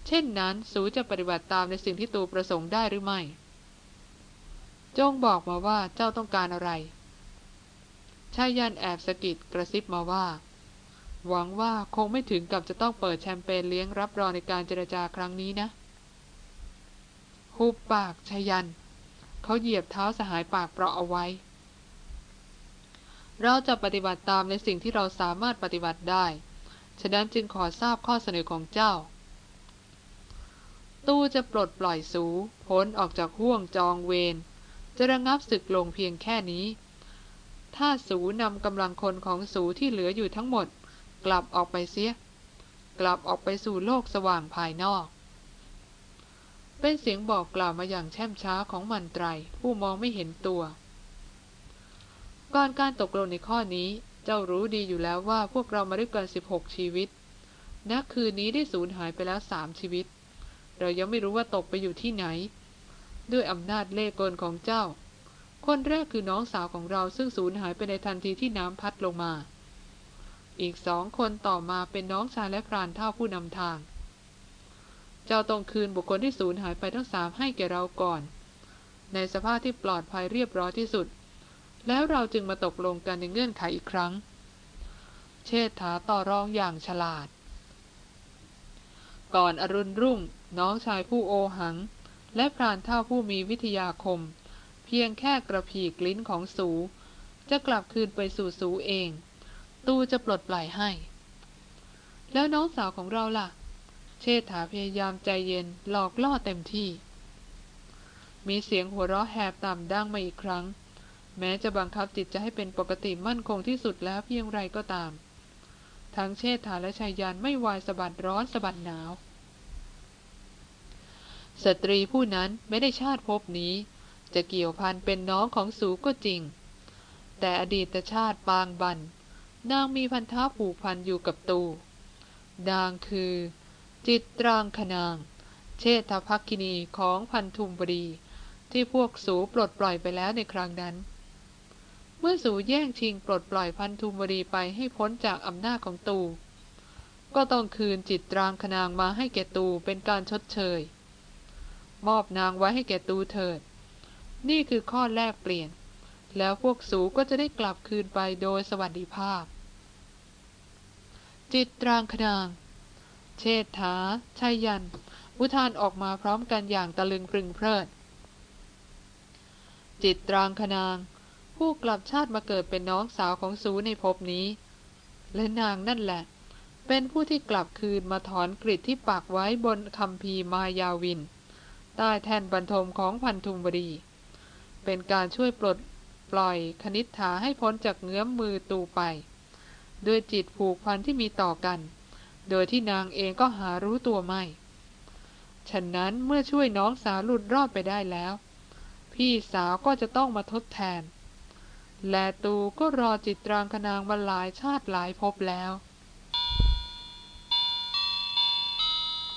เช่นนั้นสูจะปฏิบัติตามในสิ่งที่ตูประสงค์ได้หรือไม่ จงบอกมาว่าเจ้าต้องการอะไร ชายยันแอบสะกิดกระซิบมาว่า หวังว่าคงไม่ถึงกับจะต้องเปิดแชมเปญเลี้ยงรับรองในการเจรจาครั้งนี้นะฮูบปากชายัน เขาเหยียบเท้าสหายปากเปราะเอาไว้ เราจะปฏิบัติตามในสิ่งที่เราสามารถปฏิบัติได้ ฉะนั้นจึงขอทราบข้อเสนอของเจ้า ตู้จะปลดปล่อยสูพ้นออกจากห่วงจองเวรจะระงับศึกลงเพียงแค่นี้ ถ้าสูนำกำลังคนของสูที่เหลืออยู่ทั้งหมด กลับออกไปเสีย กลับออกไปสู่โลกสว่างภายนอก เป็นเสียงบอกกล่าวมาอย่างแช่มช้าของมันไตรผู้มองไม่เห็นตัวก่อนการตกลงในข้อนี้เจ้ารู้ดีอยู่แล้วว่าพวกเรามาด้วยกัน 16 ชีวิตณคืนนี้ได้สูญหายไปแล้วสามชีวิต เรายังไม่รู้ว่าตกไปอยู่ที่ไหน ด้วยอำนาจเล่กลของเจ้า คนแรกคือน้องสาวของเราซึ่งสูญหายไปในทันทีที่น้ำพัดลงมา อีกสองคนต่อมาเป็นน้องชายและพรานเท่าผู้นำทาง เจ้าต้องคืนบุคคลที่สูญหายไปทั้งสามให้แก่เราก่อน ในสภาพที่ปลอดภัยเรียบร้อยที่สุด แล้วเราจึงมาตกลงกันในเงื่อนไขอีกครั้ง เชษฐาต่อรองอย่างฉลาด ก่อนอรุณรุ่ง น้องชายผู้โอหัง และพรานเท่าผู้มีวิทยาคม เพียงแค่กระพีกลิ้นของสู จะกลับคืนไปสู่สูเอง ตูจะปลดปล่อยให้ แล้วน้องสาวของเราล่ะ เชษฐาพยายามใจเย็นหลอกล่อเต็มที่ มีเสียงหัวเราะแหบต่ำดังมาอีกครั้ง แม้จะบังคับจิตจะให้เป็นปกติมั่นคงที่สุดแล้วเพียงไรก็ตาม ทั้งเชษฐาและชายยานไม่วายสะบัดร้อนสะบัดหนาวสตรีผู้นั้นไม่ได้ชาติภพนี้ จะเกี่ยวพันเป็นน้องของสูก็จริง แต่อดีตชาติปางบัน นางมีพันธะผูกพันอยู่กับตู นางคือ จิตตรางคนาง เชษฐภักคินีของพันธุมบดี ที่พวกสูปลดปล่อยไปแล้วในครั้งนั้น เมื่อสูแย่งชิงปลดปล่อยพันธุมบดีไปให้พ้นจากอำนาจของตู ก็ต้องคืนจิตตรางคนางมาให้แก่ตูเป็นการชดเชยมอบนางไว้ให้แก่ตูเถิด นี่คือข้อแรกเปลี่ยน แล้วพวกสูก็จะได้กลับคืนไปโดยสวัสดิภาพ จิตตรางคนาง เชษฐาชัยยัน อุทานออกมาพร้อมกันอย่างตะลึงปรึงเพลิด จิตตรางคนาง ผู้กลับชาติมาเกิดเป็นน้องสาวของสูในภพนี้ และนางนั่นแหละ เป็นผู้ที่กลับคืนมาถอนกริดที่ปักไว้บนคำพีมายาวิน ใต้แท่นบรรทมของพันธุมบดี เป็นการช่วยปลดปล่อยคณิษฐาให้พ้นจากเงื้อมมือตูไป ด้วยจิตผูกพันที่มีต่อกัน โดยที่นางเองก็หารู้ตัวไม่ ฉะนั้นเมื่อช่วยน้องสาวหลุดรอดไปได้แล้ว พี่สาวก็จะต้องมาทดแทน และตูก็รอจิตรางคนางมาหลายชาติหลายภพแล้ว